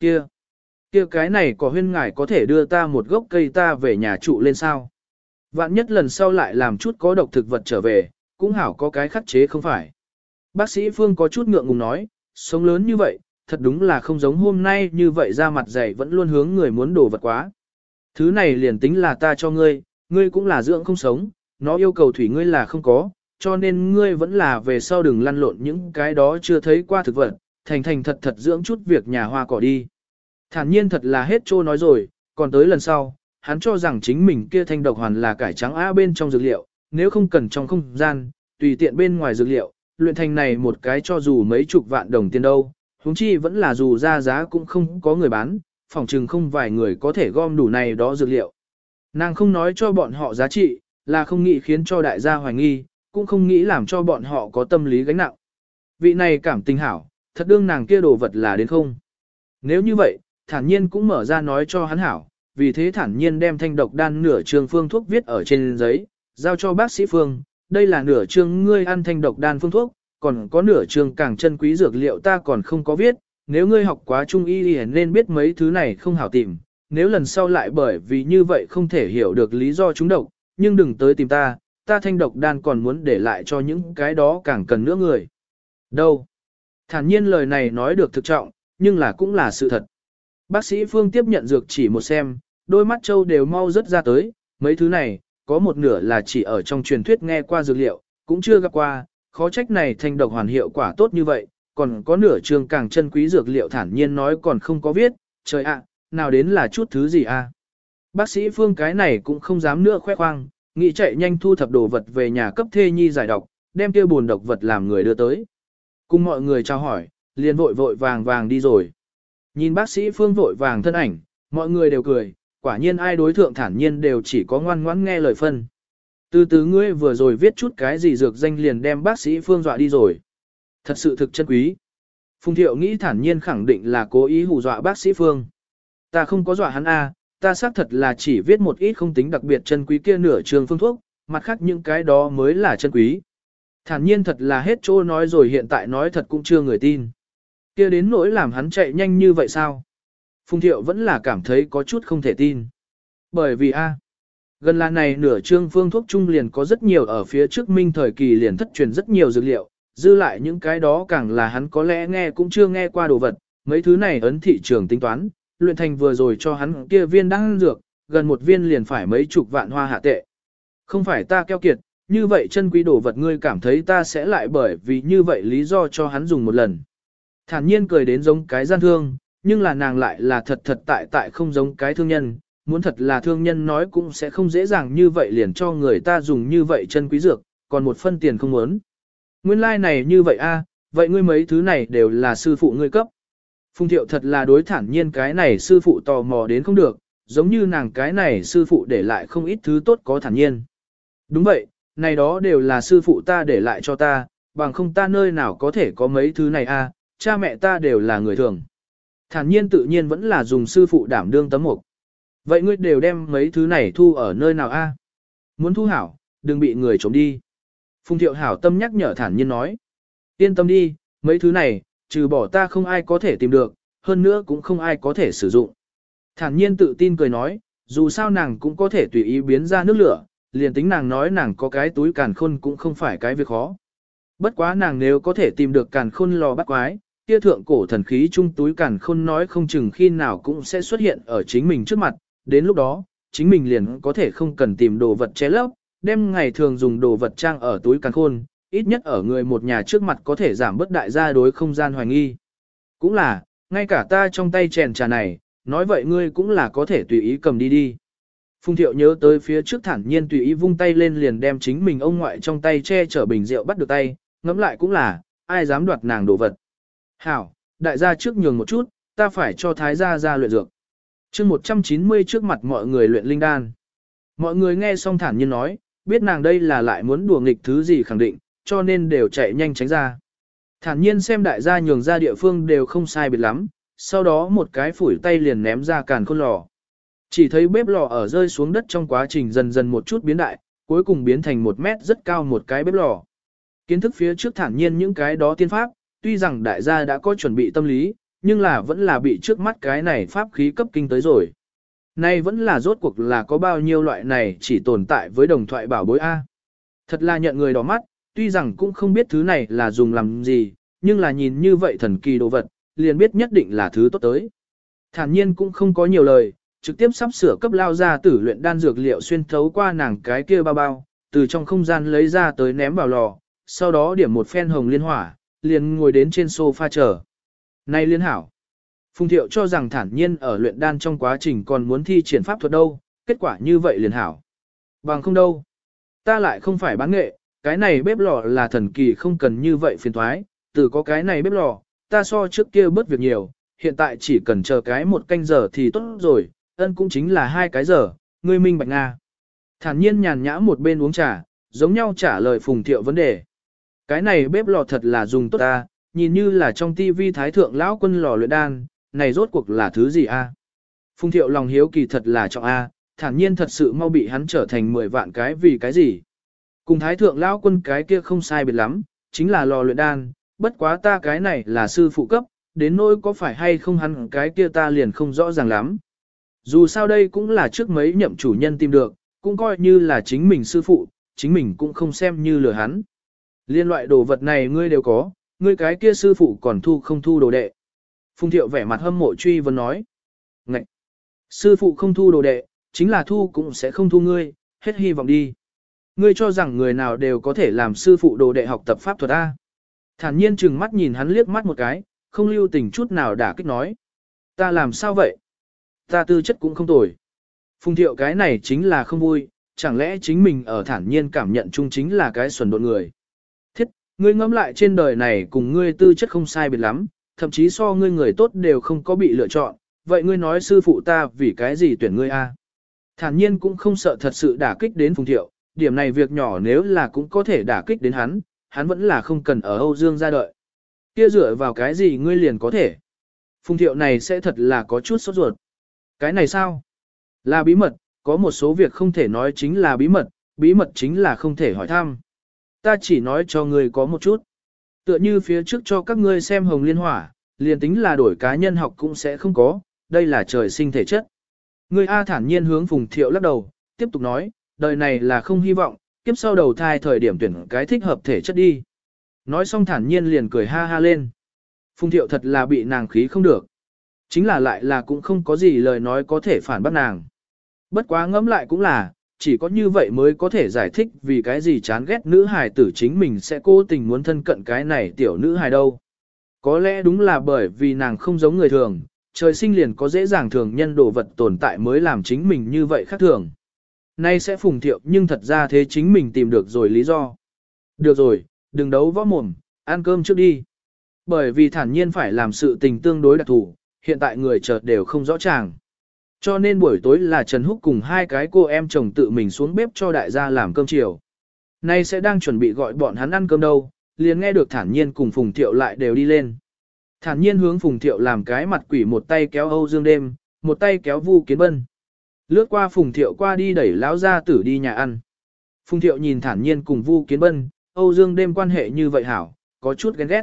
kia, kia cái này có huyên ngài có thể đưa ta một gốc cây ta về nhà trụ lên sao. Vạn nhất lần sau lại làm chút có độc thực vật trở về, cũng hảo có cái khắc chế không phải. Bác sĩ Phương có chút ngượng ngùng nói, sống lớn như vậy, thật đúng là không giống hôm nay như vậy ra mặt dày vẫn luôn hướng người muốn đổ vật quá. Thứ này liền tính là ta cho ngươi, ngươi cũng là dưỡng không sống, nó yêu cầu thủy ngươi là không có, cho nên ngươi vẫn là về sau đừng lăn lộn những cái đó chưa thấy qua thực vật, thành thành thật thật dưỡng chút việc nhà hoa cỏ đi. Thản nhiên thật là hết trô nói rồi, còn tới lần sau, hắn cho rằng chính mình kia thanh độc hoàn là cải trắng á bên trong dược liệu, nếu không cần trong không gian, tùy tiện bên ngoài dược liệu, luyện thành này một cái cho dù mấy chục vạn đồng tiền đâu, huống chi vẫn là dù ra giá cũng không có người bán, phòng chừng không vài người có thể gom đủ này đó dược liệu. Nàng không nói cho bọn họ giá trị, là không nghĩ khiến cho đại gia hoài nghi, cũng không nghĩ làm cho bọn họ có tâm lý gánh nặng. Vị này cảm tình hảo, thật đương nàng kia đồ vật là đến không. Nếu như vậy, thản nhiên cũng mở ra nói cho hắn hảo, vì thế thản nhiên đem thanh độc đan nửa trường phương thuốc viết ở trên giấy, giao cho bác sĩ Phương, đây là nửa trường ngươi ăn thanh độc đan phương thuốc, còn có nửa trường càng chân quý dược liệu ta còn không có viết, nếu ngươi học quá trung y thì nên biết mấy thứ này không hảo tìm, nếu lần sau lại bởi vì như vậy không thể hiểu được lý do chúng độc, nhưng đừng tới tìm ta, ta thanh độc đan còn muốn để lại cho những cái đó càng cần nữa người. Đâu? Thản nhiên lời này nói được thực trọng, nhưng là cũng là sự thật. Bác sĩ Phương tiếp nhận dược chỉ một xem, đôi mắt châu đều mau rất ra tới, mấy thứ này, có một nửa là chỉ ở trong truyền thuyết nghe qua dược liệu, cũng chưa gặp qua, khó trách này thanh độc hoàn hiệu quả tốt như vậy, còn có nửa trường càng chân quý dược liệu thản nhiên nói còn không có viết, trời ạ, nào đến là chút thứ gì à. Bác sĩ Phương cái này cũng không dám nữa khoe khoang, nghĩ chạy nhanh thu thập đồ vật về nhà cấp thê nhi giải độc, đem kia buồn độc vật làm người đưa tới. Cùng mọi người chào hỏi, liền vội vội vàng vàng đi rồi. Nhìn bác sĩ Phương vội vàng thân ảnh, mọi người đều cười, quả nhiên ai đối thượng thản nhiên đều chỉ có ngoan ngoãn nghe lời phân. Từ từ ngươi vừa rồi viết chút cái gì dược danh liền đem bác sĩ Phương dọa đi rồi. Thật sự thực chân quý. Phùng Thiệu nghĩ thản nhiên khẳng định là cố ý hù dọa bác sĩ Phương. Ta không có dọa hắn a, ta xác thật là chỉ viết một ít không tính đặc biệt chân quý kia nửa trường phương thuốc, mặt khác những cái đó mới là chân quý. Thản nhiên thật là hết chỗ nói rồi hiện tại nói thật cũng chưa người tin. Kia đến nỗi làm hắn chạy nhanh như vậy sao? Phùng Thiệu vẫn là cảm thấy có chút không thể tin. Bởi vì a, gần là này nửa trương phương thuốc trung liền có rất nhiều ở phía trước minh thời kỳ liền thất truyền rất nhiều dược liệu, dư lại những cái đó càng là hắn có lẽ nghe cũng chưa nghe qua đồ vật, mấy thứ này ấn thị trường tính toán, luyện thành vừa rồi cho hắn kia viên đang dược, gần một viên liền phải mấy chục vạn hoa hạ tệ. Không phải ta keo kiệt, như vậy chân quý đồ vật ngươi cảm thấy ta sẽ lại bởi vì như vậy lý do cho hắn dùng một lần. Thản nhiên cười đến giống cái gian thương, nhưng là nàng lại là thật thật tại tại không giống cái thương nhân, muốn thật là thương nhân nói cũng sẽ không dễ dàng như vậy liền cho người ta dùng như vậy chân quý dược, còn một phân tiền không muốn. Nguyên lai like này như vậy a, vậy ngươi mấy thứ này đều là sư phụ ngươi cấp. Phùng thiệu thật là đối thản nhiên cái này sư phụ tò mò đến không được, giống như nàng cái này sư phụ để lại không ít thứ tốt có thản nhiên. Đúng vậy, này đó đều là sư phụ ta để lại cho ta, bằng không ta nơi nào có thể có mấy thứ này a, à, cha mẹ ta đều là người thường. Thản nhiên tự nhiên vẫn là dùng sư phụ đảm đương tấm mục. Vậy ngươi đều đem mấy thứ này thu ở nơi nào a? À? Muốn thu hảo, đừng bị người trộm đi. Phùng thiệu hảo tâm nhắc nhở thản nhiên nói. Yên tâm đi, mấy thứ này, trừ bỏ ta không ai có thể tìm được, hơn nữa cũng không ai có thể sử dụng. Thản nhiên tự tin cười nói, dù sao nàng cũng có thể tùy ý biến ra nước lửa, liền tính nàng nói nàng có cái túi càn khôn cũng không phải cái việc khó. Bất quá nàng nếu có thể tìm được càn khôn lò bắt quái, kia thượng cổ thần khí trung túi càn khôn nói không chừng khi nào cũng sẽ xuất hiện ở chính mình trước mặt, đến lúc đó, chính mình liền có thể không cần tìm đồ vật che lấp, đem ngày thường dùng đồ vật trang ở túi càn khôn, ít nhất ở người một nhà trước mặt có thể giảm bớt đại gia đối không gian hoài nghi. Cũng là, ngay cả ta trong tay chèn trà này, nói vậy ngươi cũng là có thể tùy ý cầm đi đi. Phùng thiệu nhớ tới phía trước thản nhiên tùy ý vung tay lên liền đem chính mình ông ngoại trong tay che chở bình rượu bắt được tay, ngẫm lại cũng là, ai dám đoạt nàng đồ vật. Hảo, đại gia trước nhường một chút, ta phải cho thái gia ra luyện dược. chương 190 trước mặt mọi người luyện linh đan. Mọi người nghe xong thản nhiên nói, biết nàng đây là lại muốn đùa nghịch thứ gì khẳng định, cho nên đều chạy nhanh tránh ra. Thản nhiên xem đại gia nhường ra địa phương đều không sai biệt lắm, sau đó một cái phủi tay liền ném ra càn khôn lò. Chỉ thấy bếp lò ở rơi xuống đất trong quá trình dần dần một chút biến đại, cuối cùng biến thành một mét rất cao một cái bếp lò. Kiến thức phía trước thản nhiên những cái đó tiên pháp, tuy rằng đại gia đã có chuẩn bị tâm lý, nhưng là vẫn là bị trước mắt cái này pháp khí cấp kinh tới rồi. Nay vẫn là rốt cuộc là có bao nhiêu loại này chỉ tồn tại với đồng thoại bảo bối A. Thật là nhận người đỏ mắt, tuy rằng cũng không biết thứ này là dùng làm gì, nhưng là nhìn như vậy thần kỳ đồ vật, liền biết nhất định là thứ tốt tới. Thản nhiên cũng không có nhiều lời, trực tiếp sắp sửa cấp lao ra tử luyện đan dược liệu xuyên thấu qua nàng cái kia bao bao, từ trong không gian lấy ra tới ném vào lò, sau đó điểm một phen hồng liên hỏa, liền ngồi đến trên sofa chờ. Này liên hảo, Phùng Thiệu cho rằng thản nhiên ở luyện đan trong quá trình còn muốn thi triển pháp thuật đâu, kết quả như vậy liền hảo. Bằng không đâu. Ta lại không phải bán nghệ, cái này bếp lò là thần kỳ không cần như vậy phiền thoái, từ có cái này bếp lò, ta so trước kia bớt việc nhiều, hiện tại chỉ cần chờ cái một canh giờ thì tốt rồi, ân cũng chính là hai cái giờ, ngươi minh bạch Nga. Thản nhiên nhàn nhã một bên uống trà, giống nhau trả lời Phùng Thiệu vấn đề. Cái này bếp lò thật là dùng tốt ta, nhìn như là trong tivi thái thượng lão quân lò luyện đan, này rốt cuộc là thứ gì a? À? Phùng thiệu lòng hiếu kỳ thật là trọng A, thản nhiên thật sự mau bị hắn trở thành 10 vạn cái vì cái gì. Cùng thái thượng lão quân cái kia không sai biệt lắm, chính là lò luyện đan, bất quá ta cái này là sư phụ cấp, đến nỗi có phải hay không hắn cái kia ta liền không rõ ràng lắm. Dù sao đây cũng là trước mấy nhậm chủ nhân tìm được, cũng coi như là chính mình sư phụ, chính mình cũng không xem như lừa hắn. Liên loại đồ vật này ngươi đều có, ngươi cái kia sư phụ còn thu không thu đồ đệ. Phùng thiệu vẻ mặt hâm mộ truy vấn nói. Ngậy! Sư phụ không thu đồ đệ, chính là thu cũng sẽ không thu ngươi, hết hy vọng đi. Ngươi cho rằng người nào đều có thể làm sư phụ đồ đệ học tập pháp thuật A. Thản nhiên chừng mắt nhìn hắn liếc mắt một cái, không lưu tình chút nào đả kích nói. Ta làm sao vậy? Ta tư chất cũng không tồi. Phùng thiệu cái này chính là không vui, chẳng lẽ chính mình ở thản nhiên cảm nhận chung chính là cái xuẩn độn người. Thiết, ngươi ngẫm lại trên đời này cùng ngươi tư chất không sai biệt lắm, thậm chí so ngươi người tốt đều không có bị lựa chọn, vậy ngươi nói sư phụ ta vì cái gì tuyển ngươi a? Thản nhiên cũng không sợ thật sự đả kích đến Phùng Thiệu, điểm này việc nhỏ nếu là cũng có thể đả kích đến hắn, hắn vẫn là không cần ở Âu Dương ra đợi. Kia dựa vào cái gì ngươi liền có thể? Phùng Thiệu này sẽ thật là có chút sốt ruột. Cái này sao? Là bí mật, có một số việc không thể nói chính là bí mật, bí mật chính là không thể hỏi thăm. Ta chỉ nói cho ngươi có một chút. Tựa như phía trước cho các ngươi xem hồng liên hỏa, liền tính là đổi cá nhân học cũng sẽ không có, đây là trời sinh thể chất. Người A thản nhiên hướng Phùng Thiệu lắc đầu, tiếp tục nói, đời này là không hy vọng, kiếp sau đầu thai thời điểm tuyển cái thích hợp thể chất đi. Nói xong thản nhiên liền cười ha ha lên. Phùng Thiệu thật là bị nàng khí không được. Chính là lại là cũng không có gì lời nói có thể phản bác nàng. Bất quá ngẫm lại cũng là, chỉ có như vậy mới có thể giải thích vì cái gì chán ghét nữ hài tử chính mình sẽ cố tình muốn thân cận cái này tiểu nữ hài đâu. Có lẽ đúng là bởi vì nàng không giống người thường, trời sinh liền có dễ dàng thường nhân đồ vật tồn tại mới làm chính mình như vậy khác thường. Nay sẽ phùng thiệu nhưng thật ra thế chính mình tìm được rồi lý do. Được rồi, đừng đấu võ mồm, ăn cơm trước đi. Bởi vì thản nhiên phải làm sự tình tương đối đặc thù, hiện tại người chợt đều không rõ ràng. Cho nên buổi tối là Trần Húc cùng hai cái cô em chồng tự mình xuống bếp cho đại gia làm cơm chiều. Nay sẽ đang chuẩn bị gọi bọn hắn ăn cơm đâu, liền nghe được thản nhiên cùng Phùng Thiệu lại đều đi lên. Thản nhiên hướng Phùng Thiệu làm cái mặt quỷ một tay kéo Âu Dương đêm, một tay kéo Vu Kiến Bân. Lướt qua Phùng Thiệu qua đi đẩy lão gia tử đi nhà ăn. Phùng Thiệu nhìn thản nhiên cùng Vu Kiến Bân, Âu Dương đêm quan hệ như vậy hảo, có chút ghen ghét.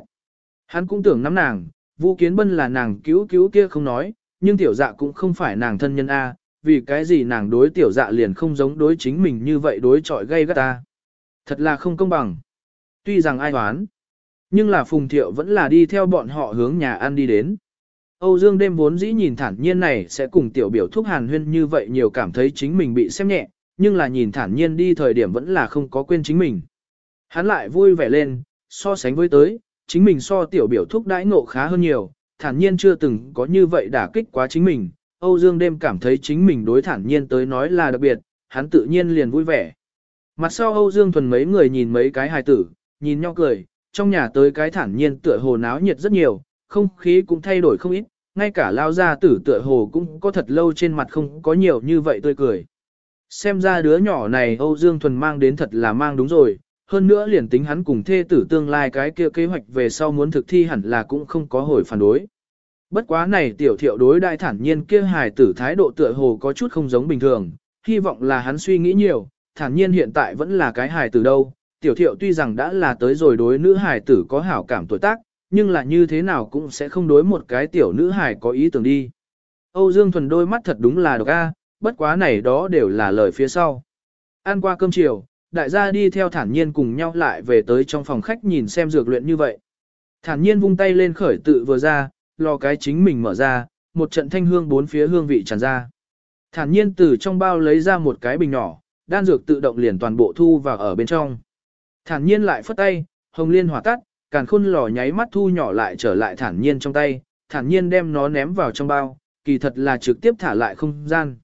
Hắn cũng tưởng nắm nàng, Vu Kiến Bân là nàng cứu cứu kia không nói, nhưng tiểu dạ cũng không phải nàng thân nhân A, vì cái gì nàng đối tiểu dạ liền không giống đối chính mình như vậy đối chọi gây gắt ta. Thật là không công bằng. Tuy rằng ai đoán, nhưng là Phùng Thiệu vẫn là đi theo bọn họ hướng nhà ăn đi đến. Âu Dương đêm vốn dĩ nhìn thản nhiên này sẽ cùng tiểu biểu thúc hàn huyên như vậy nhiều cảm thấy chính mình bị xem nhẹ, nhưng là nhìn thản nhiên đi thời điểm vẫn là không có quên chính mình. Hắn lại vui vẻ lên, so sánh với tới, chính mình so tiểu biểu thúc đãi ngộ khá hơn nhiều, thản nhiên chưa từng có như vậy đả kích quá chính mình. Âu Dương đêm cảm thấy chính mình đối thản nhiên tới nói là đặc biệt, hắn tự nhiên liền vui vẻ. Mặt sau Âu Dương thuần mấy người nhìn mấy cái hài tử, nhìn nhau cười, trong nhà tới cái thản nhiên tựa hồ náo nhiệt rất nhiều, không khí cũng thay đổi không ít, ngay cả lao gia tử tựa hồ cũng có thật lâu trên mặt không có nhiều như vậy tươi cười. Xem ra đứa nhỏ này Âu Dương Thuần mang đến thật là mang đúng rồi, hơn nữa liền tính hắn cùng thê tử tương lai cái kia kế hoạch về sau muốn thực thi hẳn là cũng không có hồi phản đối. Bất quá này tiểu thiệu đối đại thản nhiên kia hài tử thái độ tựa hồ có chút không giống bình thường, hy vọng là hắn suy nghĩ nhiều, thản nhiên hiện tại vẫn là cái hài tử đâu, tiểu thiệu tuy rằng đã là tới rồi đối nữ hài tử có hảo cảm tuổi tác, nhưng là như thế nào cũng sẽ không đối một cái tiểu nữ hài có ý tưởng đi. Âu Dương Thuần đôi mắt thật đúng là độc a, bất quá này đó đều là lời phía sau. Ăn qua cơm chiều, đại gia đi theo thản nhiên cùng nhau lại về tới trong phòng khách nhìn xem dược luyện như vậy. Thản nhiên vung tay lên khởi tự vừa ra, lò cái chính mình mở ra, một trận thanh hương bốn phía hương vị tràn ra. Thản nhiên từ trong bao lấy ra một cái bình nhỏ, đan dược tự động liền toàn bộ thu vào ở bên trong. Thản nhiên lại phất tay, hồng liên hỏa tắt, càn khôn lò nháy mắt thu nhỏ lại trở lại thản nhiên trong tay, thản nhiên đem nó ném vào trong bao, kỳ thật là trực tiếp thả lại không gian.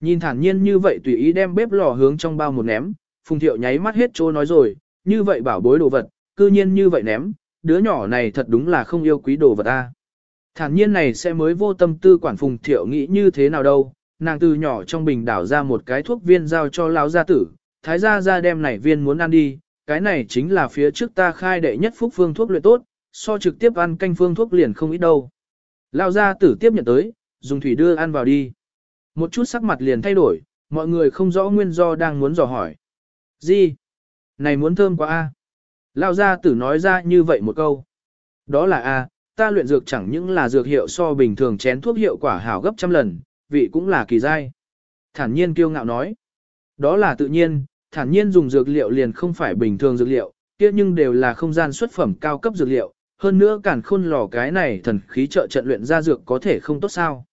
Nhìn thản nhiên như vậy tùy ý đem bếp lò hướng trong bao một ném, phùng thiệu nháy mắt hết chỗ nói rồi, như vậy bảo bối đồ vật, cư nhiên như vậy ném, đứa nhỏ này thật đúng là không yêu quý đồ vật ta. Thản nhiên này sẽ mới vô tâm tư quản phùng thiệu nghĩ như thế nào đâu, nàng từ nhỏ trong bình đảo ra một cái thuốc viên giao cho lão gia tử, thái gia gia đem này viên muốn ăn đi, cái này chính là phía trước ta khai đệ nhất phúc phương thuốc luyện tốt, so trực tiếp ăn canh phương thuốc liền không ít đâu. Lão gia tử tiếp nhận tới, dùng thủy đưa ăn vào đi. Một chút sắc mặt liền thay đổi, mọi người không rõ nguyên do đang muốn dò hỏi. Gì? Này muốn thơm quá a. lao gia tử nói ra như vậy một câu. Đó là a, ta luyện dược chẳng những là dược hiệu so bình thường chén thuốc hiệu quả hảo gấp trăm lần, vị cũng là kỳ dai. Thản nhiên kiêu ngạo nói. Đó là tự nhiên, thản nhiên dùng dược liệu liền không phải bình thường dược liệu, kia nhưng đều là không gian xuất phẩm cao cấp dược liệu, hơn nữa cản khôn lò cái này thần khí trợ trận luyện ra dược có thể không tốt sao.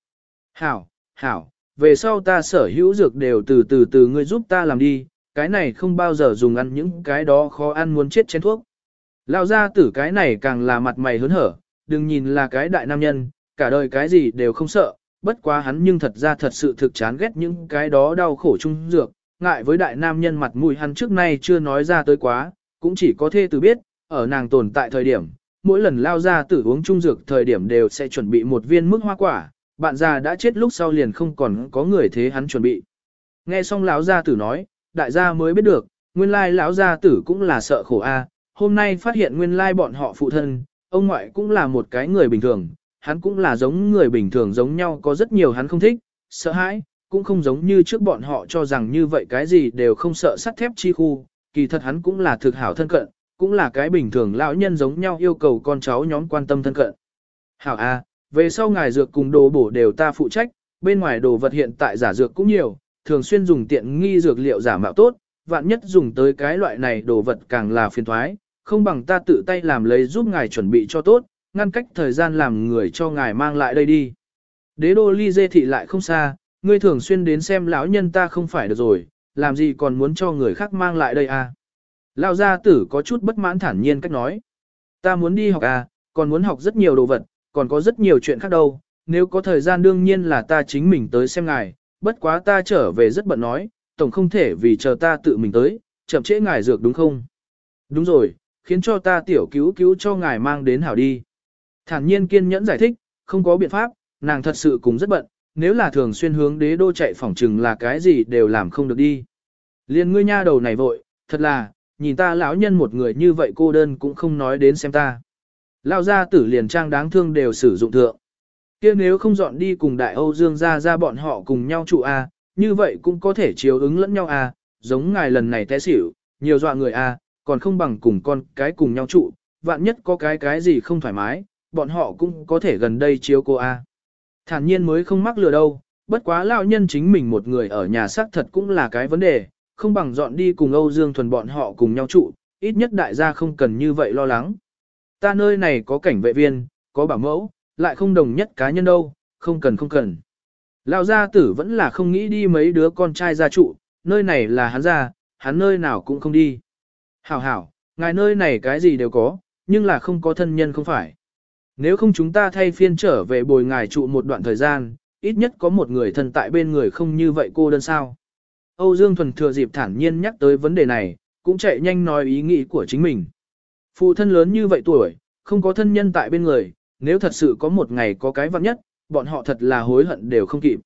Hảo, hảo, về sau ta sở hữu dược đều từ từ từ ngươi giúp ta làm đi, cái này không bao giờ dùng ăn những cái đó khó ăn muốn chết chén thuốc. Lão gia tử cái này càng là mặt mày hớn hở, đừng nhìn là cái đại nam nhân, cả đời cái gì đều không sợ, bất quá hắn nhưng thật ra thật sự thực chán ghét những cái đó đau khổ chung dược, ngại với đại nam nhân mặt mũi hắn trước nay chưa nói ra tới quá, cũng chỉ có thê từ biết, ở nàng tồn tại thời điểm, mỗi lần lao ra tử uống chung dược thời điểm đều sẽ chuẩn bị một viên mức hoa quả, bạn già đã chết lúc sau liền không còn có người thế hắn chuẩn bị. Nghe xong lão gia tử nói, đại gia mới biết được, nguyên lai lão gia tử cũng là sợ khổ a, hôm nay phát hiện nguyên lai bọn họ phụ thân, ông ngoại cũng là một cái người bình thường, hắn cũng là giống người bình thường giống nhau có rất nhiều hắn không thích, sợ hãi, cũng không giống như trước bọn họ cho rằng như vậy cái gì đều không sợ sắt thép chi khu, kỳ thật hắn cũng là thực hảo thân cận, cũng là cái bình thường lão nhân giống nhau yêu cầu con cháu nhóm quan tâm thân cận. Hảo A, về sau ngài dược cùng đồ bổ đều ta phụ trách, bên ngoài đồ vật hiện tại giả dược cũng nhiều, thường xuyên dùng tiện nghi dược liệu giả mạo tốt, vạn nhất dùng tới cái loại này đồ vật càng là phiền thoái, không bằng ta tự tay làm lấy giúp ngài chuẩn bị cho tốt, ngăn cách thời gian làm người cho ngài mang lại đây đi. Đế đô ly dê thị lại không xa, ngươi thường xuyên đến xem lão nhân ta không phải được rồi, làm gì còn muốn cho người khác mang lại đây à. Lão gia tử có chút bất mãn thản nhiên cách nói. Ta muốn đi học à, còn muốn học rất nhiều đồ vật, còn có rất nhiều chuyện khác đâu, nếu có thời gian đương nhiên là ta chính mình tới xem ngài, bất quá ta trở về rất bận nói, tổng không thể vì chờ ta tự mình tới, chậm trễ ngài dược đúng không? Đúng rồi, khiến cho ta tiểu cứu cứu cho ngài mang đến hảo đi. Thản nhiên kiên nhẫn giải thích, không có biện pháp, nàng thật sự cũng rất bận, nếu là thường xuyên hướng đế đô chạy phỏng trừng là cái gì đều làm không được đi. Liên ngươi nha đầu này vội, thật là, nhìn ta lão nhân một người như vậy cô đơn cũng không nói đến xem ta. Lão gia tử liền trang đáng thương đều sử dụng thượng kia nếu không dọn đi cùng đại Âu Dương ra ra bọn họ cùng nhau trụ a, như vậy cũng có thể chiếu ứng lẫn nhau a, giống ngài lần này té xỉu, nhiều dọa người a, còn không bằng cùng con cái cùng nhau trụ, vạn nhất có cái cái gì không thoải mái, bọn họ cũng có thể gần đây chiếu cô A. Thản nhiên mới không mắc lừa đâu, bất quá lão nhân chính mình một người ở nhà xác thật cũng là cái vấn đề, không bằng dọn đi cùng Âu Dương Thuần bọn họ cùng nhau trụ, ít nhất đại gia không cần như vậy lo lắng. Ta nơi này có cảnh vệ viên, có bảo mẫu, lại không đồng nhất cá nhân đâu, không cần không cần. Lão gia tử vẫn là không nghĩ đi mấy đứa con trai gia trụ, nơi này là hắn gia, hắn nơi nào cũng không đi. Hảo hảo, ngài nơi này cái gì đều có, nhưng là không có thân nhân không phải. Nếu không chúng ta thay phiên trở về bồi ngài trụ một đoạn thời gian, ít nhất có một người thân tại bên người không như vậy cô đơn sao. Âu Dương Thuần thừa dịp thản nhiên nhắc tới vấn đề này, cũng chạy nhanh nói ý nghĩ của chính mình. Phụ thân lớn như vậy tuổi, không có thân nhân tại bên người, nếu thật sự có một ngày có cái vặn nhất, bọn họ thật là hối hận đều không kịp.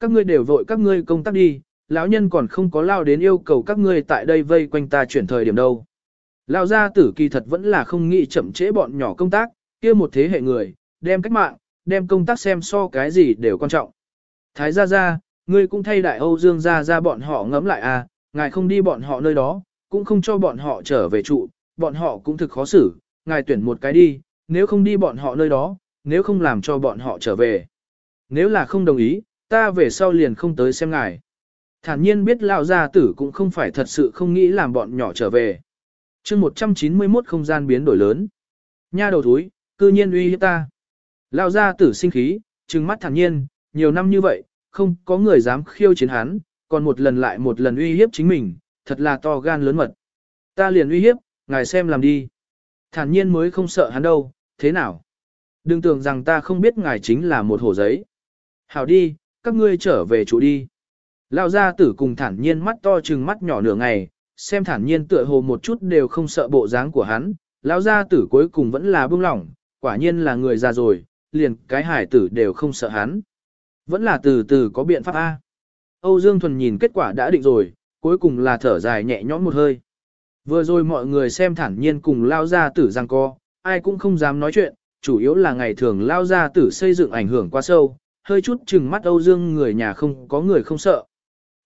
Các ngươi đều vội các ngươi công tác đi, lão nhân còn không có lao đến yêu cầu các ngươi tại đây vây quanh ta chuyển thời điểm đâu. lao gia tử kỳ thật vẫn là không nghĩ chậm trễ bọn nhỏ công tác, kia một thế hệ người, đem cách mạng, đem công tác xem so cái gì đều quan trọng. Thái gia gia, ngươi cũng thay đại Âu Dương gia gia bọn họ ngẫm lại à, ngài không đi bọn họ nơi đó, cũng không cho bọn họ trở về trụ, bọn họ cũng thực khó xử, ngài tuyển một cái đi, nếu không đi bọn họ nơi đó, nếu không làm cho bọn họ trở về. Nếu là không đồng ý, ta về sau liền không tới xem ngài. Thản nhiên biết lão gia tử cũng không phải thật sự không nghĩ làm bọn nhỏ trở về. chương 191 không gian biến đổi lớn. Nha đầu thúi, cư nhiên uy hiếp ta. Lão gia tử sinh khí, trừng mắt thản nhiên, nhiều năm như vậy, không có người dám khiêu chiến hắn, còn một lần lại một lần uy hiếp chính mình, thật là to gan lớn mật. Ta liền uy hiếp, ngài xem làm đi. Thản nhiên mới không sợ hắn đâu, thế nào? Đừng tưởng rằng ta không biết ngài chính là một hồ giấy. Hảo đi, các ngươi trở về chủ đi. Lão gia tử cùng thản nhiên mắt to trừng mắt nhỏ nửa ngày, xem thản nhiên tựa hồ một chút đều không sợ bộ dáng của hắn. Lão gia tử cuối cùng vẫn là buông lỏng, quả nhiên là người già rồi, liền cái hải tử đều không sợ hắn. Vẫn là từ từ có biện pháp A. Âu Dương Thuần nhìn kết quả đã định rồi, cuối cùng là thở dài nhẹ nhõm một hơi. Vừa rồi mọi người xem thản nhiên cùng lao gia tử giang co, ai cũng không dám nói chuyện, chủ yếu là ngày thường lao gia tử xây dựng ảnh hưởng quá sâu, hơi chút chừng mắt Âu Dương người nhà không có người không sợ.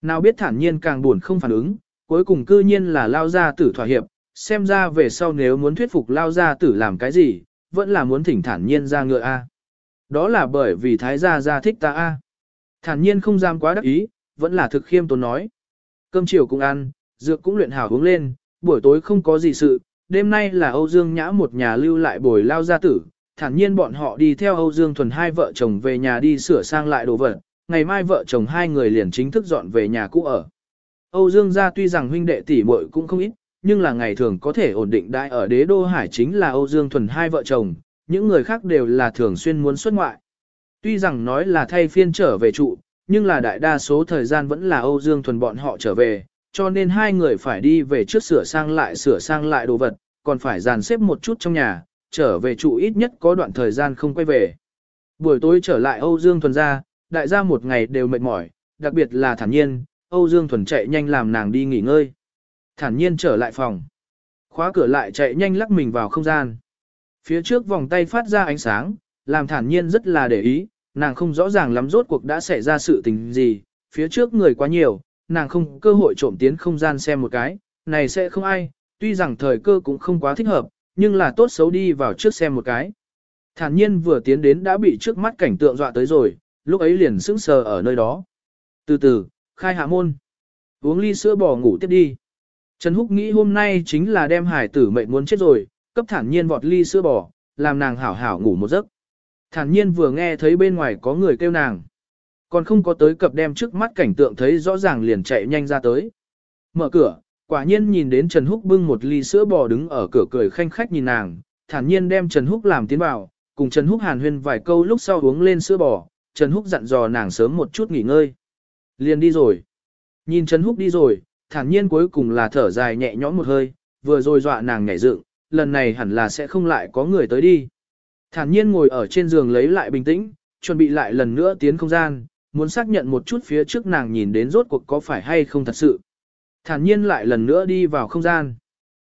Nào biết thản nhiên càng buồn không phản ứng, cuối cùng cư nhiên là lao gia tử thỏa hiệp, xem ra về sau nếu muốn thuyết phục lao gia tử làm cái gì, vẫn là muốn thỉnh thản nhiên ra ngựa A. Đó là bởi vì thái gia gia thích ta A. Thản nhiên không dám quá đắc ý, vẫn là thực khiêm tốn nói. Cơm chiều cũng ăn, dược cũng luyện hảo uống lên, buổi tối không có gì sự, đêm nay là Âu Dương Nhã một nhà lưu lại bồi lao gia tử, thản nhiên bọn họ đi theo Âu Dương Thuần hai vợ chồng về nhà đi sửa sang lại đồ vật, ngày mai vợ chồng hai người liền chính thức dọn về nhà cũ ở. Âu Dương gia tuy rằng huynh đệ tỷ muội cũng không ít, nhưng là ngày thường có thể ổn định đại ở đế đô hải chính là Âu Dương Thuần hai vợ chồng, những người khác đều là thường xuyên muốn xuất ngoại. Tuy rằng nói là thay phiên trở về trụ, nhưng là đại đa số thời gian vẫn là Âu Dương Thuần bọn họ trở về, cho nên hai người phải đi về trước sửa sang lại sửa sang lại đồ vật, còn phải dàn xếp một chút trong nhà, trở về trụ ít nhất có đoạn thời gian không quay về. Buổi tối trở lại Âu Dương Thuần ra, đại gia một ngày đều mệt mỏi, đặc biệt là thản nhiên, Âu Dương Thuần chạy nhanh làm nàng đi nghỉ ngơi. Thản nhiên trở lại phòng. Khóa cửa lại chạy nhanh lắc mình vào không gian. Phía trước vòng tay phát ra ánh sáng, làm thản nhiên rất là để ý, nàng không rõ ràng lắm rốt cuộc đã xảy ra sự tình gì, phía trước người quá nhiều, nàng không cơ hội trộm tiến không gian xem một cái, này sẽ không ai, tuy rằng thời cơ cũng không quá thích hợp, nhưng là tốt xấu đi vào trước xem một cái. Thản nhiên vừa tiến đến đã bị trước mắt cảnh tượng dọa tới rồi, lúc ấy liền sững sờ ở nơi đó. Từ từ, khai hạ môn. Uống ly sữa bò ngủ tiếp đi. Trần Húc nghĩ hôm nay chính là đem hải tử mệnh muốn chết rồi, cấp thản nhiên vọt ly sữa bò, làm nàng hảo hảo ngủ một giấc. Thản nhiên vừa nghe thấy bên ngoài có người kêu nàng. Còn không có tới cập đem trước mắt cảnh tượng thấy rõ ràng liền chạy nhanh ra tới. Mở cửa, quả nhiên nhìn đến Trần Húc bưng một ly sữa bò đứng ở cửa cười khanh khách nhìn nàng, thản nhiên đem Trần Húc làm tiến vào, cùng Trần Húc hàn huyên vài câu lúc sau uống lên sữa bò, Trần Húc dặn dò nàng sớm một chút nghỉ ngơi. Liền đi rồi. Nhìn Trần Húc đi rồi, thản nhiên cuối cùng là thở dài nhẹ nhõm một hơi, vừa rồi dọa nàng nhảy dựng, lần này hẳn là sẽ không lại có người tới đi. Thản nhiên ngồi ở trên giường lấy lại bình tĩnh, chuẩn bị lại lần nữa tiến không gian, muốn xác nhận một chút phía trước nàng nhìn đến rốt cuộc có phải hay không thật sự. Thản nhiên lại lần nữa đi vào không gian.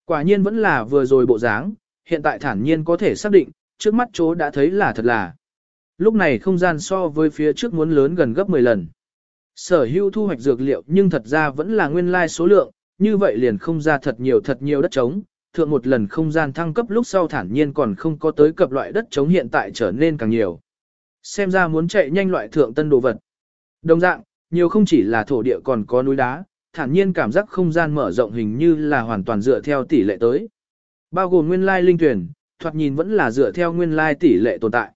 Quả nhiên vẫn là vừa rồi bộ dáng, hiện tại thản nhiên có thể xác định, trước mắt chỗ đã thấy là thật là. Lúc này không gian so với phía trước muốn lớn gần gấp 10 lần. Sở hữu thu hoạch dược liệu nhưng thật ra vẫn là nguyên lai số lượng, như vậy liền không ra thật nhiều thật nhiều đất trống. Thượng một lần không gian thăng cấp lúc sau thản nhiên còn không có tới cập loại đất trống hiện tại trở nên càng nhiều. Xem ra muốn chạy nhanh loại thượng tân đồ vật. Đồng dạng, nhiều không chỉ là thổ địa còn có núi đá, thản nhiên cảm giác không gian mở rộng hình như là hoàn toàn dựa theo tỷ lệ tới. Bao gồm nguyên lai linh tuyển, thoạt nhìn vẫn là dựa theo nguyên lai tỷ lệ tồn tại.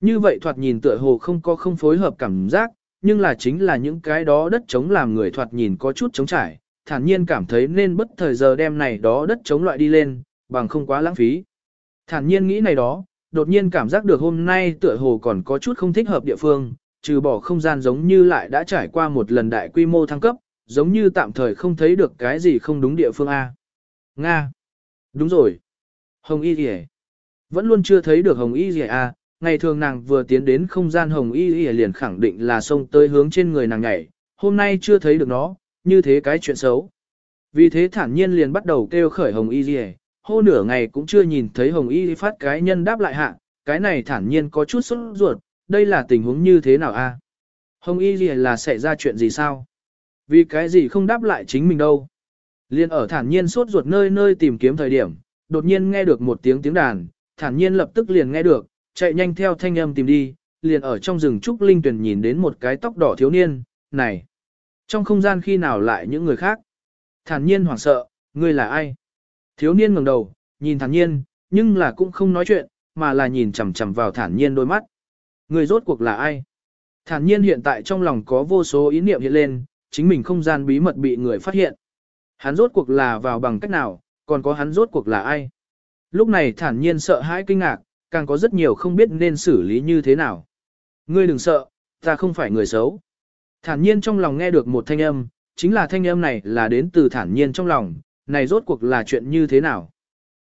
Như vậy thoạt nhìn tựa hồ không có không phối hợp cảm giác, nhưng là chính là những cái đó đất chống làm người thoạt nhìn có chút chống trải, thản nhiên cảm thấy nên bất thời giờ đem này đó đất chống loại đi lên, bằng không quá lãng phí. Thản nhiên nghĩ này đó, đột nhiên cảm giác được hôm nay tựa hồ còn có chút không thích hợp địa phương, trừ bỏ không gian giống như lại đã trải qua một lần đại quy mô thăng cấp, giống như tạm thời không thấy được cái gì không đúng địa phương A. Nga. Đúng rồi. Hồng Y Dì Vẫn luôn chưa thấy được Hồng Y Dì A, ngày thường nàng vừa tiến đến không gian Hồng Y Dì liền khẳng định là xông tới hướng trên người nàng nhảy, hôm nay chưa thấy được nó, như thế cái chuyện xấu. Vì thế thản nhiên liền bắt đầu kêu khởi Hồng Y Dì hô nửa ngày cũng chưa nhìn thấy Hồng Y phát cái nhân đáp lại hạ, cái này thản nhiên có chút sốt ruột, đây là tình huống như thế nào a? Hồng Y Lìa là xảy ra chuyện gì sao? Vì cái gì không đáp lại chính mình đâu. Liên ở thản nhiên sốt ruột nơi nơi tìm kiếm thời điểm, đột nhiên nghe được một tiếng tiếng đàn, thản nhiên lập tức liền nghe được, chạy nhanh theo thanh âm tìm đi, liền ở trong rừng trúc linh tuyển nhìn đến một cái tóc đỏ thiếu niên, này. Trong không gian khi nào lại những người khác? Thản nhiên hoảng sợ, ngươi là ai? Thiếu niên ngẩng đầu, nhìn thản nhiên, nhưng là cũng không nói chuyện, mà là nhìn chằm chằm vào thản nhiên đôi mắt. Người rốt cuộc là ai? Thản nhiên hiện tại trong lòng có vô số ý niệm hiện lên, chính mình không gian bí mật bị người phát hiện. Hắn rốt cuộc là vào bằng cách nào, còn có hắn rốt cuộc là ai? Lúc này thản nhiên sợ hãi kinh ngạc, càng có rất nhiều không biết nên xử lý như thế nào. Ngươi đừng sợ, ta không phải người xấu. Thản nhiên trong lòng nghe được một thanh âm, chính là thanh âm này là đến từ thản nhiên trong lòng, này rốt cuộc là chuyện như thế nào?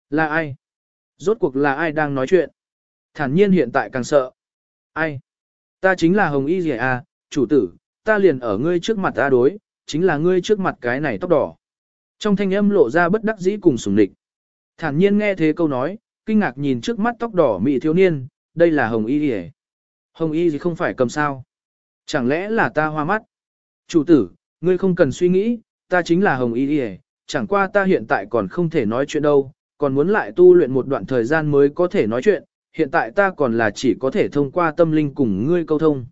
Là ai? Rốt cuộc là ai đang nói chuyện? Thản nhiên hiện tại càng sợ. Ai? Ta chính là Hồng Y Dì à, chủ tử, ta liền ở ngươi trước mặt ta đối, chính là ngươi trước mặt cái này tóc đỏ. Trong thanh âm lộ ra bất đắc dĩ cùng sùng địch. Thản nhiên nghe thế câu nói, kinh ngạc nhìn trước mắt tóc đỏ mị thiếu niên, đây là Hồng Y Dì Hồng Y gì không phải cầm sao? Chẳng lẽ là ta hoa mắt? Chủ tử, ngươi không cần suy nghĩ, ta chính là Hồng Y Dì chẳng qua ta hiện tại còn không thể nói chuyện đâu, còn muốn lại tu luyện một đoạn thời gian mới có thể nói chuyện, hiện tại ta còn là chỉ có thể thông qua tâm linh cùng ngươi câu thông.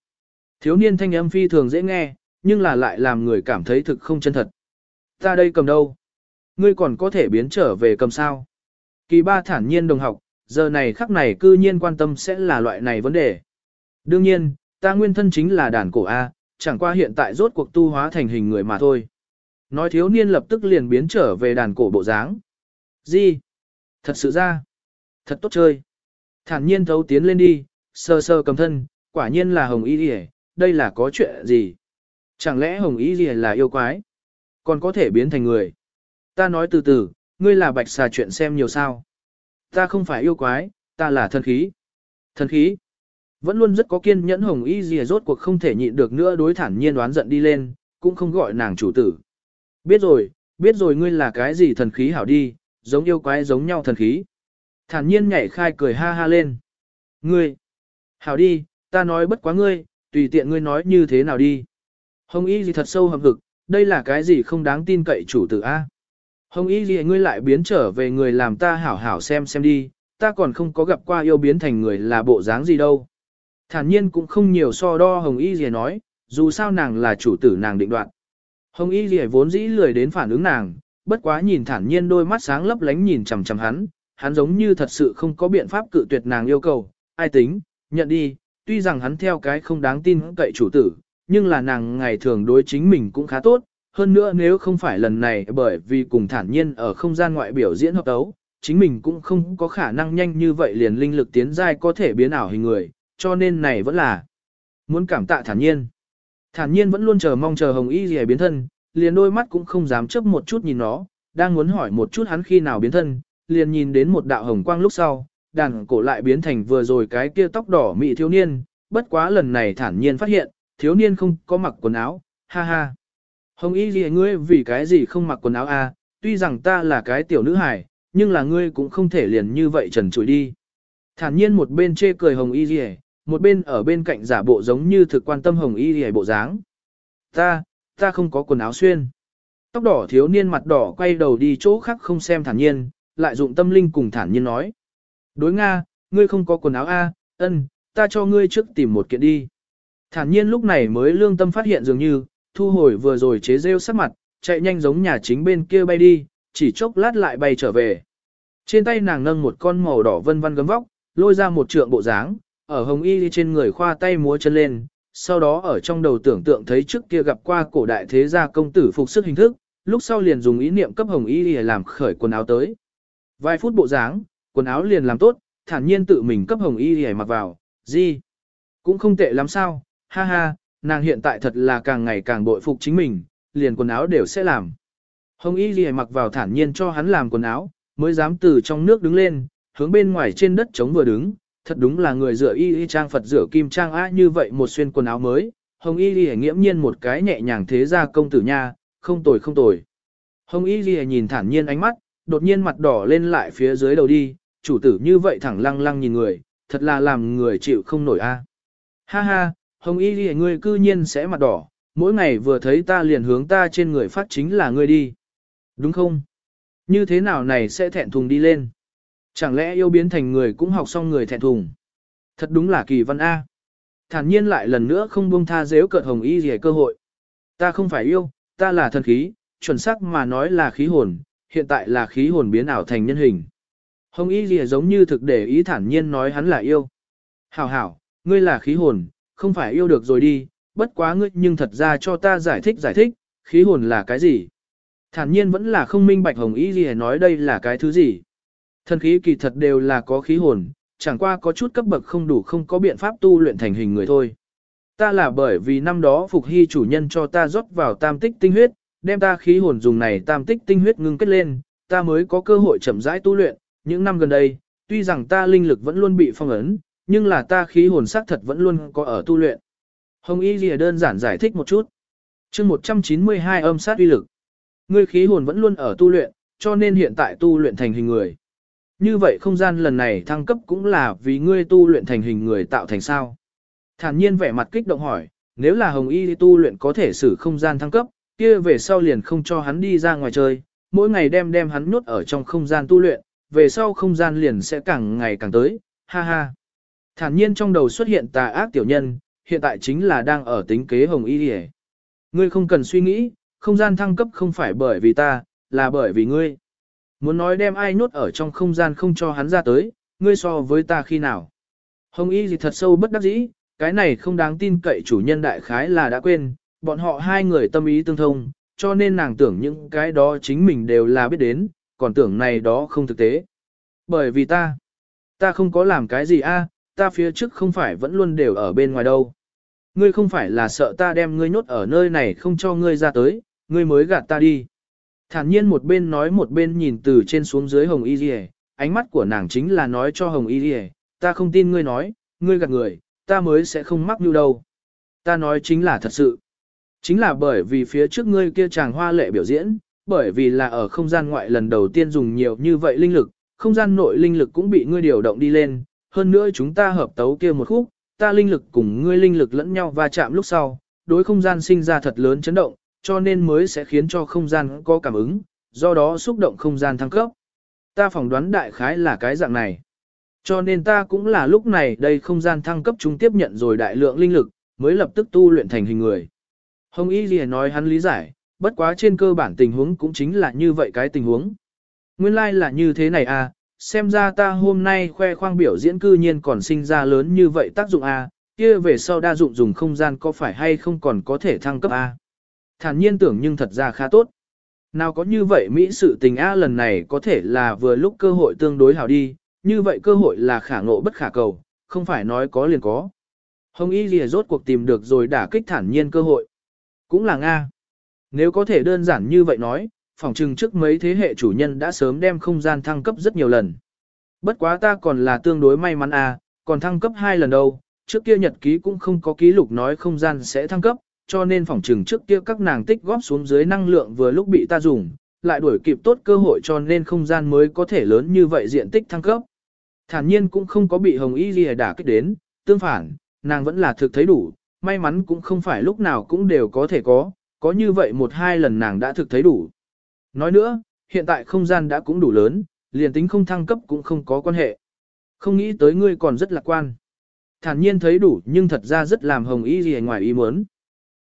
Thiếu niên thanh âm phi thường dễ nghe, nhưng là lại làm người cảm thấy thực không chân thật. Ta đây cầm đâu? Ngươi còn có thể biến trở về cầm sao? Kỳ ba thản nhiên đồng học, giờ này khắc này cư nhiên quan tâm sẽ là loại này vấn đề. Đương nhiên, ta nguyên thân chính là đàn cổ A, chẳng qua hiện tại rốt cuộc tu hóa thành hình người mà thôi. Nói thiếu niên lập tức liền biến trở về đàn cổ bộ dáng. Gì? Thật sự ra? Thật tốt chơi. Thản nhiên thấu tiến lên đi, sơ sơ cầm thân, quả nhiên là hồng y rìa, đây là có chuyện gì? Chẳng lẽ hồng y rìa là yêu quái? Còn có thể biến thành người? Ta nói từ từ, ngươi là bạch xà chuyện xem nhiều sao? Ta không phải yêu quái, ta là thần khí. Thần khí? Vẫn luôn rất có kiên nhẫn hồng y rìa rốt cuộc không thể nhịn được nữa đối thản nhiên đoán giận đi lên, cũng không gọi nàng chủ tử. Biết rồi, biết rồi ngươi là cái gì thần khí hảo đi, giống yêu quái giống nhau thần khí. Thản nhiên nhảy khai cười ha ha lên. Ngươi, hảo đi, ta nói bất quá ngươi, tùy tiện ngươi nói như thế nào đi. Hồng y gì thật sâu hầm hực, đây là cái gì không đáng tin cậy chủ tử A. Hồng y gì ngươi lại biến trở về người làm ta hảo hảo xem xem đi, ta còn không có gặp qua yêu biến thành người là bộ dáng gì đâu. Thản nhiên cũng không nhiều so đo Hồng y gì nói, dù sao nàng là chủ tử nàng định đoạt. Hồng y gì vốn dĩ lười đến phản ứng nàng, bất quá nhìn thản nhiên đôi mắt sáng lấp lánh nhìn chằm chằm hắn, hắn giống như thật sự không có biện pháp cự tuyệt nàng yêu cầu, ai tính, nhận đi, tuy rằng hắn theo cái không đáng tin cậy chủ tử, nhưng là nàng ngày thường đối chính mình cũng khá tốt, hơn nữa nếu không phải lần này bởi vì cùng thản nhiên ở không gian ngoại biểu diễn hợp tấu, chính mình cũng không có khả năng nhanh như vậy liền linh lực tiến giai có thể biến ảo hình người, cho nên này vẫn là muốn cảm tạ thản nhiên. Thản nhiên vẫn luôn chờ mong chờ hồng y gì biến thân, liền đôi mắt cũng không dám chớp một chút nhìn nó, đang muốn hỏi một chút hắn khi nào biến thân, liền nhìn đến một đạo hồng quang lúc sau, đàn cổ lại biến thành vừa rồi cái kia tóc đỏ mị thiếu niên, bất quá lần này thản nhiên phát hiện, thiếu niên không có mặc quần áo, ha ha. Hồng y gì ngươi vì cái gì không mặc quần áo a? À? tuy rằng ta là cái tiểu nữ hài, nhưng là ngươi cũng không thể liền như vậy trần trụi đi. Thản nhiên một bên chê cười hồng y gì, một bên ở bên cạnh giả bộ giống như thực quan tâm hồng y gì bộ dáng. Ta, ta không có quần áo xuyên. Tóc đỏ thiếu niên mặt đỏ quay đầu đi chỗ khác không xem thản nhiên, lại dụng tâm linh cùng thản nhiên nói. Đối Nga, ngươi không có quần áo A, ân, ta cho ngươi trước tìm một kiện đi. Thản nhiên lúc này mới lương tâm phát hiện dường như, thu hồi vừa rồi chế rêu sắc mặt, chạy nhanh giống nhà chính bên kia bay đi, chỉ chốc lát lại bay trở về. Trên tay nàng nâng một con màu đỏ vân vân gấm vóc, lôi ra một trượng bộ dáng, ở hồng y trên người khoa tay múa chân lên, sau đó ở trong đầu tưởng tượng thấy trước kia gặp qua cổ đại thế gia công tử phục sức hình thức, lúc sau liền dùng ý niệm cấp hồng y làm khởi quần áo tới. Vài phút bộ dáng, quần áo liền làm tốt, thản nhiên tự mình cấp hồng y hề mặc vào, gì? Cũng không tệ lắm sao, ha ha, nàng hiện tại thật là càng ngày càng bội phục chính mình, liền quần áo đều sẽ làm. Hồng y hề mặc vào thản nhiên cho hắn làm quần áo, mới dám từ trong nước đứng lên, hướng bên ngoài trên đất trống vừa đứng, thật đúng là người rửa y y trang Phật rửa kim trang á như vậy một xuyên quần áo mới. Hồng y gì nghiễm nhiên một cái nhẹ nhàng thế ra công tử nha, không tồi không tồi. Hồng y gì nhìn thản nhiên ánh mắt, đột nhiên mặt đỏ lên lại phía dưới đầu đi, chủ tử như vậy thẳng lăng lăng nhìn người, thật là làm người chịu không nổi a. Ha ha, hồng y ghi ngươi cư nhiên sẽ mặt đỏ, mỗi ngày vừa thấy ta liền hướng ta trên người phát chính là ngươi đi. Đúng không? Như thế nào này sẽ thẹn thùng đi lên? Chẳng lẽ yêu biến thành người cũng học xong người thẹn thùng. Thật đúng là kỳ văn A. Thản nhiên lại lần nữa không buông tha dếu cợt hồng y gì cơ hội. Ta không phải yêu, ta là thần khí, chuẩn xác mà nói là khí hồn, hiện tại là khí hồn biến ảo thành nhân hình. Hồng y Lìa giống như thực để ý thản nhiên nói hắn là yêu. Hảo hảo, ngươi là khí hồn, không phải yêu được rồi đi, bất quá ngươi nhưng thật ra cho ta giải thích giải thích, khí hồn là cái gì? Thản nhiên vẫn là không minh bạch hồng y Lìa nói đây là cái thứ gì. Thần khí kỳ thật đều là có khí hồn, chẳng qua có chút cấp bậc không đủ không có biện pháp tu luyện thành hình người thôi. Ta là bởi vì năm đó phục hy chủ nhân cho ta rót vào tam tích tinh huyết, đem ta khí hồn dùng này tam tích tinh huyết ngưng kết lên, ta mới có cơ hội chậm rãi tu luyện. Những năm gần đây, tuy rằng ta linh lực vẫn luôn bị phong ấn, nhưng là ta khí hồn xác thật vẫn luôn có ở tu luyện. Hồng Y Lìa đơn giản giải thích một chút. chương 192 âm sát uy lực. Ngươi khí hồn vẫn luôn ở tu luyện, cho nên hiện tại tu luyện thành hình người. Như vậy không gian lần này thăng cấp cũng là vì ngươi tu luyện thành hình người tạo thành sao. Thản nhiên vẻ mặt kích động hỏi, nếu là Hồng Y tu luyện có thể sử không gian thăng cấp, kia về sau liền không cho hắn đi ra ngoài chơi, mỗi ngày đem đem hắn nhốt ở trong không gian tu luyện, về sau không gian liền sẽ càng ngày càng tới, ha ha. Thản nhiên trong đầu xuất hiện tà ác tiểu nhân, hiện tại chính là đang ở tính kế Hồng Y hề, Ngươi không cần suy nghĩ, không gian thăng cấp không phải bởi vì ta, là bởi vì ngươi. Muốn nói đem ai nhốt ở trong không gian không cho hắn ra tới, ngươi so với ta khi nào. Hồng Y gì thật sâu bất đắc dĩ, cái này không đáng tin cậy chủ nhân đại khái là đã quên, bọn họ hai người tâm ý tương thông, cho nên nàng tưởng những cái đó chính mình đều là biết đến, còn tưởng này đó không thực tế. Bởi vì ta, ta không có làm cái gì a, ta phía trước không phải vẫn luôn đều ở bên ngoài đâu. Ngươi không phải là sợ ta đem ngươi nhốt ở nơi này không cho ngươi ra tới, ngươi mới gạt ta đi. Thản nhiên một bên nói một bên nhìn từ trên xuống dưới Hồng Y Ghi ánh mắt của nàng chính là nói cho Hồng Y Ghi ta không tin ngươi nói, ngươi gạt người, ta mới sẽ không mắc như đâu. Ta nói chính là thật sự. Chính là bởi vì phía trước ngươi kia chàng hoa lệ biểu diễn, bởi vì là ở không gian ngoại lần đầu tiên dùng nhiều như vậy linh lực, không gian nội linh lực cũng bị ngươi điều động đi lên, hơn nữa chúng ta hợp tấu kia một khúc, ta linh lực cùng ngươi linh lực lẫn nhau va chạm lúc sau, đối không gian sinh ra thật lớn chấn động, cho nên mới sẽ khiến cho không gian có cảm ứng, do đó xúc động không gian thăng cấp. Ta phỏng đoán đại khái là cái dạng này. Cho nên ta cũng là lúc này đây không gian thăng cấp chúng tiếp nhận rồi đại lượng linh lực, mới lập tức tu luyện thành hình người. Hồng Y Ghi nói hắn lý giải, bất quá trên cơ bản tình huống cũng chính là như vậy cái tình huống. Nguyên lai like là như thế này à, xem ra ta hôm nay khoe khoang biểu diễn cư nhiên còn sinh ra lớn như vậy tác dụng à, kia về sau đa dụng dùng không gian có phải hay không còn có thể thăng cấp à. Thản nhiên tưởng nhưng thật ra khá tốt. Nào có như vậy Mỹ sự tình A lần này có thể là vừa lúc cơ hội tương đối hảo đi, như vậy cơ hội là khả ngộ bất khả cầu, không phải nói có liền có. Hồng Y lìa rốt cuộc tìm được rồi đả kích thản nhiên cơ hội. Cũng là Nga. Nếu có thể đơn giản như vậy nói, phòng trừng trước mấy thế hệ chủ nhân đã sớm đem không gian thăng cấp rất nhiều lần. Bất quá ta còn là tương đối may mắn à, còn thăng cấp hai lần đâu, trước kia nhật ký cũng không có ký lục nói không gian sẽ thăng cấp, cho nên phòng trừng trước kia các nàng tích góp xuống dưới năng lượng vừa lúc bị ta dùng, lại đuổi kịp tốt cơ hội cho nên không gian mới có thể lớn như vậy diện tích thăng cấp. Thản nhiên cũng không có bị Hồng Y Ghi đả kích đến, tương phản, nàng vẫn là thực thấy đủ, may mắn cũng không phải lúc nào cũng đều có thể có, có như vậy một hai lần nàng đã thực thấy đủ. Nói nữa, hiện tại không gian đã cũng đủ lớn, liền tính không thăng cấp cũng không có quan hệ. Không nghĩ tới ngươi còn rất lạc quan. Thản nhiên thấy đủ nhưng thật ra rất làm Hồng Y gì ngoài ý muốn.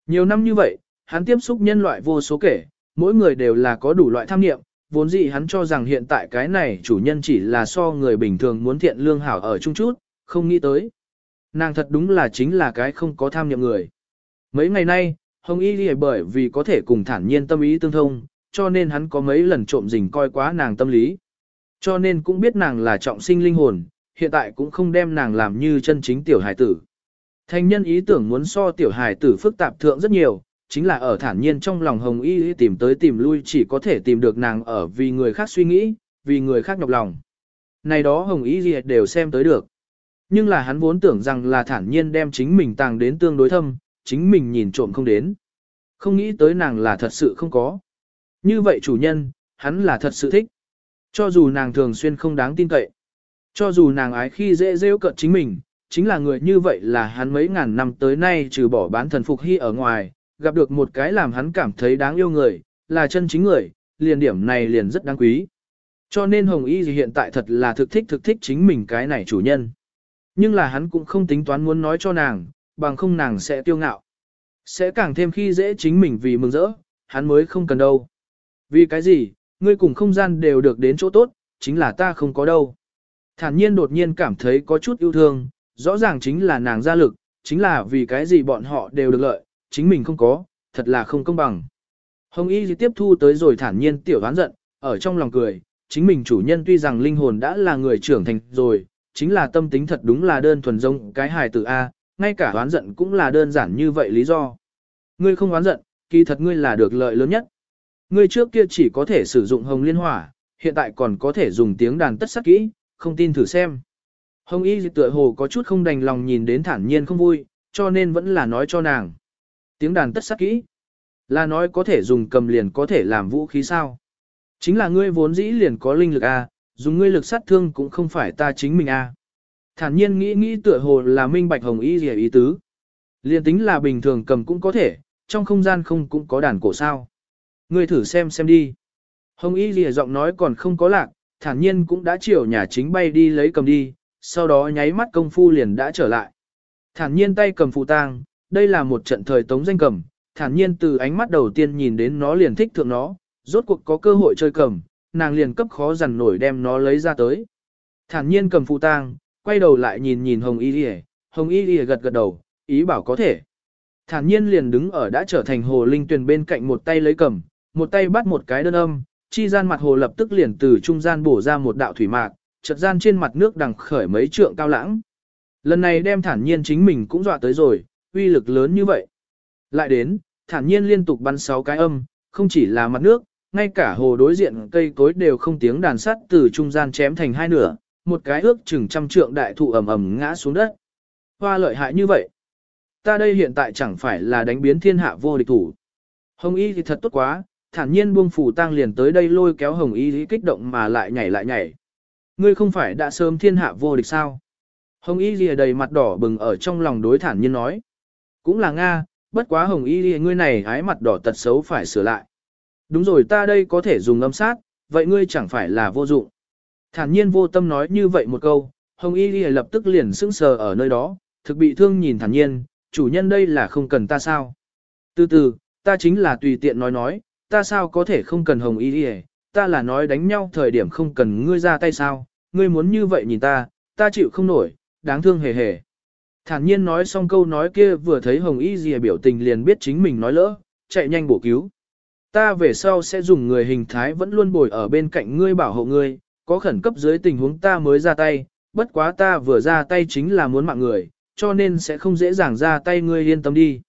Nhiều năm như vậy, hắn tiếp xúc nhân loại vô số kể, mỗi người đều là có đủ loại tham nghiệm, vốn dĩ hắn cho rằng hiện tại cái này chủ nhân chỉ là so người bình thường muốn thiện lương hảo ở chung chút, không nghĩ tới. Nàng thật đúng là chính là cái không có tham niệm người. Mấy ngày nay, Hồng Y Ghi bởi vì có thể cùng thản nhiên tâm ý tương thông, cho nên hắn có mấy lần trộm rình coi quá nàng tâm lý. Cho nên cũng biết nàng là trọng sinh linh hồn, hiện tại cũng không đem nàng làm như chân chính tiểu hải tử. Thành nhân ý tưởng muốn so tiểu hải tử phức tạp thượng rất nhiều, chính là ở thản nhiên trong lòng hồng y tìm tới tìm lui chỉ có thể tìm được nàng ở vì người khác suy nghĩ, vì người khác nhọc lòng. Này đó hồng y gì đều xem tới được. Nhưng là hắn vốn tưởng rằng là thản nhiên đem chính mình tàng đến tương đối thâm, chính mình nhìn trộm không đến. Không nghĩ tới nàng là thật sự không có. Như vậy chủ nhân, hắn là thật sự thích. Cho dù nàng thường xuyên không đáng tin cậy. Cho dù nàng ái khi dễ rêu cận chính mình, chính là người như vậy là hắn mấy ngàn năm tới nay trừ bỏ bán thần phục hy ở ngoài, gặp được một cái làm hắn cảm thấy đáng yêu người, là chân chính người, liền điểm này liền rất đáng quý. Cho nên Hồng Y hiện tại thật là thực thích thực thích chính mình cái này chủ nhân. Nhưng là hắn cũng không tính toán muốn nói cho nàng, bằng không nàng sẽ tiêu ngạo. Sẽ càng thêm khi dễ chính mình vì mừng rỡ, hắn mới không cần đâu. Vì cái gì, ngươi cùng không gian đều được đến chỗ tốt, chính là ta không có đâu. Thản nhiên đột nhiên cảm thấy có chút yêu thương, rõ ràng chính là nàng ra lực, chính là vì cái gì bọn họ đều được lợi, chính mình không có, thật là không công bằng. Hồng Y tiếp thu tới rồi thản nhiên tiểu đoán giận, ở trong lòng cười, chính mình chủ nhân tuy rằng linh hồn đã là người trưởng thành rồi, chính là tâm tính thật đúng là đơn thuần giống cái hài tử A, ngay cả đoán giận cũng là đơn giản như vậy lý do. Ngươi không đoán giận, kỳ thật ngươi là được lợi lớn nhất. Ngươi trước kia chỉ có thể sử dụng hồng liên hỏa, hiện tại còn có thể dùng tiếng đàn tất sắc kỹ, không tin thử xem. Hồng y tựa hồ có chút không đành lòng nhìn đến thản nhiên không vui, cho nên vẫn là nói cho nàng. Tiếng đàn tất sắc kỹ, là nói có thể dùng cầm liền có thể làm vũ khí sao. Chính là ngươi vốn dĩ liền có linh lực A, dùng ngươi lực sát thương cũng không phải ta chính mình A. Thản nhiên nghĩ nghĩ tựa hồ là minh bạch hồng y gì ý tứ. Liền tính là bình thường cầm cũng có thể, trong không gian không cũng có đàn cổ sao. Ngươi thử xem xem đi. Hồng y gì giọng nói còn không có lạc, thản nhiên cũng đã chiều nhà chính bay đi lấy cầm đi, sau đó nháy mắt công phu liền đã trở lại. Thản nhiên tay cầm phụ tang, đây là một trận thời tống danh cầm, thản nhiên từ ánh mắt đầu tiên nhìn đến nó liền thích thượng nó, rốt cuộc có cơ hội chơi cầm, nàng liền cấp khó dằn nổi đem nó lấy ra tới. Thản nhiên cầm phụ tang, quay đầu lại nhìn nhìn Hồng Y Lìa, Hồng Y Lìa gật gật đầu, ý bảo có thể. Thản nhiên liền đứng ở đã trở thành hồ linh tuyền bên cạnh một tay lấy cầm, một tay bắt một cái đơn âm, chi gian mặt hồ lập tức liền từ trung gian bổ ra một đạo thủy mạc, chợt gian trên mặt nước đằng khởi mấy trượng cao lãng. Lần này đem thản nhiên chính mình cũng dọa tới rồi, uy lực lớn như vậy. Lại đến, thản nhiên liên tục bắn sáu cái âm, không chỉ là mặt nước, ngay cả hồ đối diện cây cối đều không tiếng đàn sắt từ trung gian chém thành hai nửa, một cái ước chừng trăm trượng đại thụ ầm ầm ngã xuống đất. Hoa lợi hại như vậy. Ta đây hiện tại chẳng phải là đánh biến thiên hạ vô địch thủ. Hồng Y thì thật tốt quá, thản nhiên buông phủ tang liền tới đây lôi kéo Hồng Y thì kích động mà lại nhảy lại nhảy. Ngươi không phải đã sớm thiên hạ vô địch sao? Hồng Y lìa đầy mặt đỏ bừng ở trong lòng đối thản nhiên nói. Cũng là Nga, bất quá Hồng Y lìa ngươi này ái mặt đỏ tật xấu phải sửa lại. Đúng rồi ta đây có thể dùng âm sát, vậy ngươi chẳng phải là vô dụng. Thản nhiên vô tâm nói như vậy một câu, Hồng Y Ghi lập tức liền sững sờ ở nơi đó, thực bị thương nhìn thản nhiên, chủ nhân đây là không cần ta sao. Từ từ, ta chính là tùy tiện nói nói, ta sao có thể không cần Hồng Y Ghi, ta là nói đánh nhau thời điểm không cần ngươi ra tay sao, ngươi muốn như vậy nhìn ta, ta chịu không nổi, đáng thương hề hề. Thản nhiên nói xong câu nói kia vừa thấy Hồng Y Ghi biểu tình liền biết chính mình nói lỡ, chạy nhanh bổ cứu. Ta về sau sẽ dùng người hình thái vẫn luôn bồi ở bên cạnh ngươi bảo hộ ngươi, có khẩn cấp dưới tình huống ta mới ra tay, bất quá ta vừa ra tay chính là muốn mạng người, cho nên sẽ không dễ dàng ra tay ngươi yên tâm đi.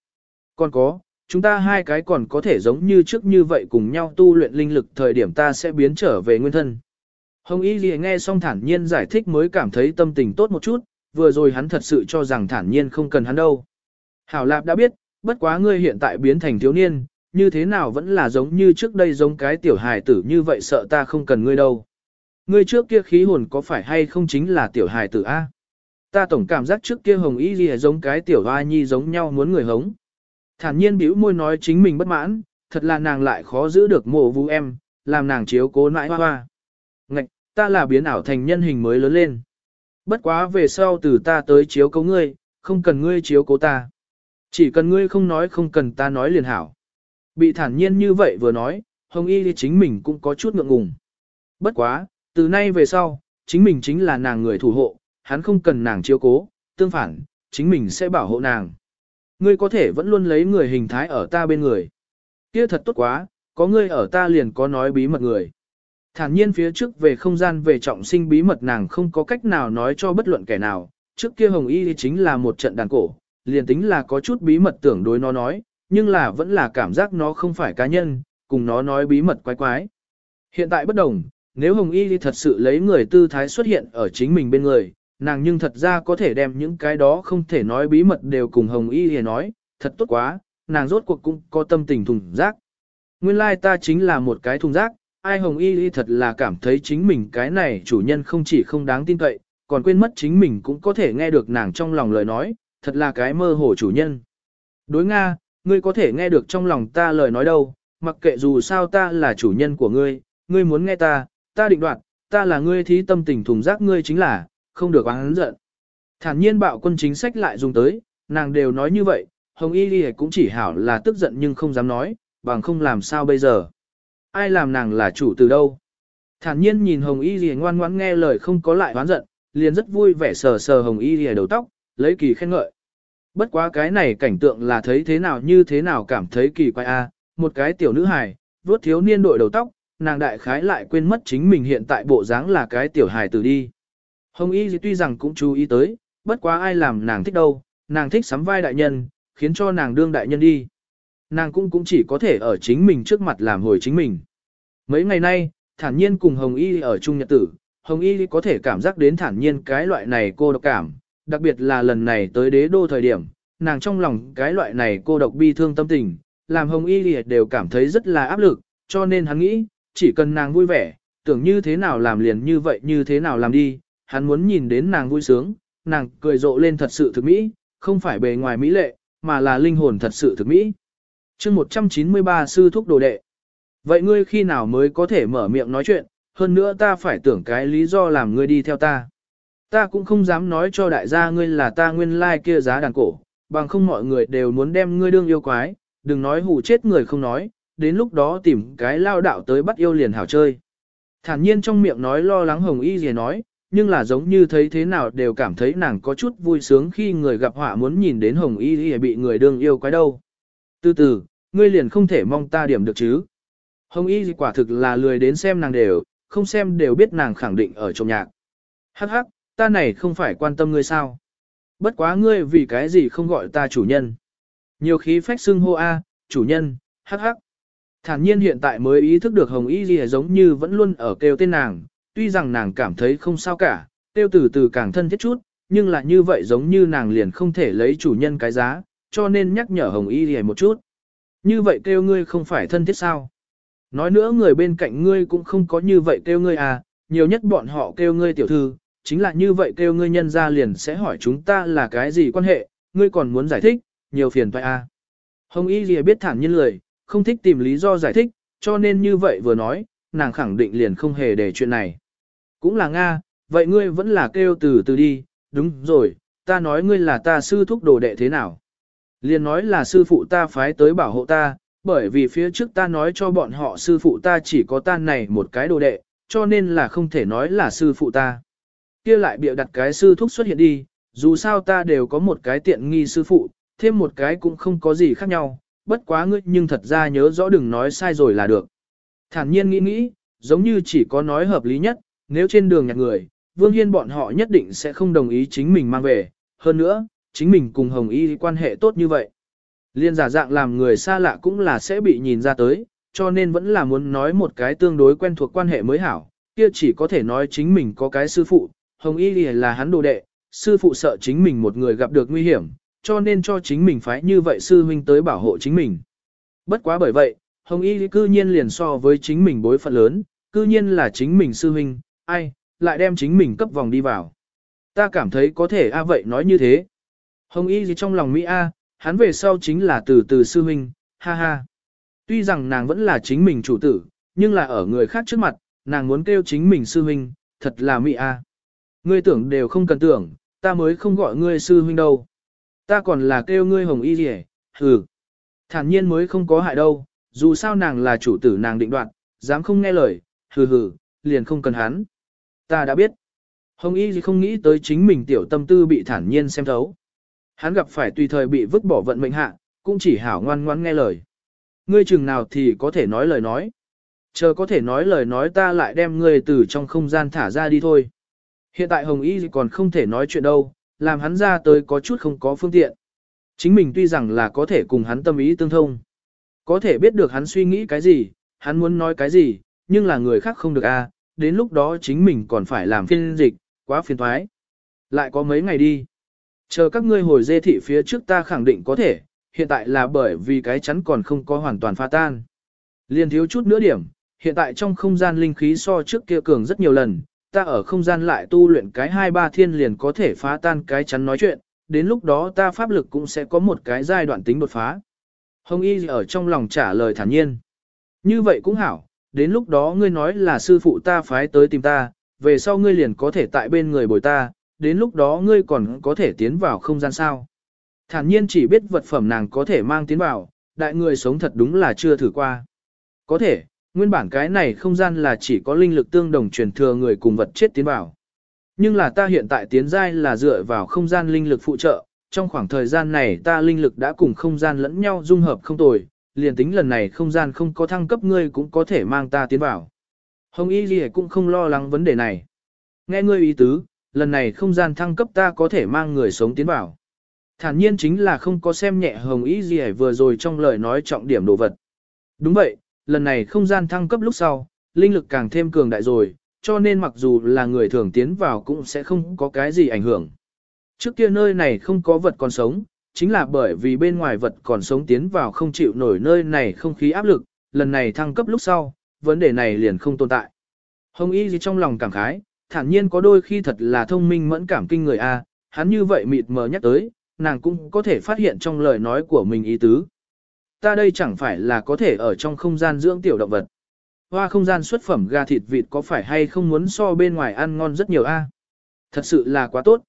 Còn có, chúng ta hai cái còn có thể giống như trước như vậy cùng nhau tu luyện linh lực thời điểm ta sẽ biến trở về nguyên thân. Hồng Y Lì nghe xong thản nhiên giải thích mới cảm thấy tâm tình tốt một chút, vừa rồi hắn thật sự cho rằng thản nhiên không cần hắn đâu. Hảo Lạp đã biết, bất quá ngươi hiện tại biến thành thiếu niên, như thế nào vẫn là giống như trước đây giống cái tiểu hài tử như vậy sợ ta không cần ngươi đâu. Ngươi trước kia khí hồn có phải hay không chính là tiểu hài tử A? Ta tổng cảm giác trước kia hồng y gì giống cái tiểu hoa nhi giống nhau muốn người hống. Thản nhiên bĩu môi nói chính mình bất mãn, thật là nàng lại khó giữ được mộ vũ em, làm nàng chiếu cố nãi hoa hoa. Ngạch, ta là biến ảo thành nhân hình mới lớn lên. Bất quá về sau từ ta tới chiếu cố ngươi, không cần ngươi chiếu cố ta. Chỉ cần ngươi không nói không cần ta nói liền hảo. Bị thản nhiên như vậy vừa nói, Hồng Y thì chính mình cũng có chút ngượng ngùng. Bất quá, từ nay về sau, chính mình chính là nàng người thủ hộ, hắn không cần nàng chiếu cố, tương phản, chính mình sẽ bảo hộ nàng. Ngươi có thể vẫn luôn lấy người hình thái ở ta bên người. Kia thật tốt quá, có ngươi ở ta liền có nói bí mật người. Thản nhiên phía trước về không gian về trọng sinh bí mật nàng không có cách nào nói cho bất luận kẻ nào, trước kia Hồng Y thì chính là một trận đàn cổ, liền tính là có chút bí mật tưởng đối nó nói, nhưng là vẫn là cảm giác nó không phải cá nhân, cùng nó nói bí mật quái quái. Hiện tại bất đồng, nếu Hồng Y thật sự lấy người tư thái xuất hiện ở chính mình bên người, nàng nhưng thật ra có thể đem những cái đó không thể nói bí mật đều cùng Hồng Y nói, thật tốt quá, nàng rốt cuộc cũng có tâm tình thùng rác. Nguyên lai ta chính là một cái thùng rác, ai hồng y thì thật là cảm thấy chính mình cái này chủ nhân không chỉ không đáng tin cậy, còn quên mất chính mình cũng có thể nghe được nàng trong lòng lời nói, thật là cái mơ hồ chủ nhân. Đối Nga, ngươi có thể nghe được trong lòng ta lời nói đâu, mặc kệ dù sao ta là chủ nhân của ngươi, ngươi muốn nghe ta, ta định đoạt, ta là ngươi thí tâm tình thùng rác ngươi chính là, không được oán giận. Thản nhiên bạo quân chính sách lại dùng tới, nàng đều nói như vậy, Hồng Y Ghi cũng chỉ hảo là tức giận nhưng không dám nói, bằng không làm sao bây giờ. Ai làm nàng là chủ từ đâu. Thản nhiên nhìn Hồng Y Ghi ngoan ngoãn nghe lời không có lại oán giận, liền rất vui vẻ sờ sờ Hồng Y Ghi đầu tóc, lấy kỳ khen ngợi. Bất quá cái này cảnh tượng là thấy thế nào như thế nào cảm thấy kỳ quái a, một cái tiểu nữ hài, vuốt thiếu niên đội đầu tóc, nàng đại khái lại quên mất chính mình hiện tại bộ dáng là cái tiểu hài tử đi. Hồng Y tuy rằng cũng chú ý tới, bất quá ai làm nàng thích đâu, nàng thích sắm vai đại nhân, khiến cho nàng đương đại nhân đi. Nàng cũng cũng chỉ có thể ở chính mình trước mặt làm hồi chính mình. Mấy ngày nay, thản nhiên cùng Hồng Y ở chung nhật tử, Hồng Y có thể cảm giác đến thản nhiên cái loại này cô độc cảm, đặc biệt là lần này tới đế đô thời điểm, nàng trong lòng cái loại này cô độc bi thương tâm tình, làm Hồng Y đều cảm thấy rất là áp lực, cho nên hắn nghĩ, chỉ cần nàng vui vẻ, tưởng như thế nào làm liền như vậy như thế nào làm đi, hắn muốn nhìn đến nàng vui sướng, nàng cười rộ lên thật sự thực mỹ, không phải bề ngoài mỹ lệ, mà là linh hồn thật sự thực mỹ. chương 193 sư thúc đồ đệ. Vậy ngươi khi nào mới có thể mở miệng nói chuyện, hơn nữa ta phải tưởng cái lý do làm ngươi đi theo ta. Ta cũng không dám nói cho đại gia ngươi là ta nguyên lai like kia giá đàn cổ, bằng không mọi người đều muốn đem ngươi đương yêu quái, đừng nói hù chết người không nói, đến lúc đó tìm cái lao đạo tới bắt yêu liền hảo chơi. Thản nhiên trong miệng nói lo lắng hồng y gì nói, nhưng là giống như thấy thế nào đều cảm thấy nàng có chút vui sướng khi người gặp họa muốn nhìn đến hồng y gì bị người đương yêu quái đâu. Từ từ, ngươi liền không thể mong ta điểm được chứ. Hồng y gì quả thực là lười đến xem nàng đều, không xem đều biết nàng khẳng định ở trong nhạc. Hắc hắc, ta này không phải quan tâm ngươi sao. Bất quá ngươi vì cái gì không gọi ta chủ nhân. Nhiều khí phách xưng hô a, chủ nhân, hắc hắc. Thản nhiên hiện tại mới ý thức được Hồng Y Ghi giống như vẫn luôn ở kêu tên nàng, tuy rằng nàng cảm thấy không sao cả, kêu từ từ càng thân thiết chút, nhưng là như vậy giống như nàng liền không thể lấy chủ nhân cái giá, cho nên nhắc nhở Hồng Y Ghi một chút. Như vậy kêu ngươi không phải thân thiết sao? Nói nữa người bên cạnh ngươi cũng không có như vậy kêu ngươi à, nhiều nhất bọn họ kêu ngươi tiểu thư, chính là như vậy kêu ngươi nhân ra liền sẽ hỏi chúng ta là cái gì quan hệ, ngươi còn muốn giải thích, nhiều phiền toái à. Hồng Y Lìa biết thản nhiên lời không thích tìm lý do giải thích, cho nên như vậy vừa nói, nàng khẳng định liền không hề để chuyện này. Cũng là Nga, vậy ngươi vẫn là kêu từ từ đi, đúng rồi, ta nói ngươi là ta sư thúc đồ đệ thế nào. Liền nói là sư phụ ta phái tới bảo hộ ta, bởi vì phía trước ta nói cho bọn họ sư phụ ta chỉ có ta này một cái đồ đệ, cho nên là không thể nói là sư phụ ta kia lại bịa đặt cái sư thúc xuất hiện đi, dù sao ta đều có một cái tiện nghi sư phụ, thêm một cái cũng không có gì khác nhau, bất quá ngươi nhưng thật ra nhớ rõ đừng nói sai rồi là được. Thản nhiên nghĩ nghĩ, giống như chỉ có nói hợp lý nhất, nếu trên đường nhặt người, Vương Hiên bọn họ nhất định sẽ không đồng ý chính mình mang về, hơn nữa, chính mình cùng Hồng Y quan hệ tốt như vậy. Liên giả dạng làm người xa lạ cũng là sẽ bị nhìn ra tới, cho nên vẫn là muốn nói một cái tương đối quen thuộc quan hệ mới hảo, kia chỉ có thể nói chính mình có cái sư phụ, Hồng Y là hắn đồ đệ, sư phụ sợ chính mình một người gặp được nguy hiểm, cho nên cho chính mình phái như vậy sư huynh tới bảo hộ chính mình. Bất quá bởi vậy, Hồng Y cư nhiên liền so với chính mình bối phận lớn, cư nhiên là chính mình sư huynh, ai, lại đem chính mình cấp vòng đi vào. Ta cảm thấy có thể a vậy nói như thế. Hồng Y gì trong lòng Mỹ A, hắn về sau chính là từ từ sư huynh, ha ha. Tuy rằng nàng vẫn là chính mình chủ tử, nhưng là ở người khác trước mặt, nàng muốn kêu chính mình sư huynh, thật là Mỹ A. Ngươi tưởng đều không cần tưởng, ta mới không gọi ngươi sư huynh đâu. Ta còn là kêu ngươi hồng y gì hừ. Thản nhiên mới không có hại đâu, dù sao nàng là chủ tử nàng định đoạt, dám không nghe lời, hừ hừ, liền không cần hắn. Ta đã biết. Hồng y gì không nghĩ tới chính mình tiểu tâm tư bị thản nhiên xem thấu. Hắn gặp phải tùy thời bị vứt bỏ vận mệnh hạ, cũng chỉ hảo ngoan ngoan nghe lời. Ngươi chừng nào thì có thể nói lời nói. Chờ có thể nói lời nói ta lại đem ngươi từ trong không gian thả ra đi thôi. Hiện tại Hồng Y còn không thể nói chuyện đâu, làm hắn ra tới có chút không có phương tiện. Chính mình tuy rằng là có thể cùng hắn tâm ý tương thông, có thể biết được hắn suy nghĩ cái gì, hắn muốn nói cái gì, nhưng là người khác không được a, đến lúc đó chính mình còn phải làm phiên dịch, quá phiền thoái. Lại có mấy ngày đi. Chờ các ngươi hồi dê thị phía trước ta khẳng định có thể, hiện tại là bởi vì cái chắn còn không có hoàn toàn pha tan. Liên thiếu chút nữa điểm, hiện tại trong không gian linh khí so trước kia cường rất nhiều lần, ta ở không gian lại tu luyện cái hai ba thiên liền có thể phá tan cái chắn nói chuyện, đến lúc đó ta pháp lực cũng sẽ có một cái giai đoạn tính đột phá. Hồng Y ở trong lòng trả lời thản nhiên. Như vậy cũng hảo, đến lúc đó ngươi nói là sư phụ ta phái tới tìm ta, về sau ngươi liền có thể tại bên người bồi ta, đến lúc đó ngươi còn có thể tiến vào không gian sao. Thản nhiên chỉ biết vật phẩm nàng có thể mang tiến vào, đại người sống thật đúng là chưa thử qua. Có thể, nguyên bản cái này không gian là chỉ có linh lực tương đồng truyền thừa người cùng vật chết tiến vào. Nhưng là ta hiện tại tiến giai là dựa vào không gian linh lực phụ trợ, trong khoảng thời gian này ta linh lực đã cùng không gian lẫn nhau dung hợp không tồi, liền tính lần này không gian không có thăng cấp ngươi cũng có thể mang ta tiến vào. Hồng Y Ghi cũng không lo lắng vấn đề này. Nghe ngươi ý tứ, lần này không gian thăng cấp ta có thể mang người sống tiến vào. Thản nhiên chính là không có xem nhẹ Hồng Y Ghi vừa rồi trong lời nói trọng điểm đồ vật. Đúng vậy, lần này không gian thăng cấp lúc sau, linh lực càng thêm cường đại rồi, cho nên mặc dù là người thường tiến vào cũng sẽ không có cái gì ảnh hưởng. Trước kia nơi này không có vật còn sống, chính là bởi vì bên ngoài vật còn sống tiến vào không chịu nổi nơi này không khí áp lực, lần này thăng cấp lúc sau, vấn đề này liền không tồn tại. Hồng Y gì trong lòng cảm khái, thản nhiên có đôi khi thật là thông minh mẫn cảm kinh người A, hắn như vậy mịt mờ nhắc tới, nàng cũng có thể phát hiện trong lời nói của mình ý tứ. Ta đây chẳng phải là có thể ở trong không gian dưỡng tiểu động vật. Hoa không gian xuất phẩm gà thịt vịt có phải hay không muốn so bên ngoài ăn ngon rất nhiều a? Thật sự là quá tốt.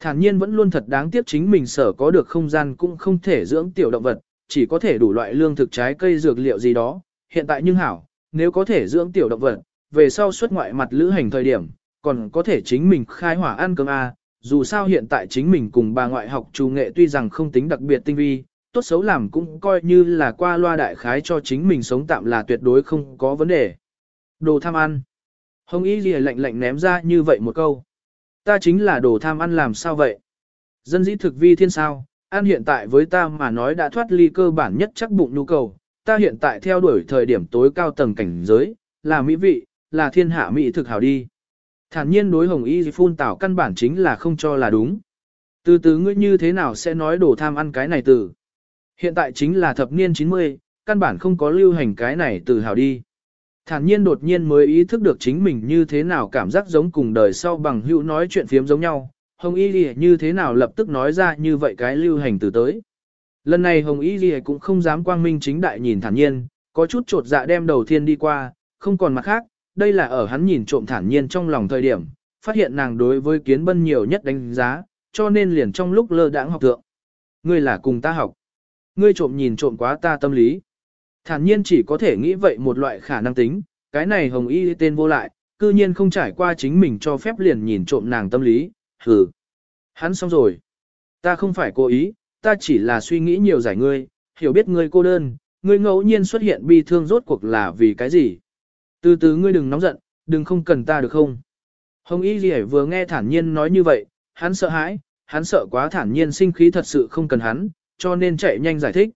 Thản nhiên vẫn luôn thật đáng tiếc chính mình sở có được không gian cũng không thể dưỡng tiểu động vật, chỉ có thể đủ loại lương thực trái cây dược liệu gì đó. Hiện tại nhưng hảo, nếu có thể dưỡng tiểu động vật, về sau xuất ngoại mặt lữ hành thời điểm, còn có thể chính mình khai hỏa ăn cơm A, dù sao hiện tại chính mình cùng bà ngoại học trù nghệ tuy rằng không tính đặc biệt tinh vi, tốt xấu làm cũng coi như là qua loa đại khái cho chính mình sống tạm là tuyệt đối không có vấn đề. Đồ tham ăn. Hồng Y Ghi lạnh lạnh ném ra như vậy một câu. Ta chính là đồ tham ăn làm sao vậy? Dân dĩ thực vi thiên sao, ăn hiện tại với ta mà nói đã thoát ly cơ bản nhất chắc bụng nhu cầu, ta hiện tại theo đuổi thời điểm tối cao tầng cảnh giới, là mỹ vị, là thiên hạ mỹ thực hảo đi. Thản nhiên đối hồng y phun tảo căn bản chính là không cho là đúng. Từ từ ngươi như thế nào sẽ nói đồ tham ăn cái này từ. Hiện tại chính là thập niên 90, căn bản không có lưu hành cái này từ hào đi. Thản nhiên đột nhiên mới ý thức được chính mình như thế nào cảm giác giống cùng đời sau bằng hữu nói chuyện phiếm giống nhau, Hồng Y Ghi như thế nào lập tức nói ra như vậy cái lưu hành từ tới. Lần này Hồng Y Ghi cũng không dám quang minh chính đại nhìn thản nhiên, có chút trột dạ đem đầu tiên đi qua, không còn mặt khác, đây là ở hắn nhìn trộm thản nhiên trong lòng thời điểm, phát hiện nàng đối với kiến bân nhiều nhất đánh giá, cho nên liền trong lúc lơ đãng học thượng, Ngươi là cùng ta học. Ngươi trộm nhìn trộm quá ta tâm lý. Thản nhiên chỉ có thể nghĩ vậy một loại khả năng tính, cái này hồng y tên vô lại, cư nhiên không trải qua chính mình cho phép liền nhìn trộm nàng tâm lý, hừ. Hắn xong rồi. Ta không phải cố ý, ta chỉ là suy nghĩ nhiều giải ngươi, hiểu biết ngươi cô đơn, ngươi ngẫu nhiên xuất hiện bi thương rốt cuộc là vì cái gì. Từ từ ngươi đừng nóng giận, đừng không cần ta được không. Hồng Y Ghi vừa nghe thản nhiên nói như vậy, hắn sợ hãi, hắn sợ quá thản nhiên sinh khí thật sự không cần hắn, cho nên chạy nhanh giải thích.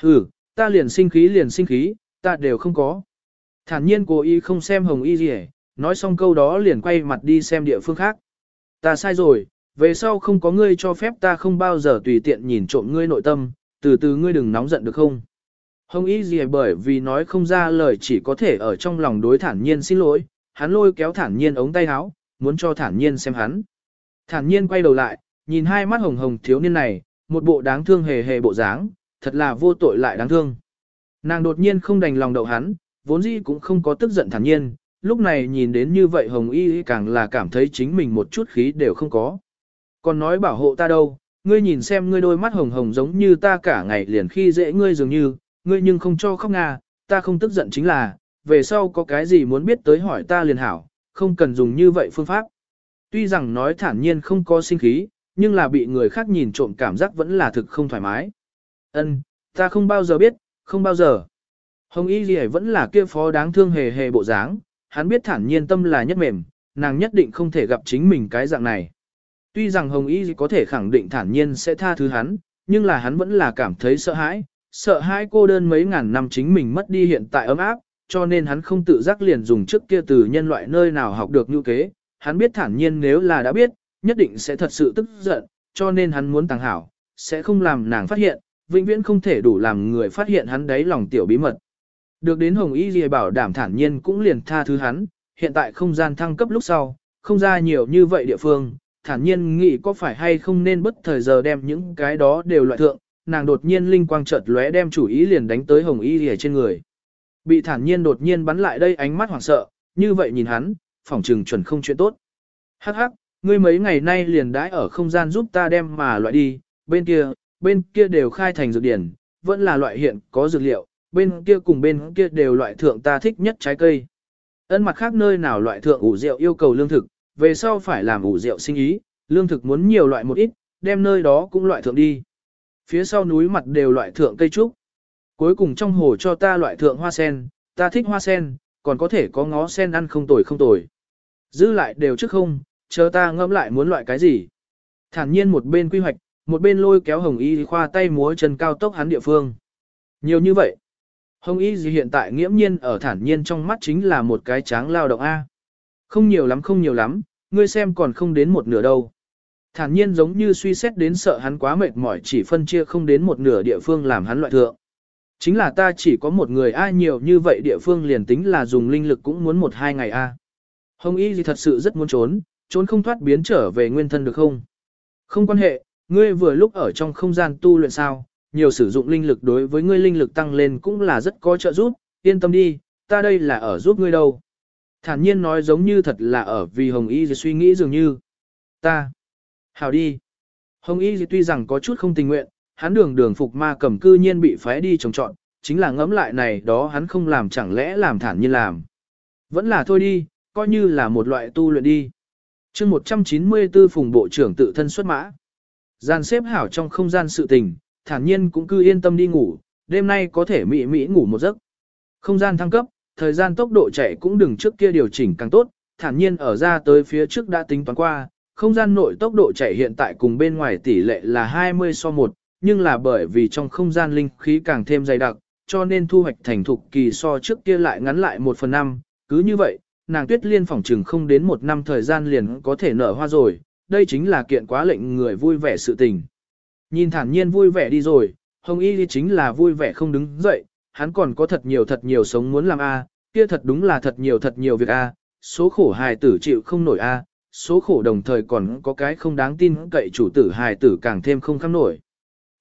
Ừ, ta liền sinh khí liền sinh khí, ta đều không có. Thản nhiên cố ý không xem Hồng Y Ghi nói xong câu đó liền quay mặt đi xem địa phương khác. Ta sai rồi, về sau không có ngươi cho phép ta không bao giờ tùy tiện nhìn trộm ngươi nội tâm, từ từ ngươi đừng nóng giận được không. Hồng Y gì bởi vì nói không ra lời chỉ có thể ở trong lòng đối thản nhiên xin lỗi, hắn lôi kéo thản nhiên ống tay áo, muốn cho thản nhiên xem hắn. Thản nhiên quay đầu lại, nhìn hai mắt hồng hồng thiếu niên này, một bộ đáng thương hề hề bộ dáng, thật là vô tội lại đáng thương. Nàng đột nhiên không đành lòng đậu hắn, vốn dĩ cũng không có tức giận thản nhiên, lúc này nhìn đến như vậy hồng y càng là cảm thấy chính mình một chút khí đều không có. Còn nói bảo hộ ta đâu, ngươi nhìn xem ngươi đôi mắt hồng hồng giống như ta cả ngày liền khi dễ ngươi dường như, ngươi nhưng không cho khóc nga, ta không tức giận chính là, về sau có cái gì muốn biết tới hỏi ta liền hảo, không cần dùng như vậy phương pháp. Tuy rằng nói thản nhiên không có sinh khí, nhưng là bị người khác nhìn trộm cảm giác vẫn là thực không thoải mái. Ân, ta không bao giờ biết, không bao giờ. Hồng Y Ghi vẫn là kia phó đáng thương hề hề bộ dáng, hắn biết thản nhiên tâm là nhất mềm, nàng nhất định không thể gặp chính mình cái dạng này. Tuy rằng Hồng Y có thể khẳng định thản nhiên sẽ tha thứ hắn, nhưng là hắn vẫn là cảm thấy sợ hãi, sợ hãi cô đơn mấy ngàn năm chính mình mất đi hiện tại ấm áp, cho nên hắn không tự giác liền dùng trước kia từ nhân loại nơi nào học được như kế. Hắn biết thản nhiên nếu là đã biết, nhất định sẽ thật sự tức giận, cho nên hắn muốn tàng hảo, sẽ không làm nàng phát hiện, vĩnh viễn không thể đủ làm người phát hiện hắn đấy lòng tiểu bí mật. Được đến Hồng Y Lìa bảo đảm thản nhiên cũng liền tha thứ hắn, hiện tại không gian thăng cấp lúc sau, không ra nhiều như vậy địa phương, thản nhiên nghĩ có phải hay không nên bất thời giờ đem những cái đó đều loại thượng, nàng đột nhiên linh quang chợt lóe đem chủ ý liền đánh tới Hồng Y Lìa trên người. Bị thản nhiên đột nhiên bắn lại đây ánh mắt hoảng sợ, như vậy nhìn hắn, phỏng trừng chuẩn không chuyện tốt. Hắc hắc, ngươi mấy ngày nay liền đãi ở không gian giúp ta đem mà loại đi, bên kia, bên kia đều khai thành dược điển, vẫn là loại hiện có dược liệu, bên kia cùng bên kia đều loại thượng ta thích nhất trái cây. Ấn mặt khác nơi nào loại thượng ủ rượu yêu cầu lương thực, về sau phải làm ủ rượu sinh ý, lương thực muốn nhiều loại một ít, đem nơi đó cũng loại thượng đi. Phía sau núi mặt đều loại thượng cây trúc. Cuối cùng trong hồ cho ta loại thượng hoa sen, ta thích hoa sen, còn có thể có ngó sen ăn không tồi không tồi. Dư lại đều trước không, chờ ta ngẫm lại muốn loại cái gì. Thản nhiên một bên quy hoạch, một bên lôi kéo Hồng Y khoa tay múa chân cao tốc hắn địa phương. Nhiều như vậy. Hồng Y gì hiện tại nghiễm nhiên ở thản nhiên trong mắt chính là một cái tráng lao động A. Không nhiều lắm không nhiều lắm, ngươi xem còn không đến một nửa đâu. Thản nhiên giống như suy xét đến sợ hắn quá mệt mỏi chỉ phân chia không đến một nửa địa phương làm hắn loại thượng. Chính là ta chỉ có một người ai nhiều như vậy địa phương liền tính là dùng linh lực cũng muốn một hai ngày a. Hồng Y gì thật sự rất muốn trốn, trốn không thoát biến trở về nguyên thân được không? Không quan hệ, ngươi vừa lúc ở trong không gian tu luyện sao, nhiều sử dụng linh lực đối với ngươi linh lực tăng lên cũng là rất có trợ giúp, yên tâm đi, ta đây là ở giúp ngươi đâu. Thản nhiên nói giống như thật là ở vì Hồng Y suy nghĩ dường như. Ta. Hào đi. Hồng Y tuy rằng có chút không tình nguyện, hắn đường đường phục ma cầm cư nhiên bị phái đi trồng trọn, chính là ngẫm lại này đó hắn không làm chẳng lẽ làm thản nhiên làm. Vẫn là thôi đi, coi như là một loại tu luyện đi chương 194 phùng bộ trưởng tự thân xuất mã. Gian xếp hảo trong không gian sự tình, thản nhiên cũng cứ yên tâm đi ngủ, đêm nay có thể mị mị ngủ một giấc. Không gian thăng cấp, thời gian tốc độ chạy cũng đừng trước kia điều chỉnh càng tốt, thản nhiên ở ra tới phía trước đã tính toán qua, không gian nội tốc độ chạy hiện tại cùng bên ngoài tỷ lệ là 20 so 1, nhưng là bởi vì trong không gian linh khí càng thêm dày đặc, cho nên thu hoạch thành thục kỳ so trước kia lại ngắn lại 1 phần 5, cứ như vậy, nàng tuyết liên phỏng trừng không đến một năm thời gian liền có thể nở hoa rồi, đây chính là kiện quá lệnh người vui vẻ sự tình. Nhìn thản nhiên vui vẻ đi rồi, Hồng Y chính là vui vẻ không đứng dậy, hắn còn có thật nhiều thật nhiều sống muốn làm a, kia thật đúng là thật nhiều thật nhiều việc a, số khổ hài tử chịu không nổi a, số khổ đồng thời còn có cái không đáng tin cậy chủ tử hài tử càng thêm không khám nổi.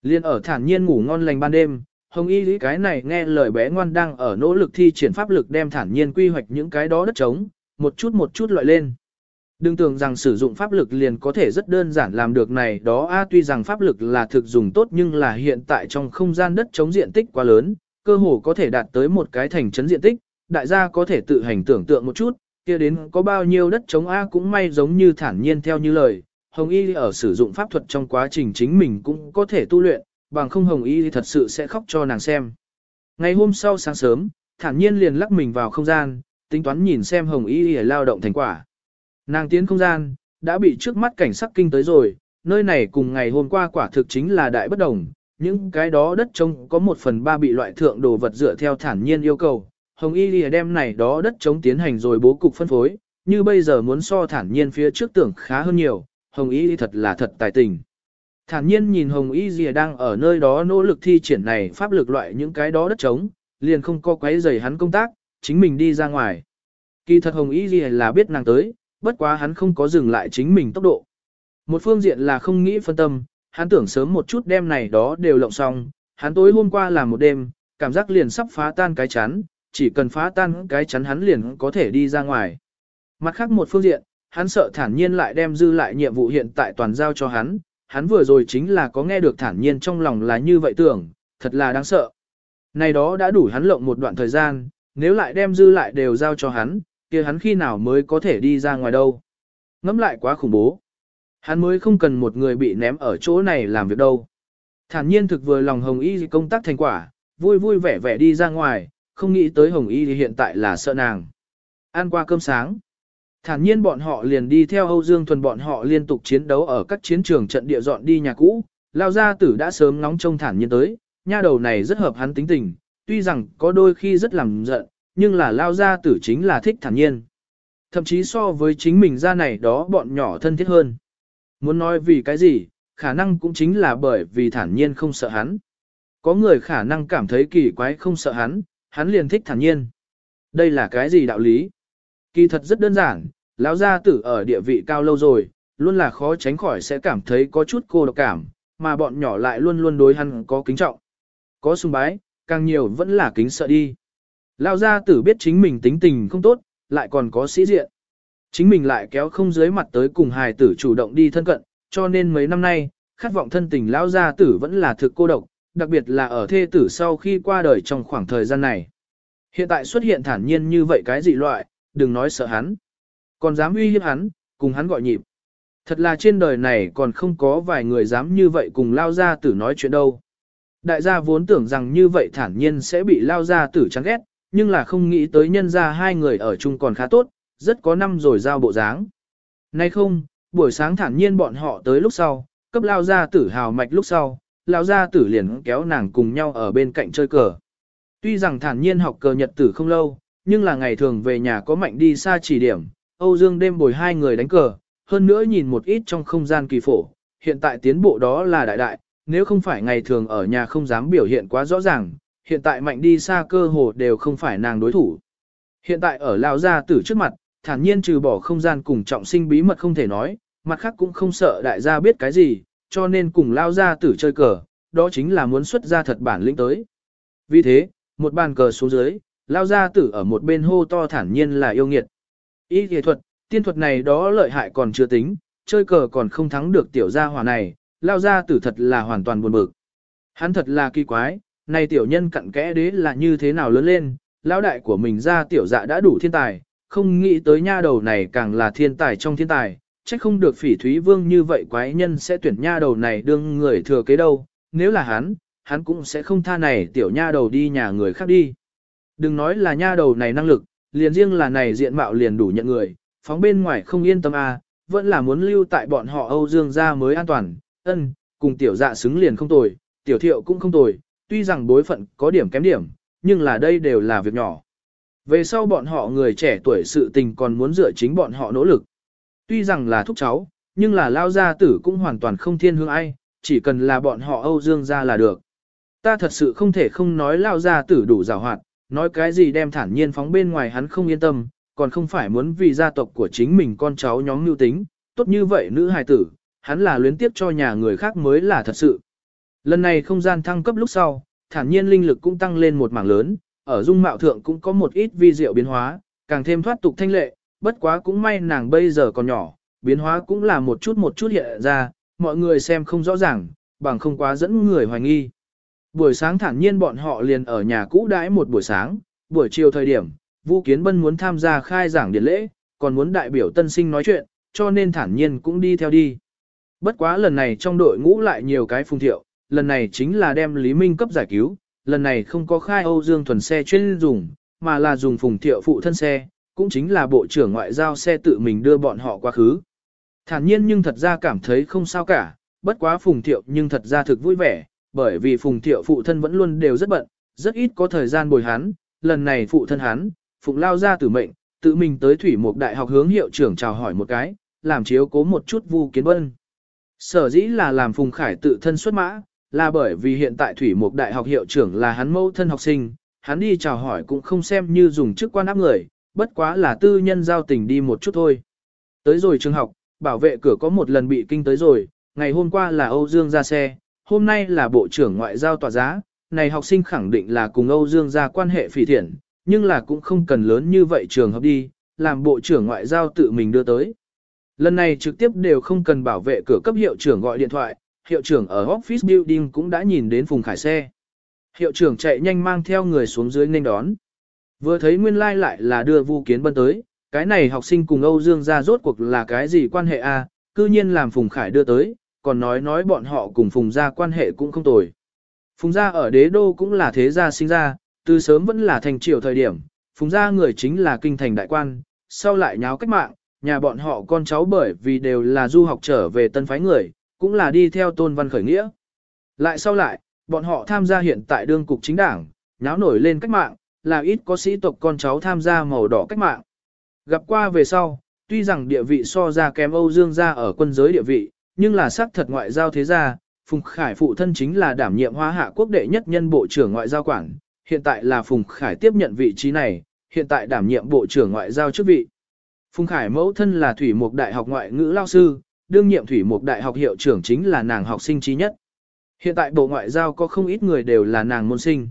Liên ở thản nhiên ngủ ngon lành ban đêm, Hồng Y lý cái này nghe lời bé ngoan đang ở nỗ lực thi triển pháp lực đem thản nhiên quy hoạch những cái đó đất trống, một chút một chút loại lên. Đừng tưởng rằng sử dụng pháp lực liền có thể rất đơn giản làm được này đó a tuy rằng pháp lực là thực dùng tốt nhưng là hiện tại trong không gian đất trống diện tích quá lớn, cơ hồ có thể đạt tới một cái thành trấn diện tích, đại gia có thể tự hành tưởng tượng một chút, kia đến có bao nhiêu đất trống a cũng may giống như thản nhiên theo như lời, Hồng Y ở sử dụng pháp thuật trong quá trình chính mình cũng có thể tu luyện, bằng không Hồng Y thật sự sẽ khóc cho nàng xem. Ngày hôm sau sáng sớm, thản nhiên liền lắc mình vào không gian, tính toán nhìn xem Hồng Y lao động thành quả. Nàng tiến không gian, đã bị trước mắt cảnh sắc kinh tới rồi, nơi này cùng ngày hôm qua quả thực chính là đại bất đồng, những cái đó đất trống có một phần ba bị loại thượng đồ vật dựa theo thản nhiên yêu cầu. Hồng Y Lìa đem này đó đất trống tiến hành rồi bố cục phân phối, như bây giờ muốn so thản nhiên phía trước tưởng khá hơn nhiều, Hồng Y thật là thật tài tình. Thản nhiên nhìn Hồng Y Dìa đang ở nơi đó nỗ lực thi triển này pháp lực loại những cái đó đất trống, liền không có quấy rầy hắn công tác, chính mình đi ra ngoài. Kỳ thật Hồng Y Dìa là biết nàng tới, bất quá hắn không có dừng lại chính mình tốc độ. Một phương diện là không nghĩ phân tâm, hắn tưởng sớm một chút đêm này đó đều lộng xong, hắn tối hôm qua là một đêm, cảm giác liền sắp phá tan cái chắn, chỉ cần phá tan cái chắn hắn liền có thể đi ra ngoài. Mặt khác một phương diện, hắn sợ thản nhiên lại đem dư lại nhiệm vụ hiện tại toàn giao cho hắn, hắn vừa rồi chính là có nghe được thản nhiên trong lòng là như vậy tưởng, thật là đáng sợ. Này đó đã đủ hắn lộng một đoạn thời gian, nếu lại đem dư lại đều giao cho hắn, kia hắn khi nào mới có thể đi ra ngoài đâu. Ngắm lại quá khủng bố. Hắn mới không cần một người bị ném ở chỗ này làm việc đâu. Thản nhiên thực vừa lòng Hồng Y công tác thành quả, vui vui vẻ vẻ đi ra ngoài, không nghĩ tới Hồng Y thì hiện tại là sợ nàng. Ăn qua cơm sáng. Thản nhiên bọn họ liền đi theo Âu Dương Thuần bọn họ liên tục chiến đấu ở các chiến trường trận địa dọn đi nhà cũ. Lao gia tử đã sớm ngóng trông thản nhiên tới, nha đầu này rất hợp hắn tính tình, tuy rằng có đôi khi rất làm giận, nhưng là Lao gia tử chính là thích thản nhiên. Thậm chí so với chính mình ra này đó bọn nhỏ thân thiết hơn. Muốn nói vì cái gì, khả năng cũng chính là bởi vì thản nhiên không sợ hắn. Có người khả năng cảm thấy kỳ quái không sợ hắn, hắn liền thích thản nhiên. Đây là cái gì đạo lý? Kỳ thật rất đơn giản, lão gia tử ở địa vị cao lâu rồi, luôn là khó tránh khỏi sẽ cảm thấy có chút cô độc cảm, mà bọn nhỏ lại luôn luôn đối hắn có kính trọng. Có sùng bái, càng nhiều vẫn là kính sợ đi. Lão gia tử biết chính mình tính tình không tốt, lại còn có sĩ diện. Chính mình lại kéo không dưới mặt tới cùng hài tử chủ động đi thân cận, cho nên mấy năm nay, khát vọng thân tình lão gia tử vẫn là thực cô độc, đặc biệt là ở thê tử sau khi qua đời trong khoảng thời gian này. Hiện tại xuất hiện thản nhiên như vậy cái dị loại, đừng nói sợ hắn. Còn dám uy hiếp hắn, cùng hắn gọi nhịp. Thật là trên đời này còn không có vài người dám như vậy cùng lao gia tử nói chuyện đâu. Đại gia vốn tưởng rằng như vậy thản nhiên sẽ bị lao gia tử chán ghét, nhưng là không nghĩ tới nhân ra hai người ở chung còn khá tốt, rất có năm rồi giao bộ dáng. Nay không, buổi sáng thản nhiên bọn họ tới lúc sau, cấp lao gia tử hào mạch lúc sau, lao gia tử liền kéo nàng cùng nhau ở bên cạnh chơi cờ. Tuy rằng thản nhiên học cờ nhật tử không lâu, nhưng là ngày thường về nhà có mạnh đi xa chỉ điểm, Âu Dương đêm bồi hai người đánh cờ, hơn nữa nhìn một ít trong không gian kỳ phổ, hiện tại tiến bộ đó là đại đại, nếu không phải ngày thường ở nhà không dám biểu hiện quá rõ ràng, hiện tại mạnh đi xa cơ hồ đều không phải nàng đối thủ. Hiện tại ở lao gia tử trước mặt, thản nhiên trừ bỏ không gian cùng trọng sinh bí mật không thể nói, mặt khác cũng không sợ đại gia biết cái gì, cho nên cùng lao gia tử chơi cờ, đó chính là muốn xuất ra thật bản lĩnh tới. Vì thế, một bàn cờ xuống dưới, lao gia tử ở một bên hô to thản nhiên là yêu nghiệt. Y kỳ thuật, tiên thuật này đó lợi hại còn chưa tính, chơi cờ còn không thắng được tiểu gia hỏa này, lao gia tử thật là hoàn toàn buồn bực. Hắn thật là kỳ quái, này tiểu nhân cặn kẽ đế là như thế nào lớn lên, lão đại của mình ra tiểu dạ đã đủ thiên tài, không nghĩ tới nha đầu này càng là thiên tài trong thiên tài, chắc không được phỉ thúy vương như vậy quái nhân sẽ tuyển nha đầu này đương người thừa kế đâu, nếu là hắn, hắn cũng sẽ không tha này tiểu nha đầu đi nhà người khác đi. Đừng nói là nha đầu này năng lực, liền riêng là này diện mạo liền đủ nhận người, phóng bên ngoài không yên tâm à, vẫn là muốn lưu tại bọn họ Âu Dương gia mới an toàn, ân, cùng tiểu dạ xứng liền không tồi, tiểu thiệu cũng không tồi, tuy rằng bối phận có điểm kém điểm, nhưng là đây đều là việc nhỏ. Về sau bọn họ người trẻ tuổi sự tình còn muốn dựa chính bọn họ nỗ lực. Tuy rằng là thúc cháu, nhưng là lao gia tử cũng hoàn toàn không thiên hướng ai, chỉ cần là bọn họ Âu Dương gia là được. Ta thật sự không thể không nói lao gia tử đủ rào hoạt, nói cái gì đem thản nhiên phóng bên ngoài hắn không yên tâm, còn không phải muốn vì gia tộc của chính mình con cháu nhóm lưu tính, tốt như vậy nữ hài tử, hắn là luyến tiếp cho nhà người khác mới là thật sự. Lần này không gian thăng cấp lúc sau, thản nhiên linh lực cũng tăng lên một mảng lớn, ở dung mạo thượng cũng có một ít vi diệu biến hóa, càng thêm thoát tục thanh lệ, bất quá cũng may nàng bây giờ còn nhỏ, biến hóa cũng là một chút một chút hiện ra, mọi người xem không rõ ràng, bằng không quá dẫn người hoài nghi. Buổi sáng thản nhiên bọn họ liền ở nhà cũ đãi một buổi sáng, buổi chiều thời điểm, Vu Kiến Bân muốn tham gia khai giảng điện lễ, còn muốn đại biểu tân sinh nói chuyện, cho nên thản nhiên cũng đi theo đi. Bất quá lần này trong đội ngũ lại nhiều cái phung thiệu, lần này chính là đem Lý Minh cấp giải cứu, lần này không có khai Âu Dương thuần xe chuyên dùng, mà là dùng phùng thiệu phụ thân xe, cũng chính là bộ trưởng ngoại giao xe tự mình đưa bọn họ qua khứ. Thản nhiên nhưng thật ra cảm thấy không sao cả, bất quá phùng thiệu nhưng thật ra thực vui vẻ, bởi vì phùng thiệu phụ thân vẫn luôn đều rất bận, rất ít có thời gian bồi hắn, lần này phụ thân hắn, phùng lao ra tử mệnh, tự mình tới thủy một đại học hướng hiệu trưởng chào hỏi một cái, làm chiếu cố một chút vu kiến bân. Sở dĩ là làm phùng khải tự thân xuất mã, là bởi vì hiện tại thủy một đại học hiệu trưởng là hắn mẫu thân học sinh, hắn đi chào hỏi cũng không xem như dùng chức quan áp người, bất quá là tư nhân giao tình đi một chút thôi. Tới rồi trường học, bảo vệ cửa có một lần bị kinh tới rồi, ngày hôm qua là Âu Dương ra xe, hôm nay là Bộ trưởng Ngoại giao tòa giá, này học sinh khẳng định là cùng Âu Dương gia quan hệ phỉ thiện, nhưng là cũng không cần lớn như vậy trường hợp đi, làm Bộ trưởng Ngoại giao tự mình đưa tới. Lần này trực tiếp đều không cần bảo vệ cửa cấp hiệu trưởng gọi điện thoại, hiệu trưởng ở office building cũng đã nhìn đến Phùng Khải xe. Hiệu trưởng chạy nhanh mang theo người xuống dưới nên đón. Vừa thấy nguyên lai like lại là đưa Vu Kiến Bân tới, cái này học sinh cùng Âu Dương ra rốt cuộc là cái gì quan hệ a? cư nhiên làm Phùng Khải đưa tới, còn nói nói bọn họ cùng Phùng gia quan hệ cũng không tồi. Phùng gia ở đế đô cũng là thế gia sinh ra, từ sớm vẫn là thành triều thời điểm, Phùng gia người chính là kinh thành đại quan, sau lại nháo cách mạng, nhà bọn họ con cháu bởi vì đều là du học trở về tân phái người, cũng là đi theo tôn văn khởi nghĩa. Lại sau lại, bọn họ tham gia hiện tại đương cục chính đảng, nháo nổi lên cách mạng, là ít có sĩ tộc con cháu tham gia màu đỏ cách mạng. Gặp qua về sau, tuy rằng địa vị so ra kém Âu Dương gia ở quân giới địa vị, nhưng là xác thật ngoại giao thế gia, Phùng Khải phụ thân chính là đảm nhiệm hóa hạ quốc đệ nhất nhân bộ trưởng ngoại giao quản, hiện tại là Phùng Khải tiếp nhận vị trí này, hiện tại đảm nhiệm bộ trưởng ngoại giao chức vị. Phùng Khải mẫu thân là thủy mục đại học ngoại ngữ lao sư, đương nhiệm thủy mục đại học hiệu trưởng chính là nàng học sinh trí nhất. Hiện tại bộ ngoại giao có không ít người đều là nàng môn sinh.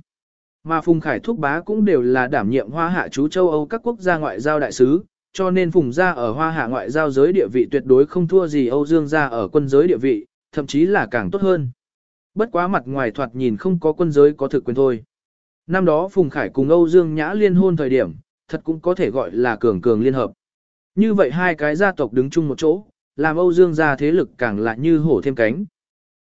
Mà Phùng Khải thúc bá cũng đều là đảm nhiệm hoa hạ chú châu Âu các quốc gia ngoại giao đại sứ, cho nên Phùng gia ở Hoa Hạ ngoại giao giới địa vị tuyệt đối không thua gì Âu Dương gia ở quân giới địa vị, thậm chí là càng tốt hơn. Bất quá mặt ngoài thoạt nhìn không có quân giới có thực quyền thôi. Năm đó Phùng Khải cùng Âu Dương Nhã liên hôn thời điểm, thật cũng có thể gọi là cường cường liên hợp. Như vậy hai cái gia tộc đứng chung một chỗ, làm Âu Dương gia thế lực càng lại như hổ thêm cánh.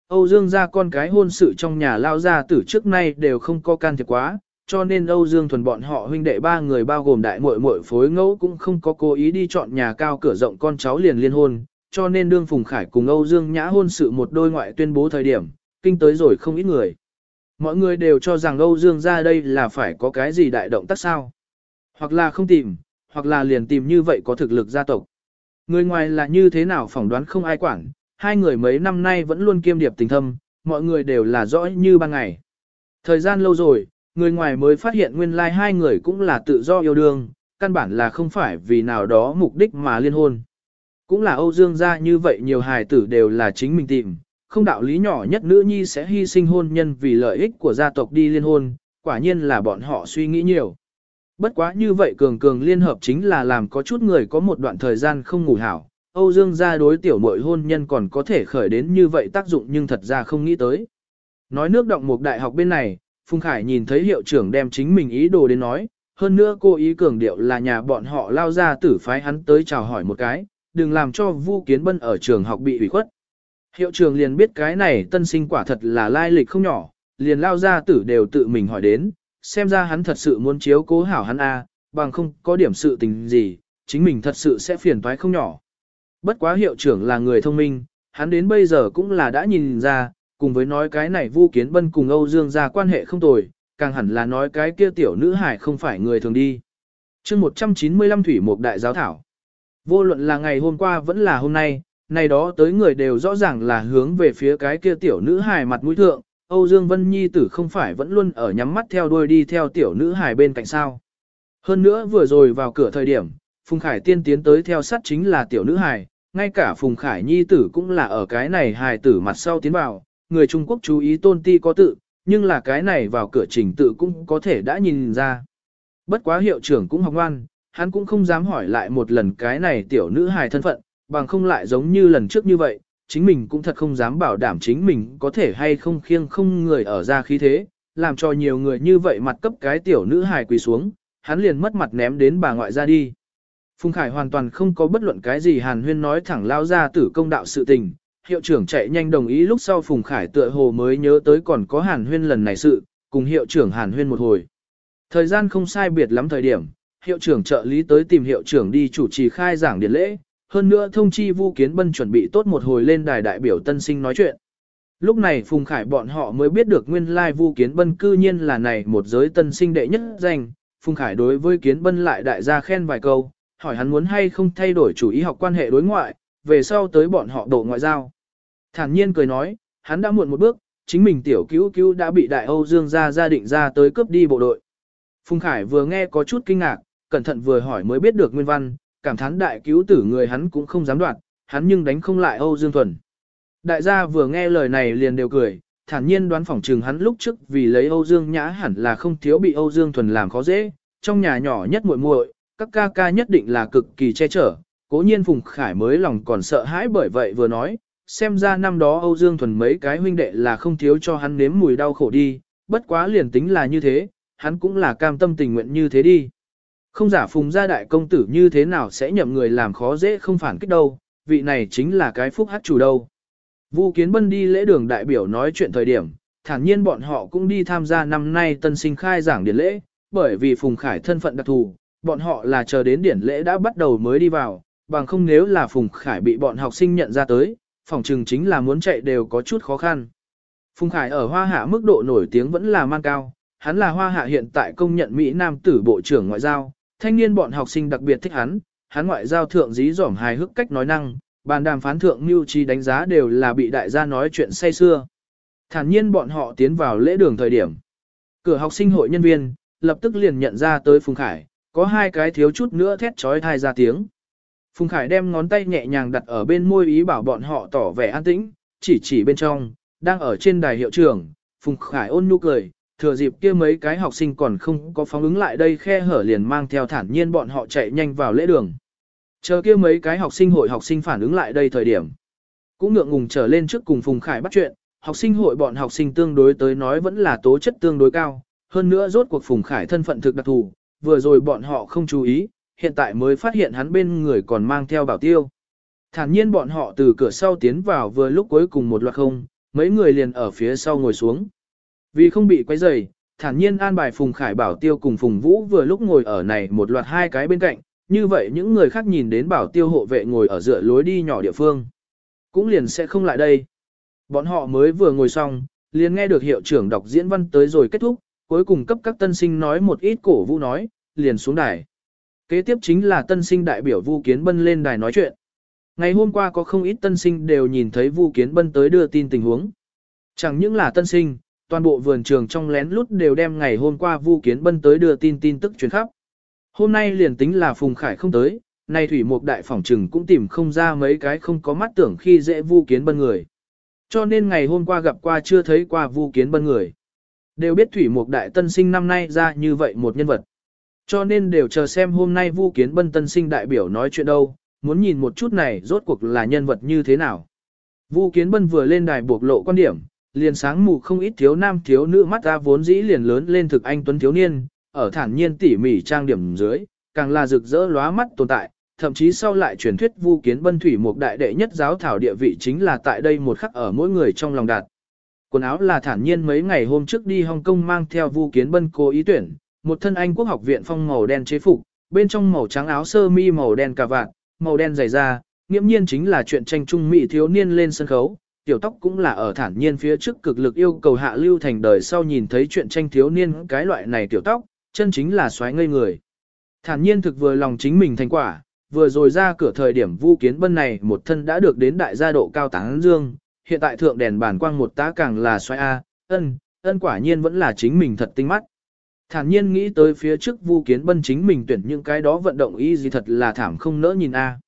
Âu Dương gia con cái hôn sự trong nhà lao gia tử trước nay đều không có can thiệp quá, cho nên Âu Dương thuần bọn họ huynh đệ ba người bao gồm đại muội muội phối ngẫu cũng không có cố ý đi chọn nhà cao cửa rộng con cháu liền liên hôn, cho nên đương Phùng Khải cùng Âu Dương Nhã hôn sự một đôi ngoại tuyên bố thời điểm, kinh tới rồi không ít người. Mọi người đều cho rằng Âu Dương ra đây là phải có cái gì đại động tác sao. Hoặc là không tìm, hoặc là liền tìm như vậy có thực lực gia tộc. Người ngoài là như thế nào phỏng đoán không ai quản, hai người mấy năm nay vẫn luôn kiêm điệp tình thâm, mọi người đều là rõ như ban ngày. Thời gian lâu rồi, người ngoài mới phát hiện nguyên lai like hai người cũng là tự do yêu đương, căn bản là không phải vì nào đó mục đích mà liên hôn. Cũng là Âu Dương gia như vậy nhiều hài tử đều là chính mình tìm, không đạo lý nhỏ nhất nữ nhi sẽ hy sinh hôn nhân vì lợi ích của gia tộc đi liên hôn, quả nhiên là bọn họ suy nghĩ nhiều. Bất quá như vậy cường cường liên hợp chính là làm có chút người có một đoạn thời gian không ngủ hảo. Âu Dương gia đối tiểu muội hôn nhân còn có thể khởi đến như vậy tác dụng nhưng thật ra không nghĩ tới. Nói nước động một đại học bên này, Phùng Khải nhìn thấy hiệu trưởng đem chính mình ý đồ đến nói, hơn nữa cô ý cường điệu là nhà bọn họ lao ra tử phái hắn tới chào hỏi một cái, đừng làm cho Vu Kiến Bân ở trường học bị ủy khuất. Hiệu trưởng liền biết cái này tân sinh quả thật là lai lịch không nhỏ, liền lao ra tử đều tự mình hỏi đến, xem ra hắn thật sự muốn chiếu cố hảo hắn A, bằng không có điểm sự tình gì, chính mình thật sự sẽ phiền toái không nhỏ. Bất quá hiệu trưởng là người thông minh, hắn đến bây giờ cũng là đã nhìn ra, cùng với nói cái này Vu Kiến Bân cùng Âu Dương gia quan hệ không tồi, càng hẳn là nói cái kia tiểu nữ hải không phải người thường đi. chương 195 Thủy Mục Đại Giáo Thảo Vô luận là ngày hôm qua vẫn là hôm nay, này đó tới người đều rõ ràng là hướng về phía cái kia tiểu nữ hài mặt mũi thượng, Âu Dương Vân Nhi tử không phải vẫn luôn ở nhắm mắt theo đuôi đi theo tiểu nữ hài bên cạnh sao. Hơn nữa vừa rồi vào cửa thời điểm, Phùng Khải tiên tiến tới theo sát chính là tiểu nữ hài, ngay cả Phùng Khải Nhi tử cũng là ở cái này hài tử mặt sau tiến vào, người Trung Quốc chú ý tôn ti có tự, nhưng là cái này vào cửa trình tự cũng có thể đã nhìn ra. Bất quá hiệu trưởng cũng học ngoan, hắn cũng không dám hỏi lại một lần cái này tiểu nữ hài thân phận, bằng không lại giống như lần trước như vậy, chính mình cũng thật không dám bảo đảm chính mình có thể hay không khiêng không người ở ra khí thế, làm cho nhiều người như vậy mặt cấp cái tiểu nữ hài quỳ xuống, hắn liền mất mặt ném đến bà ngoại ra đi. Phùng Khải hoàn toàn không có bất luận cái gì Hàn Huyên nói thẳng lao ra tử công đạo sự tình, hiệu trưởng chạy nhanh đồng ý lúc sau Phùng Khải tựa hồ mới nhớ tới còn có Hàn Huyên lần này sự, cùng hiệu trưởng Hàn Huyên một hồi. Thời gian không sai biệt lắm thời điểm, hiệu trưởng trợ lý tới tìm hiệu trưởng đi chủ trì khai giảng điện lễ, hơn nữa thông chi Vu Kiến Bân chuẩn bị tốt một hồi lên đài đại biểu tân sinh nói chuyện. Lúc này Phùng Khải bọn họ mới biết được nguyên lai Vu Kiến Bân cư nhiên là này một giới tân sinh đệ nhất danh. Phùng Khải đối với Kiến Bân lại đại gia khen vài câu, hỏi hắn muốn hay không thay đổi chủ ý học quan hệ đối ngoại, về sau tới bọn họ đổ ngoại giao. Thản nhiên cười nói, hắn đã muộn một bước, chính mình tiểu cứu cứu đã bị đại Âu Dương gia gia định ra tới cướp đi bộ đội. Phùng Khải vừa nghe có chút kinh ngạc, cẩn thận vừa hỏi mới biết được nguyên văn, cảm thán đại cứu tử người hắn cũng không dám đoạt, hắn nhưng đánh không lại Âu Dương Thuần. Đại gia vừa nghe lời này liền đều cười, thản nhiên đoán phỏng trừng hắn lúc trước vì lấy Âu Dương Nhã hẳn là không thiếu bị Âu Dương Thuần làm khó dễ, trong nhà nhỏ nhất muội muội, các ca ca nhất định là cực kỳ che chở, cố nhiên Phùng Khải mới lòng còn sợ hãi bởi vậy vừa nói, xem ra năm đó Âu Dương Thuần mấy cái huynh đệ là không thiếu cho hắn nếm mùi đau khổ đi, bất quá liền tính là như thế, hắn cũng là cam tâm tình nguyện như thế đi. Không giả phùng gia đại công tử như thế nào sẽ nhậm người làm khó dễ không phản kích đâu, vị này chính là cái phúc hát chủ đâu. Vu Kiến Bân đi lễ đường đại biểu nói chuyện thời điểm, thản nhiên bọn họ cũng đi tham gia năm nay tân sinh khai giảng điển lễ, bởi vì Phùng Khải thân phận đặc thù, bọn họ là chờ đến điển lễ đã bắt đầu mới đi vào, bằng không nếu là Phùng Khải bị bọn học sinh nhận ra tới, phòng trừng chính là muốn chạy đều có chút khó khăn. Phùng Khải ở Hoa Hạ mức độ nổi tiếng vẫn là man cao, hắn là Hoa Hạ hiện tại công nhận Mỹ Nam tử Bộ trưởng Ngoại giao, thanh niên bọn học sinh đặc biệt thích hắn, hắn ngoại giao thượng dí dỏm hài hước cách nói năng, bàn đàm phán thượng mưu trí đánh giá đều là bị đại gia nói chuyện say xưa. Thản nhiên bọn họ tiến vào lễ đường thời điểm. Cửa học sinh hội nhân viên, lập tức liền nhận ra tới Phùng Khải, có hai cái thiếu chút nữa thét trói thai ra tiếng. Phùng Khải đem ngón tay nhẹ nhàng đặt ở bên môi ý bảo bọn họ tỏ vẻ an tĩnh, chỉ chỉ bên trong, đang ở trên đài hiệu trưởng, Phùng Khải ôn nhu cười, thừa dịp kia mấy cái học sinh còn không có phóng ứng lại đây khe hở liền mang theo thản nhiên bọn họ chạy nhanh vào lễ đường. Chờ kia mấy cái học sinh hội học sinh phản ứng lại đây thời điểm. Cũng ngượng ngùng trở lên trước cùng Phùng Khải bắt chuyện, học sinh hội bọn học sinh tương đối tới nói vẫn là tố chất tương đối cao, hơn nữa rốt cuộc Phùng Khải thân phận thực đặc thù, vừa rồi bọn họ không chú ý, hiện tại mới phát hiện hắn bên người còn mang theo bảo tiêu. Thản nhiên bọn họ từ cửa sau tiến vào vừa lúc cuối cùng một loạt không, mấy người liền ở phía sau ngồi xuống. Vì không bị quấy rầy, thản nhiên an bài Phùng Khải bảo tiêu cùng Phùng Vũ vừa lúc ngồi ở này một loạt hai cái bên cạnh, như vậy những người khác nhìn đến bảo tiêu hộ vệ ngồi ở dựa lối đi nhỏ địa phương. Cũng liền sẽ không lại đây. Bọn họ mới vừa ngồi xong, liền nghe được hiệu trưởng đọc diễn văn tới rồi kết thúc, cuối cùng cấp các tân sinh nói một ít cổ vũ nói, liền xuống đài. Kế tiếp chính là tân sinh đại biểu Vu Kiến Bân lên đài nói chuyện. Ngày hôm qua có không ít tân sinh đều nhìn thấy Vu Kiến Bân tới đưa tin tình huống. Chẳng những là tân sinh, toàn bộ vườn trường trong lén lút đều đem ngày hôm qua Vu Kiến Bân tới đưa tin tin tức truyền khắp. Hôm nay liền tính là Phùng Khải không tới, nay thủy mục đại phỏng trừng cũng tìm không ra mấy cái không có mắt tưởng khi dễ Vu Kiến Bân người. Cho nên ngày hôm qua gặp qua chưa thấy qua Vu Kiến Bân người. Đều biết thủy mục đại tân sinh năm nay ra như vậy một nhân vật. Cho nên đều chờ xem hôm nay Vu Kiến Bân tân sinh đại biểu nói chuyện đâu, muốn nhìn một chút này rốt cuộc là nhân vật như thế nào. Vu Kiến Bân vừa lên đài buộc lộ quan điểm, liền sáng mù không ít thiếu nam thiếu nữ mắt ra vốn dĩ liền lớn lên thực anh tuấn thiếu niên, ở thản nhiên tỉ mỉ trang điểm dưới, càng là rực rỡ lóa mắt tồn tại, thậm chí sau lại truyền thuyết Vu Kiến Bân thủy một đại đệ nhất giáo thảo địa vị chính là tại đây một khắc ở mỗi người trong lòng đạt. Quần áo là thản nhiên mấy ngày hôm trước đi Hồng Kông mang theo Vu Kiến Bân cố ý tuyển, một thân Anh quốc học viện phong màu đen chế phục, bên trong màu trắng áo sơ mi màu đen cà vạt, màu đen dày da, nghiễm nhiên chính là chuyện tranh trung mỹ thiếu niên lên sân khấu. Tiểu tóc cũng là ở thản nhiên phía trước cực lực yêu cầu hạ lưu thành đời sau nhìn thấy chuyện tranh thiếu niên cái loại này tiểu tóc, chân chính là xoáy ngây người. Thản nhiên thực vừa lòng chính mình thành quả, vừa rồi ra cửa thời điểm Vu Kiến Bân này một thân đã được đến đại gia độ cao táng dương, hiện tại thượng đèn bản quang một tá càng là xoáy A, ân, ân quả nhiên vẫn là chính mình thật tinh mắt. Thản nhiên nghĩ tới phía trước Vu Kiến Bân chính mình tuyển những cái đó vận động y gì thật là thảm không nỡ nhìn A.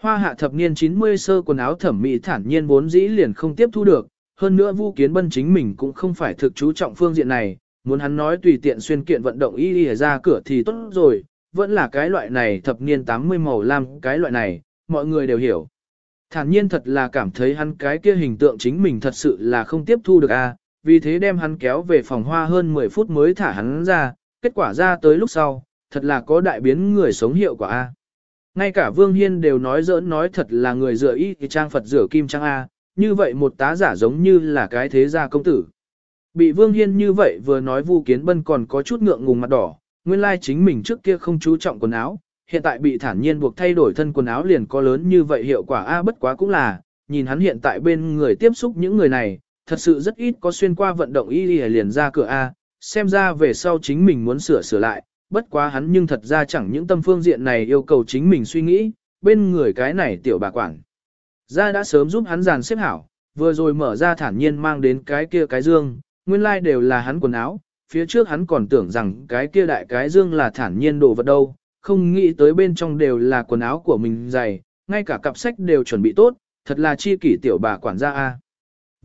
Hoa hạ thập niên 90 sơ quần áo thẩm mỹ thản nhiên vốn dĩ liền không tiếp thu được, hơn nữa Vu Kiến Bân chính mình cũng không phải thực chú trọng phương diện này, muốn hắn nói tùy tiện xuyên kiện vận động y y ra cửa thì tốt rồi, vẫn là cái loại này thập niên 80 màu lam cái loại này, mọi người đều hiểu. Thản nhiên thật là cảm thấy hắn cái kia hình tượng chính mình thật sự là không tiếp thu được a, vì thế đem hắn kéo về phòng hoa hơn 10 phút mới thả hắn ra, kết quả ra tới lúc sau, thật là có đại biến người sống hiệu quả a. Ngay cả Vương Hiên đều nói giỡn nói thật là người dựa y thì trang Phật rửa kim trang a, như vậy một tá giả giống như là cái thế gia công tử. Bị Vương Hiên như vậy vừa nói Vu Kiến Bân còn có chút ngượng ngùng mặt đỏ, nguyên lai chính mình trước kia không chú trọng quần áo, hiện tại bị thản nhiên buộc thay đổi thân quần áo liền có lớn như vậy hiệu quả a bất quá cũng là, nhìn hắn hiện tại bên người tiếp xúc những người này, thật sự rất ít có xuyên qua vận động y liền ra cửa a, xem ra về sau chính mình muốn sửa sửa lại, bất quá hắn nhưng thật ra chẳng những tâm phương diện này yêu cầu chính mình suy nghĩ, bên người cái này tiểu bà quản. Ra đã sớm giúp hắn dàn xếp hảo, vừa rồi mở ra thản nhiên mang đến cái kia cái dương, nguyên lai like đều là hắn quần áo, phía trước hắn còn tưởng rằng cái kia đại cái dương là thản nhiên đồ vật đâu, không nghĩ tới bên trong đều là quần áo của mình dày, ngay cả cặp sách đều chuẩn bị tốt, thật là chi kỷ tiểu bà quản gia a.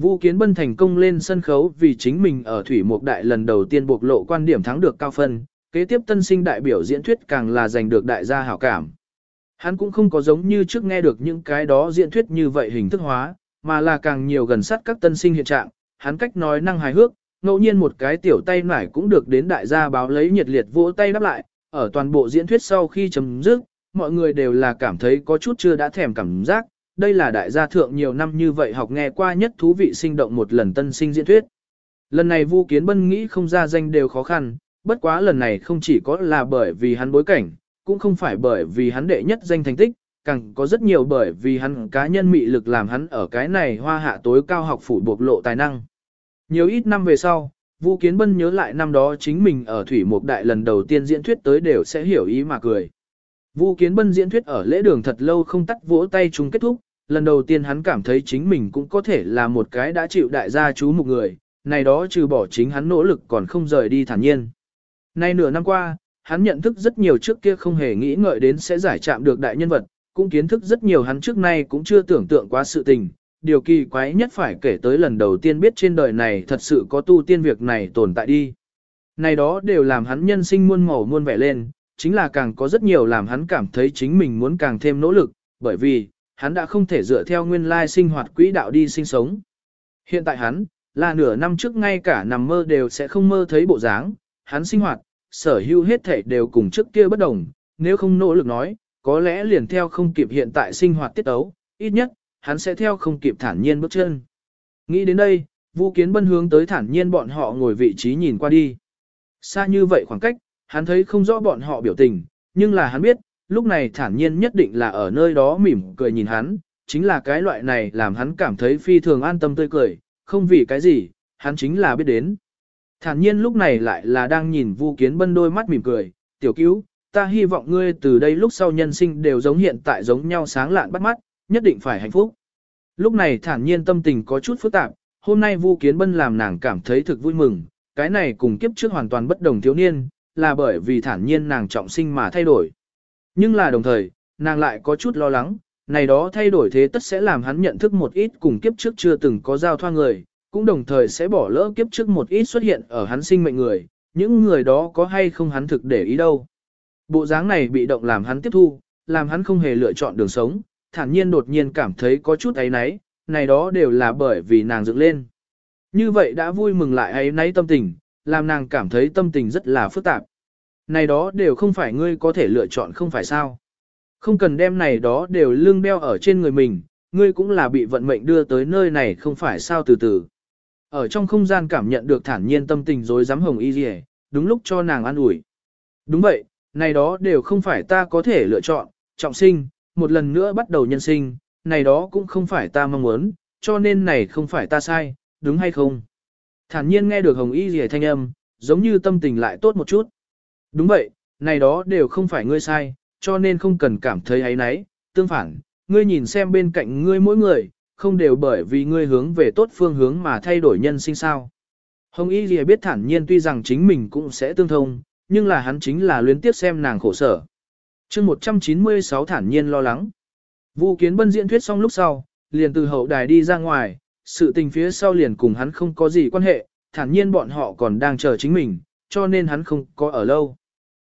Vu Kiến Bân thành công lên sân khấu vì chính mình ở Thủy Mục Đại lần đầu tiên bộc lộ quan điểm thắng được cao phân, kế tiếp tân sinh đại biểu diễn thuyết càng là giành được đại gia hảo cảm. Hắn cũng không có giống như trước nghe được những cái đó diễn thuyết như vậy hình thức hóa, mà là càng nhiều gần sát các tân sinh hiện trạng, hắn cách nói năng hài hước, ngẫu nhiên một cái tiểu tay nải cũng được đến đại gia báo lấy nhiệt liệt vỗ tay đáp lại, ở toàn bộ diễn thuyết sau khi chấm dứt, mọi người đều là cảm thấy có chút chưa đã thèm cảm giác, đây là đại gia thượng nhiều năm như vậy học nghe qua nhất thú vị sinh động một lần tân sinh diễn thuyết. Lần này Vu Kiến Bân nghĩ không ra danh đều khó khăn, bất quá lần này không chỉ có là bởi vì hắn bối cảnh, cũng không phải bởi vì hắn đệ nhất danh thành tích, càng có rất nhiều bởi vì hắn cá nhân mị lực làm hắn ở cái này hoa hạ tối cao học phủ bộc lộ tài năng. Nhiều ít năm về sau, Vu Kiến Bân nhớ lại năm đó chính mình ở Thủy Mục Đại lần đầu tiên diễn thuyết tới đều sẽ hiểu ý mà cười. Vu Kiến Bân diễn thuyết ở lễ đường thật lâu không tắt vỗ tay chúng kết thúc, lần đầu tiên hắn cảm thấy chính mình cũng có thể là một cái đã chịu đại gia chú một người, này đó trừ bỏ chính hắn nỗ lực còn không rời đi thản nhiên. Nay nửa năm qua, hắn nhận thức rất nhiều trước kia không hề nghĩ ngợi đến sẽ giải chạm được đại nhân vật, cũng kiến thức rất nhiều hắn trước nay cũng chưa tưởng tượng quá sự tình, điều kỳ quái nhất phải kể tới lần đầu tiên biết trên đời này thật sự có tu tiên việc này tồn tại đi. Này đó đều làm hắn nhân sinh muôn màu muôn vẻ lên, chính là càng có rất nhiều làm hắn cảm thấy chính mình muốn càng thêm nỗ lực, bởi vì, hắn đã không thể dựa theo nguyên lai sinh hoạt quỹ đạo đi sinh sống. Hiện tại hắn, là nửa năm trước ngay cả nằm mơ đều sẽ không mơ thấy bộ dáng, hắn sinh hoạt, sở hữu hết thể đều cùng trước kia bất đồng, nếu không nỗ lực nói, có lẽ liền theo không kịp hiện tại sinh hoạt tiết ấu, ít nhất, hắn sẽ theo không kịp thản nhiên bước chân. Nghĩ đến đây, Vu Kiến Bân hướng tới thản nhiên bọn họ ngồi vị trí nhìn qua đi. Xa như vậy khoảng cách, hắn thấy không rõ bọn họ biểu tình, nhưng là hắn biết, lúc này thản nhiên nhất định là ở nơi đó mỉm cười nhìn hắn, chính là cái loại này làm hắn cảm thấy phi thường an tâm tươi cười, không vì cái gì, hắn chính là biết đến. Thản nhiên lúc này lại là đang nhìn Vu Kiến Bân đôi mắt mỉm cười, tiểu cứu, ta hy vọng ngươi từ đây lúc sau nhân sinh đều giống hiện tại giống nhau sáng lạn bắt mắt, nhất định phải hạnh phúc. Lúc này thản nhiên tâm tình có chút phức tạp, hôm nay Vu Kiến Bân làm nàng cảm thấy thực vui mừng, cái này cùng kiếp trước hoàn toàn bất đồng thiếu niên, là bởi vì thản nhiên nàng trọng sinh mà thay đổi. Nhưng là đồng thời, nàng lại có chút lo lắng, này đó thay đổi thế tất sẽ làm hắn nhận thức một ít cùng kiếp trước chưa từng có giao thoa người, cũng đồng thời sẽ bỏ lỡ kiếp trước một ít xuất hiện ở hắn sinh mệnh người, những người đó có hay không hắn thực để ý đâu. Bộ dáng này bị động làm hắn tiếp thu, làm hắn không hề lựa chọn đường sống, thản nhiên đột nhiên cảm thấy có chút ấy náy, này đó đều là bởi vì nàng dựng lên. Như vậy đã vui mừng lại ấy náy tâm tình, làm nàng cảm thấy tâm tình rất là phức tạp. Này đó đều không phải ngươi có thể lựa chọn không phải sao. Không cần đem này đó đều lưng đeo ở trên người mình, ngươi cũng là bị vận mệnh đưa tới nơi này không phải sao từ từ. Ở trong không gian cảm nhận được thản nhiên tâm tình dối dám hồng y gì đúng lúc cho nàng an ủi. Đúng vậy, này đó đều không phải ta có thể lựa chọn, trọng sinh, một lần nữa bắt đầu nhân sinh, này đó cũng không phải ta mong muốn, cho nên này không phải ta sai, đúng hay không? Thản nhiên nghe được hồng y rìa thanh âm, giống như tâm tình lại tốt một chút. Đúng vậy, này đó đều không phải ngươi sai, cho nên không cần cảm thấy ấy nấy, tương phản, ngươi nhìn xem bên cạnh ngươi mỗi người, không đều bởi vì ngươi hướng về tốt phương hướng mà thay đổi nhân sinh sao. Hồng Y Lìa biết thản nhiên tuy rằng chính mình cũng sẽ tương thông, nhưng là hắn chính là luyến tiếp xem nàng khổ sở. chương 196 thản nhiên lo lắng. Vu Kiến Bân diễn thuyết xong lúc sau, liền từ hậu đài đi ra ngoài, sự tình phía sau liền cùng hắn không có gì quan hệ, thản nhiên bọn họ còn đang chờ chính mình, cho nên hắn không có ở lâu.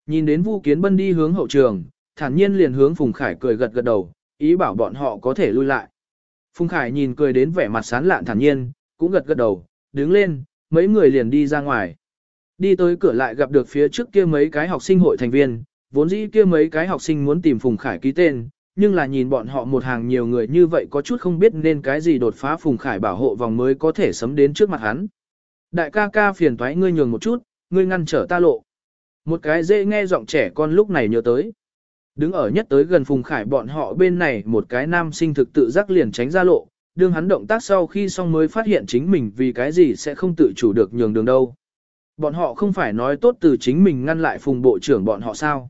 Nhìn đến Vu Kiến Bân đi hướng hậu trường, thản nhiên liền hướng Phùng Khải cười gật gật đầu, ý bảo bọn họ có thể lui lại. Phùng Khải nhìn cười đến vẻ mặt sán lạn thản nhiên, cũng gật gật đầu, đứng lên, mấy người liền đi ra ngoài. Đi tới cửa lại gặp được phía trước kia mấy cái học sinh hội thành viên, vốn dĩ kia mấy cái học sinh muốn tìm Phùng Khải ký tên, nhưng là nhìn bọn họ một hàng nhiều người như vậy có chút không biết nên cái gì đột phá Phùng Khải bảo hộ vòng mới có thể sấm đến trước mặt hắn. Đại ca ca phiền thoái ngươi nhường một chút, ngươi ngăn trở ta lộ. Một cái dễ nghe giọng trẻ con lúc này nhớ tới. Đứng ở nhất tới gần Phùng Khải bọn họ bên này một cái nam sinh thực tự giác liền tránh ra lộ, đương hắn động tác sau khi xong mới phát hiện chính mình vì cái gì sẽ không tự chủ được nhường đường đâu. Bọn họ không phải nói tốt từ chính mình ngăn lại Phùng Bộ trưởng bọn họ sao.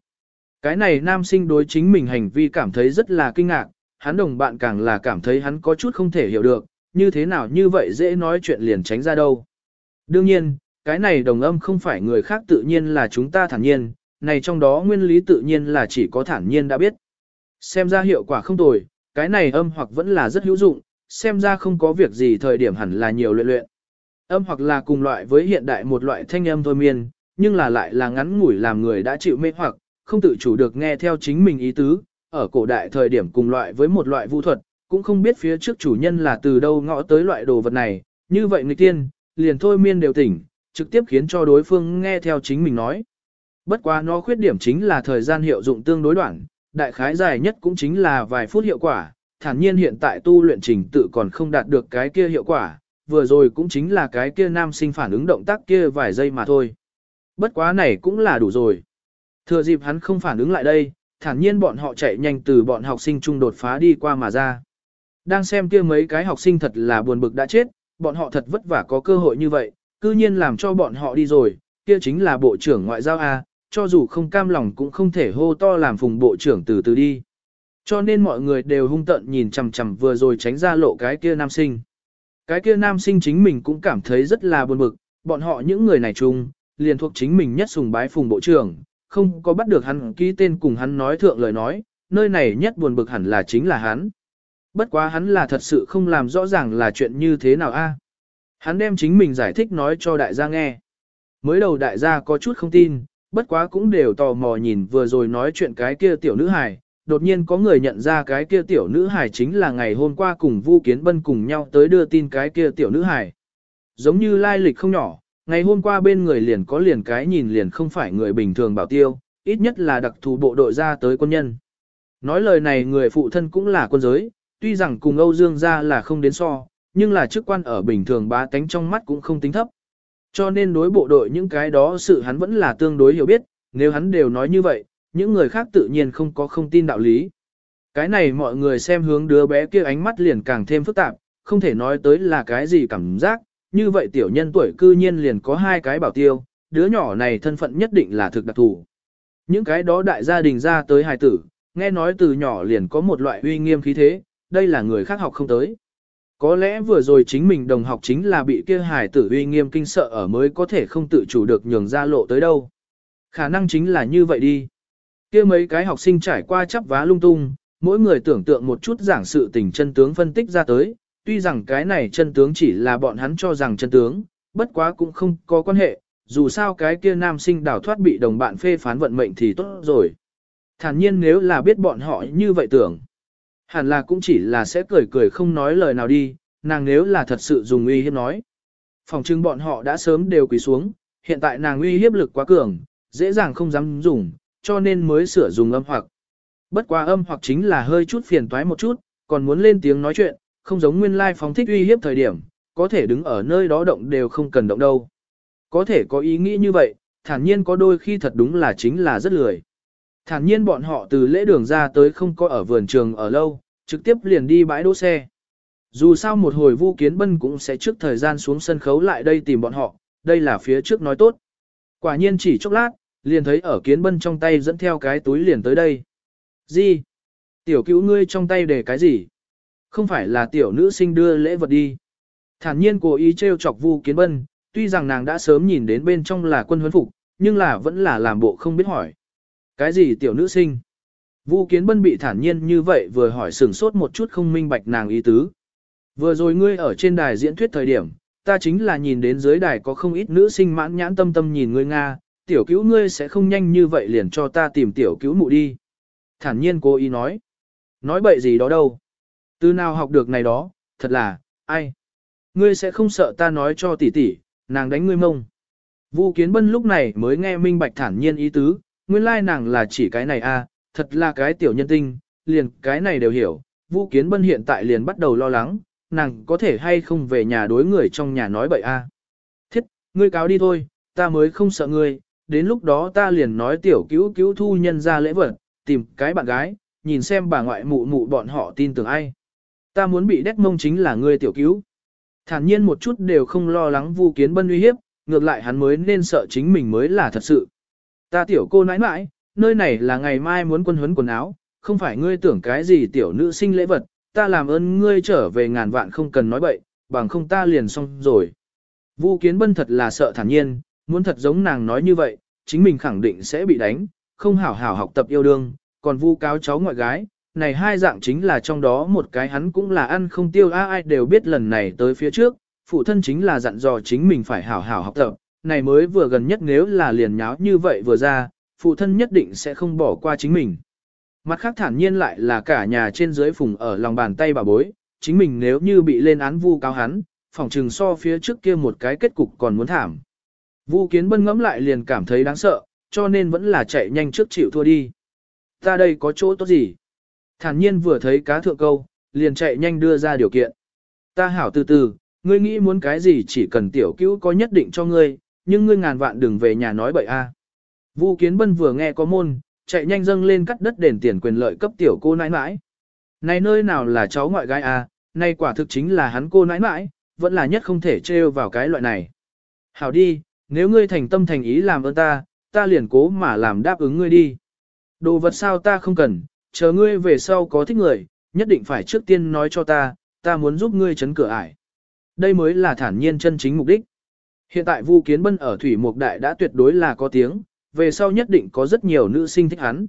Cái này nam sinh đối chính mình hành vi cảm thấy rất là kinh ngạc, hắn đồng bạn càng là cảm thấy hắn có chút không thể hiểu được, như thế nào như vậy dễ nói chuyện liền tránh ra đâu. Đương nhiên, cái này đồng âm không phải người khác tự nhiên là chúng ta thản nhiên, này trong đó nguyên lý tự nhiên là chỉ có thản nhiên đã biết. Xem ra hiệu quả không tồi, cái này âm hoặc vẫn là rất hữu dụng, xem ra không có việc gì thời điểm hẳn là nhiều luyện luyện. Âm hoặc là cùng loại với hiện đại một loại thanh âm thôi miên, nhưng là lại là ngắn ngủi làm người đã chịu mê hoặc, không tự chủ được nghe theo chính mình ý tứ, ở cổ đại thời điểm cùng loại với một loại vũ thuật, cũng không biết phía trước chủ nhân là từ đâu ngõ tới loại đồ vật này, như vậy người tiên, liền thôi miên đều tỉnh, trực tiếp khiến cho đối phương nghe theo chính mình nói. Bất quá nó khuyết điểm chính là thời gian hiệu dụng tương đối đoạn, đại khái dài nhất cũng chính là vài phút hiệu quả, thản nhiên hiện tại tu luyện trình tự còn không đạt được cái kia hiệu quả, vừa rồi cũng chính là cái kia nam sinh phản ứng động tác kia vài giây mà thôi. Bất quá này cũng là đủ rồi. Thừa dịp hắn không phản ứng lại đây, thản nhiên bọn họ chạy nhanh từ bọn học sinh trung đột phá đi qua mà ra. Đang xem kia mấy cái học sinh thật là buồn bực đã chết, bọn họ thật vất vả có cơ hội như vậy, cư nhiên làm cho bọn họ đi rồi, kia chính là bộ trưởng ngoại giao A, cho dù không cam lòng cũng không thể hô to làm phùng bộ trưởng từ từ đi. Cho nên mọi người đều hung tận nhìn chằm chằm vừa rồi tránh ra lộ cái kia nam sinh. Cái kia nam sinh chính mình cũng cảm thấy rất là buồn bực, bọn họ những người này chung, liền thuộc chính mình nhất sùng bái phùng bộ trưởng, không có bắt được hắn ký tên cùng hắn nói thượng lời nói, nơi này nhất buồn bực hẳn là chính là hắn. Bất quá hắn là thật sự không làm rõ ràng là chuyện như thế nào a. Hắn đem chính mình giải thích nói cho đại gia nghe. Mới đầu đại gia có chút không tin, bất quá cũng đều tò mò nhìn vừa rồi nói chuyện cái kia tiểu nữ hài, đột nhiên có người nhận ra cái kia tiểu nữ hài chính là ngày hôm qua cùng Vu Kiến Bân cùng nhau tới đưa tin cái kia tiểu nữ hài. Giống như lai lịch không nhỏ, ngày hôm qua bên người liền có liền cái nhìn liền không phải người bình thường bảo tiêu, ít nhất là đặc thù bộ đội ra tới quân nhân. Nói lời này người phụ thân cũng là quân giới, tuy rằng cùng Âu Dương ra là không đến so, nhưng là chức quan ở bình thường bá tánh trong mắt cũng không tính thấp. Cho nên đối bộ đội những cái đó sự hắn vẫn là tương đối hiểu biết, nếu hắn đều nói như vậy, những người khác tự nhiên không có không tin đạo lý. Cái này mọi người xem hướng đứa bé kia ánh mắt liền càng thêm phức tạp, không thể nói tới là cái gì cảm giác, như vậy tiểu nhân tuổi cư nhiên liền có hai cái bảo tiêu, đứa nhỏ này thân phận nhất định là thực đặc thù. Những cái đó đại gia đình ra tới hài tử, nghe nói từ nhỏ liền có một loại uy nghiêm khí thế, đây là người khác học không tới. Có lẽ vừa rồi chính mình đồng học chính là bị kia hài tử uy nghiêm kinh sợ ở mới có thể không tự chủ được nhường ra lộ tới đâu. Khả năng chính là như vậy đi. Kia mấy cái học sinh trải qua chắp vá lung tung, mỗi người tưởng tượng một chút giảng sự tình chân tướng phân tích ra tới, tuy rằng cái này chân tướng chỉ là bọn hắn cho rằng chân tướng, bất quá cũng không có quan hệ, dù sao cái kia nam sinh đào thoát bị đồng bạn phê phán vận mệnh thì tốt rồi. Thản nhiên nếu là biết bọn họ như vậy tưởng, hẳn là cũng chỉ là sẽ cười cười không nói lời nào đi, nàng nếu là thật sự dùng uy hiếp nói. Phòng trưng bọn họ đã sớm đều quỳ xuống, hiện tại nàng uy hiếp lực quá cường, dễ dàng không dám dùng, cho nên mới sửa dùng âm hoặc. Bất quá âm hoặc chính là hơi chút phiền toái một chút, còn muốn lên tiếng nói chuyện, không giống nguyên lai phóng thích uy hiếp thời điểm, có thể đứng ở nơi đó động đều không cần động đâu. Có thể có ý nghĩ như vậy, thản nhiên có đôi khi thật đúng là chính là rất lười. Thản nhiên bọn họ từ lễ đường ra tới không có ở vườn trường ở lâu, trực tiếp liền đi bãi đỗ xe. Dù sao một hồi Vu Kiến Bân cũng sẽ trước thời gian xuống sân khấu lại đây tìm bọn họ, đây là phía trước nói tốt. Quả nhiên chỉ chốc lát, liền thấy ở Kiến Bân trong tay dẫn theo cái túi liền tới đây. Gì? Tiểu cứu ngươi trong tay để cái gì? Không phải là tiểu nữ sinh đưa lễ vật đi. Thản nhiên cố ý treo chọc Vu Kiến Bân, tuy rằng nàng đã sớm nhìn đến bên trong là quân huấn phục, nhưng là vẫn là làm bộ không biết hỏi. Cái gì tiểu nữ sinh? Vu Kiến Bân bị thản nhiên như vậy vừa hỏi sửng sốt một chút không minh bạch nàng ý tứ. Vừa rồi ngươi ở trên đài diễn thuyết thời điểm, ta chính là nhìn đến dưới đài có không ít nữ sinh mãn nhãn tâm tâm nhìn ngươi Nga, tiểu cứu ngươi sẽ không nhanh như vậy liền cho ta tìm tiểu cứu mụ đi. Thản nhiên cô ý nói. Nói bậy gì đó đâu. Từ nào học được này đó, thật là, ai? Ngươi sẽ không sợ ta nói cho tỷ tỷ, nàng đánh ngươi mông. Vu Kiến Bân lúc này mới nghe minh bạch thản nhiên ý tứ, nguyên lai nàng là chỉ cái này a, à, thật là cái tiểu nhân tinh, liền cái này đều hiểu. Vu Kiến Bân hiện tại liền bắt đầu lo lắng, nàng có thể hay không về nhà đối người trong nhà nói bậy a. À. Thiết, ngươi cáo đi thôi, ta mới không sợ ngươi, đến lúc đó ta liền nói tiểu cứu cứu thu nhân ra lễ vật, tìm cái bạn gái, nhìn xem bà ngoại mụ mụ bọn họ tin tưởng ai. Ta muốn bị đét mông chính là ngươi tiểu cứu. Thản nhiên một chút đều không lo lắng Vu Kiến Bân uy hiếp, ngược lại hắn mới nên sợ chính mình mới là thật sự. Ta tiểu cô nãi nãi, nơi này là ngày mai muốn quân huấn quần áo, không phải ngươi tưởng cái gì tiểu nữ sinh lễ vật, ta làm ơn ngươi trở về ngàn vạn không cần nói bậy, bằng không ta liền xong rồi. Vu Kiến Bân thật là sợ thản nhiên, muốn thật giống nàng nói như vậy, chính mình khẳng định sẽ bị đánh, không hảo hảo học tập yêu đương, còn vu cáo cháu ngoại gái, này hai dạng chính là trong đó một cái hắn cũng là ăn không tiêu a ai đều biết lần này tới phía trước, phụ thân chính là dặn dò chính mình phải hảo hảo học tập, này mới vừa gần nhất nếu là liền nháo như vậy vừa ra, phụ thân nhất định sẽ không bỏ qua chính mình. Mặt khác thản nhiên lại là cả nhà trên dưới phùng ở lòng bàn tay bà bối, chính mình nếu như bị lên án vu cáo hắn, phòng trừng so phía trước kia một cái kết cục còn muốn thảm. Vu kiến bân ngẫm lại liền cảm thấy đáng sợ, cho nên vẫn là chạy nhanh trước chịu thua đi. Ta đây có chỗ tốt gì? Thản nhiên vừa thấy cá thượng câu, liền chạy nhanh đưa ra điều kiện. Ta hảo từ từ, ngươi nghĩ muốn cái gì chỉ cần tiểu cứu có nhất định cho ngươi, nhưng ngươi ngàn vạn đừng về nhà nói bậy a. Vu Kiến Bân vừa nghe có môn, chạy nhanh dâng lên cắt đất đền tiền quyền lợi cấp tiểu cô nãi nãi. Này nơi nào là cháu ngoại gái à, a, nay quả thực chính là hắn cô nãi nãi, vẫn là nhất không thể trêu vào cái loại này. Hảo đi, nếu ngươi thành tâm thành ý làm ơn ta, ta liền cố mà làm đáp ứng ngươi đi. Đồ vật sao ta không cần, chờ ngươi về sau có thích người, nhất định phải trước tiên nói cho ta, ta muốn giúp ngươi chấn cửa ải. Đây mới là thản nhiên chân chính mục đích. Hiện tại Vu Kiến Bân ở Thủy Mục Đại đã tuyệt đối là có tiếng, về sau nhất định có rất nhiều nữ sinh thích hắn.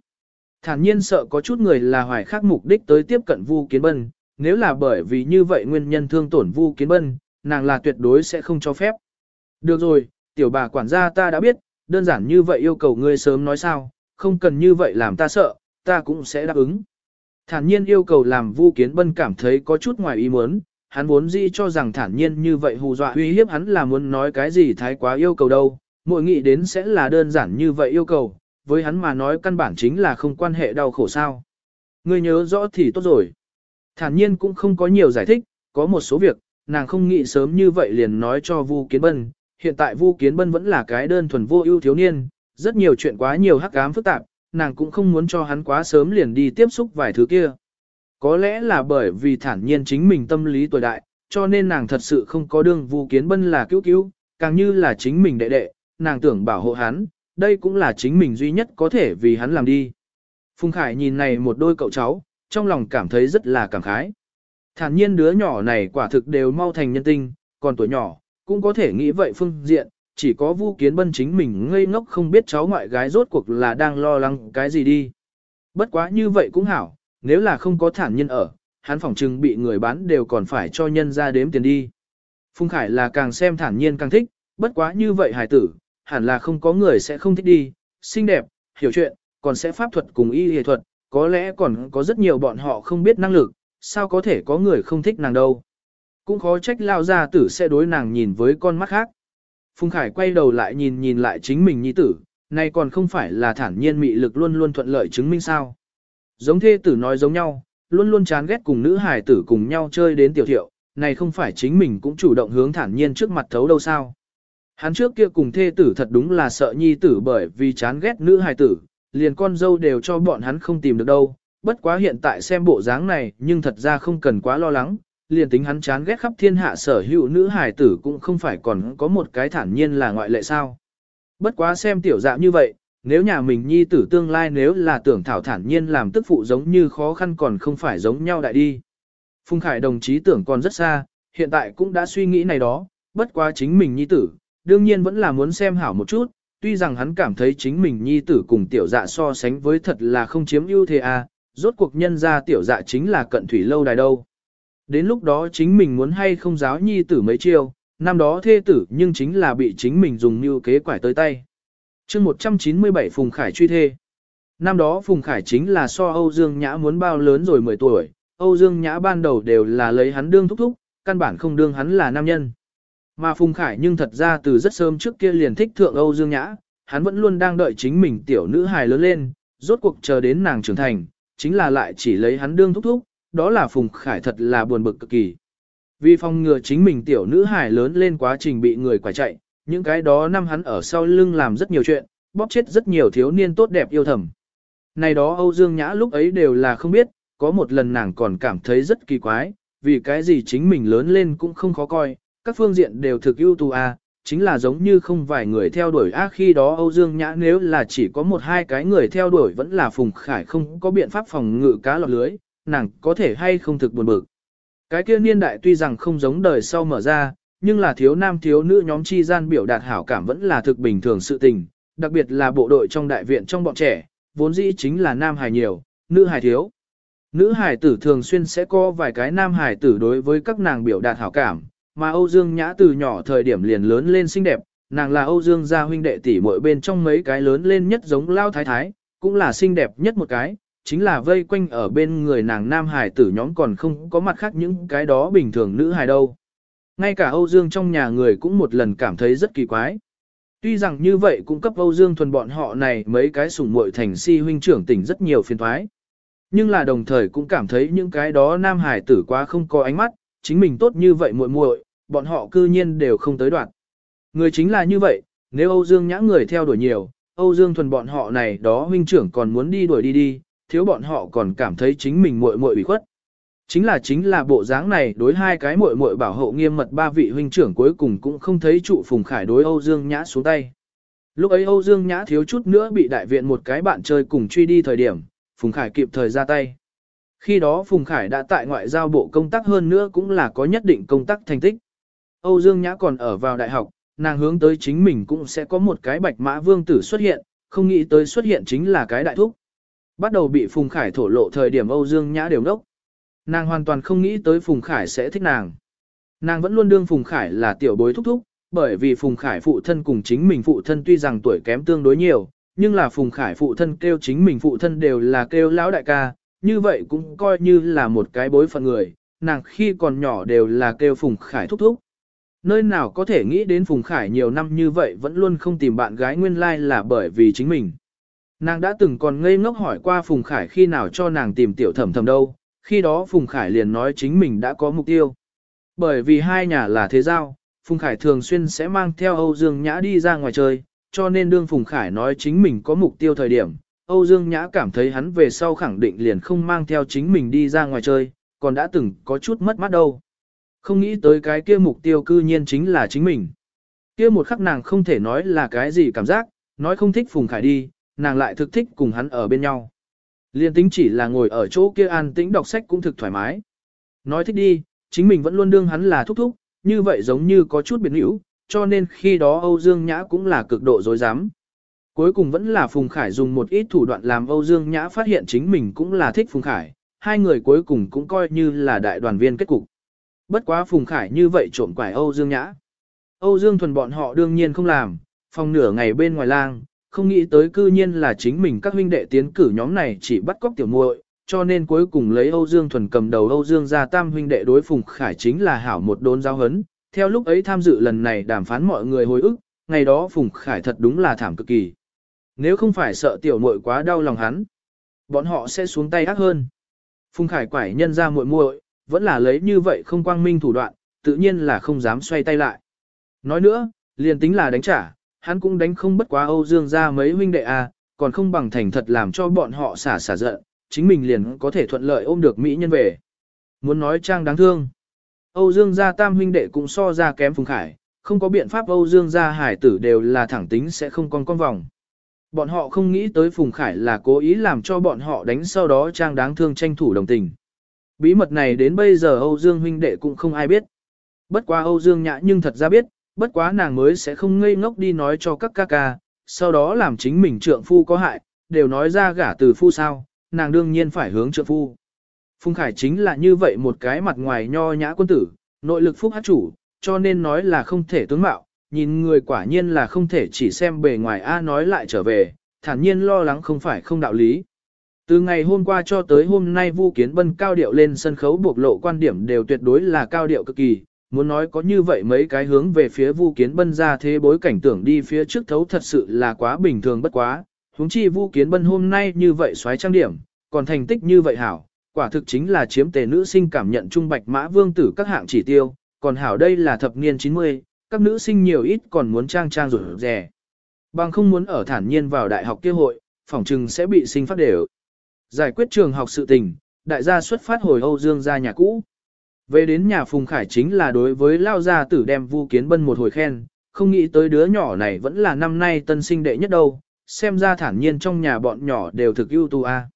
Thản nhiên sợ có chút người là hoài khác mục đích tới tiếp cận Vu Kiến Bân, nếu là bởi vì như vậy nguyên nhân thương tổn Vu Kiến Bân, nàng là tuyệt đối sẽ không cho phép. Được rồi, tiểu bà quản gia ta đã biết, đơn giản như vậy yêu cầu ngươi sớm nói sao, không cần như vậy làm ta sợ, ta cũng sẽ đáp ứng. Thản nhiên yêu cầu làm Vu Kiến Bân cảm thấy có chút ngoài ý muốn, hắn vốn dĩ cho rằng thản nhiên như vậy hù dọa uy hiếp hắn là muốn nói cái gì thái quá yêu cầu đâu, mỗi nghĩ đến sẽ là đơn giản như vậy yêu cầu, với hắn mà nói căn bản chính là không quan hệ đau khổ sao. Ngươi nhớ rõ thì tốt rồi. Thản nhiên cũng không có nhiều giải thích, có một số việc, nàng không nghĩ sớm như vậy liền nói cho Vu Kiến Bân. Hiện tại Vu Kiến Bân vẫn là cái đơn thuần vô ưu thiếu niên, rất nhiều chuyện quá nhiều hắc ám phức tạp, nàng cũng không muốn cho hắn quá sớm liền đi tiếp xúc vài thứ kia. Có lẽ là bởi vì thản nhiên chính mình tâm lý tuổi đại, cho nên nàng thật sự không có đương Vu Kiến Bân là cứu cứu, càng như là chính mình đệ đệ, nàng tưởng bảo hộ hắn, đây cũng là chính mình duy nhất có thể vì hắn làm đi. Phùng Khải nhìn này một đôi cậu cháu, trong lòng cảm thấy rất là cảm khái. Thản nhiên đứa nhỏ này quả thực đều mau thành nhân tinh, còn tuổi nhỏ, cũng có thể nghĩ vậy phương diện, chỉ có Vu Kiến Bân chính mình ngây ngốc không biết cháu ngoại gái rốt cuộc là đang lo lắng cái gì đi. Bất quá như vậy cũng hảo, nếu là không có thản nhiên ở, hắn phỏng chừng bị người bán đều còn phải cho nhân ra đếm tiền đi. Phùng Khải là càng xem thản nhiên càng thích, bất quá như vậy hài tử, hẳn là không có người sẽ không thích đi, xinh đẹp, hiểu chuyện, còn sẽ pháp thuật cùng y y thuật, có lẽ còn có rất nhiều bọn họ không biết năng lực, sao có thể có người không thích nàng đâu. Cũng khó trách lao ra tử sẽ đối nàng nhìn với con mắt khác. Phùng Khải quay đầu lại nhìn nhìn lại chính mình nhi tử, này còn không phải là thản nhiên mị lực luôn luôn thuận lợi chứng minh sao. Giống thê tử nói giống nhau, luôn luôn chán ghét cùng nữ hài tử cùng nhau chơi đến tiểu thiệu, này không phải chính mình cũng chủ động hướng thản nhiên trước mặt thấu đâu sao. Hắn trước kia cùng thê tử thật đúng là sợ nhi tử bởi vì chán ghét nữ hài tử, liền con dâu đều cho bọn hắn không tìm được đâu. Bất quá hiện tại xem bộ dáng này nhưng thật ra không cần quá lo lắng, liền tính hắn chán ghét khắp thiên hạ sở hữu nữ hài tử cũng không phải còn có một cái thản nhiên là ngoại lệ sao. Bất quá xem tiểu dạ như vậy, nếu nhà mình nhi tử tương lai nếu là tưởng thảo thản nhiên làm tức phụ giống như khó khăn còn không phải giống nhau đại đi. phung Khải đồng chí tưởng còn rất xa, hiện tại cũng đã suy nghĩ này đó, bất quá chính mình nhi tử, đương nhiên vẫn là muốn xem hảo một chút, tuy rằng hắn cảm thấy chính mình nhi tử cùng tiểu dạ so sánh với thật là không chiếm ưu thế à, rốt cuộc nhân ra tiểu dạ chính là cận thủy lâu đài đâu. Đến lúc đó chính mình muốn hay không giáo nhi tử mấy chiêu, năm đó thê tử nhưng chính là bị chính mình dùng như kế quải tới tay. chương 197 Phùng Khải truy thê. Năm đó Phùng Khải chính là so Âu Dương Nhã muốn bao lớn rồi 10 tuổi, Âu Dương Nhã ban đầu đều là lấy hắn đương thúc thúc, căn bản không đương hắn là nam nhân. Mà Phùng Khải nhưng thật ra từ rất sớm trước kia liền thích thượng Âu Dương Nhã, hắn vẫn luôn đang đợi chính mình tiểu nữ hài lớn lên, rốt cuộc chờ đến nàng trưởng thành, chính là lại chỉ lấy hắn đương thúc thúc, đó là Phùng Khải thật là buồn bực cực kỳ. Vì phòng ngừa chính mình tiểu nữ hài lớn lên quá trình bị người quả chạy, những cái đó năm hắn ở sau lưng làm rất nhiều chuyện, bóp chết rất nhiều thiếu niên tốt đẹp yêu thầm. Này đó Âu Dương Nhã lúc ấy đều là không biết, có một lần nàng còn cảm thấy rất kỳ quái, vì cái gì chính mình lớn lên cũng không khó coi, các phương diện đều thực ưu tú à, chính là giống như không vài người theo đuổi a khi đó Âu Dương Nhã nếu là chỉ có một hai cái người theo đuổi vẫn là Phùng Khải không có biện pháp phòng ngự cá lọt lưới, nàng có thể hay không thực buồn bực. Cái kia niên đại tuy rằng không giống đời sau mở ra, nhưng là thiếu nam thiếu nữ nhóm chi gian biểu đạt hảo cảm vẫn là thực bình thường sự tình, đặc biệt là bộ đội trong đại viện trong bọn trẻ, vốn dĩ chính là nam hài nhiều, nữ hài thiếu. Nữ hài tử thường xuyên sẽ có vài cái nam hài tử đối với các nàng biểu đạt hảo cảm, mà Âu Dương Nhã từ nhỏ thời điểm liền lớn lên xinh đẹp, nàng là Âu Dương gia huynh đệ tỷ muội bên trong mấy cái lớn lên nhất giống lao thái thái, cũng là xinh đẹp nhất một cái, chính là vây quanh ở bên người nàng nam Hải tử nhóm còn không có mặt khác những cái đó bình thường nữ hài đâu. Ngay cả Âu Dương trong nhà người cũng một lần cảm thấy rất kỳ quái. Tuy rằng như vậy cũng cấp Âu Dương thuần bọn họ này mấy cái sủng muội thành si huynh trưởng tỉnh rất nhiều phiền thoái. Nhưng là đồng thời cũng cảm thấy những cái đó nam Hải tử quá không có ánh mắt, chính mình tốt như vậy muội muội, bọn họ cư nhiên đều không tới đoạn. Người chính là như vậy, nếu Âu Dương nhã người theo đuổi nhiều, Âu Dương thuần bọn họ này đó huynh trưởng còn muốn đi đuổi đi đi, thiếu bọn họ còn cảm thấy chính mình muội muội bị khuất. Chính là chính là bộ dáng này đối hai cái muội muội bảo hộ nghiêm mật ba vị huynh trưởng cuối cùng cũng không thấy trụ Phùng Khải đối Âu Dương Nhã xuống tay. Lúc ấy Âu Dương Nhã thiếu chút nữa bị đại viện một cái bạn chơi cùng truy đi thời điểm, Phùng Khải kịp thời ra tay. Khi đó Phùng Khải đã tại ngoại giao bộ công tác hơn nữa cũng là có nhất định công tác thành tích. Âu Dương Nhã còn ở vào đại học, nàng hướng tới chính mình cũng sẽ có một cái bạch mã vương tử xuất hiện, không nghĩ tới xuất hiện chính là cái đại thúc. Bắt đầu bị Phùng Khải thổ lộ thời điểm Âu Dương Nhã đều ngốc. Nàng hoàn toàn không nghĩ tới Phùng Khải sẽ thích nàng. Nàng vẫn luôn đương Phùng Khải là tiểu bối thúc thúc, bởi vì Phùng Khải phụ thân cùng chính mình phụ thân tuy rằng tuổi kém tương đối nhiều, nhưng là Phùng Khải phụ thân kêu chính mình phụ thân đều là kêu lão đại ca, như vậy cũng coi như là một cái bối phận người, nàng khi còn nhỏ đều là kêu Phùng Khải thúc thúc. Nơi nào có thể nghĩ đến Phùng Khải nhiều năm như vậy vẫn luôn không tìm bạn gái nguyên lai like là bởi vì chính mình. Nàng đã từng còn ngây ngốc hỏi qua Phùng Khải khi nào cho nàng tìm tiểu thẩm thẩm đâu, khi đó Phùng Khải liền nói chính mình đã có mục tiêu. Bởi vì hai nhà là thế giao, Phùng Khải thường xuyên sẽ mang theo Âu Dương Nhã đi ra ngoài chơi, cho nên đương Phùng Khải nói chính mình có mục tiêu thời điểm, Âu Dương Nhã cảm thấy hắn về sau khẳng định liền không mang theo chính mình đi ra ngoài chơi, còn đã từng có chút mất mát đâu. Không nghĩ tới cái kia mục tiêu cư nhiên chính là chính mình. Kia một khắc nàng không thể nói là cái gì cảm giác, nói không thích Phùng Khải đi, nàng lại thực thích cùng hắn ở bên nhau. Liên tính chỉ là ngồi ở chỗ kia an tĩnh đọc sách cũng thực thoải mái. Nói thích đi, chính mình vẫn luôn đương hắn là thúc thúc, như vậy giống như có chút biệt hữu, cho nên khi đó Âu Dương Nhã cũng là cực độ dối dám. Cuối cùng vẫn là Phùng Khải dùng một ít thủ đoạn làm Âu Dương Nhã phát hiện chính mình cũng là thích Phùng Khải, hai người cuối cùng cũng coi như là đại đoàn viên kết cục. Bất quá Phùng Khải như vậy trộm quải Âu Dương Nhã. Âu Dương thuần bọn họ đương nhiên không làm, phòng nửa ngày bên ngoài lang, không nghĩ tới cư nhiên là chính mình các huynh đệ tiến cử nhóm này chỉ bắt cóc tiểu muội, cho nên cuối cùng lấy Âu Dương thuần cầm đầu Âu Dương gia tam huynh đệ đối Phùng Khải chính là hảo một đốn giao hấn. Theo lúc ấy tham dự lần này đàm phán mọi người hồi ức, ngày đó Phùng Khải thật đúng là thảm cực kỳ. Nếu không phải sợ tiểu muội quá đau lòng hắn, bọn họ sẽ xuống tay ác hơn. Phùng Khải quải nhân ra muội muội, vẫn là lấy như vậy không quang minh thủ đoạn, tự nhiên là không dám xoay tay lại. Nói nữa, liền tính là đánh trả, hắn cũng đánh không bất quá Âu Dương ra mấy huynh đệ à, còn không bằng thành thật làm cho bọn họ xả xả giận, chính mình liền có thể thuận lợi ôm được Mỹ nhân về. Muốn nói trang đáng thương. Âu Dương gia tam huynh đệ cũng so ra kém Phùng Khải, không có biện pháp Âu Dương gia hải tử đều là thẳng tính sẽ không con con vòng. Bọn họ không nghĩ tới Phùng Khải là cố ý làm cho bọn họ đánh sau đó trang đáng thương tranh thủ đồng tình. Bí mật này đến bây giờ Âu Dương huynh đệ cũng không ai biết. Bất quá Âu Dương nhã nhưng thật ra biết, bất quá nàng mới sẽ không ngây ngốc đi nói cho các ca ca, sau đó làm chính mình trượng phu có hại, đều nói ra gả từ phu sao, nàng đương nhiên phải hướng trượng phu. Phùng Khải chính là như vậy một cái mặt ngoài nho nhã quân tử, nội lực phúc hát chủ, cho nên nói là không thể tướng mạo, nhìn người quả nhiên là không thể chỉ xem bề ngoài A nói lại trở về, thản nhiên lo lắng không phải không đạo lý. Từ ngày hôm qua cho tới hôm nay Vu Kiến Bân cao điệu lên sân khấu bộc lộ quan điểm đều tuyệt đối là cao điệu cực kỳ, muốn nói có như vậy mấy cái hướng về phía Vu Kiến Bân ra thế bối cảnh tưởng đi phía trước thấu thật sự là quá bình thường bất quá, huống chi Vu Kiến Bân hôm nay như vậy xoáy trang điểm, còn thành tích như vậy hảo, quả thực chính là chiếm tề nữ sinh cảm nhận trung bạch mã vương tử các hạng chỉ tiêu, còn hảo đây là thập niên 90, các nữ sinh nhiều ít còn muốn trang trang rủi rẻ. Bằng không muốn ở thản nhiên vào đại học kia hội, phỏng chừng sẽ bị sinh phát đều. Giải quyết trường học sự tình, đại gia xuất phát hồi Âu Dương ra nhà cũ. Về đến nhà Phùng Khải chính là đối với Lao Gia tử đem Vu Kiến Bân một hồi khen, không nghĩ tới đứa nhỏ này vẫn là năm nay tân sinh đệ nhất đâu, xem ra thản nhiên trong nhà bọn nhỏ đều thực ưu tú a.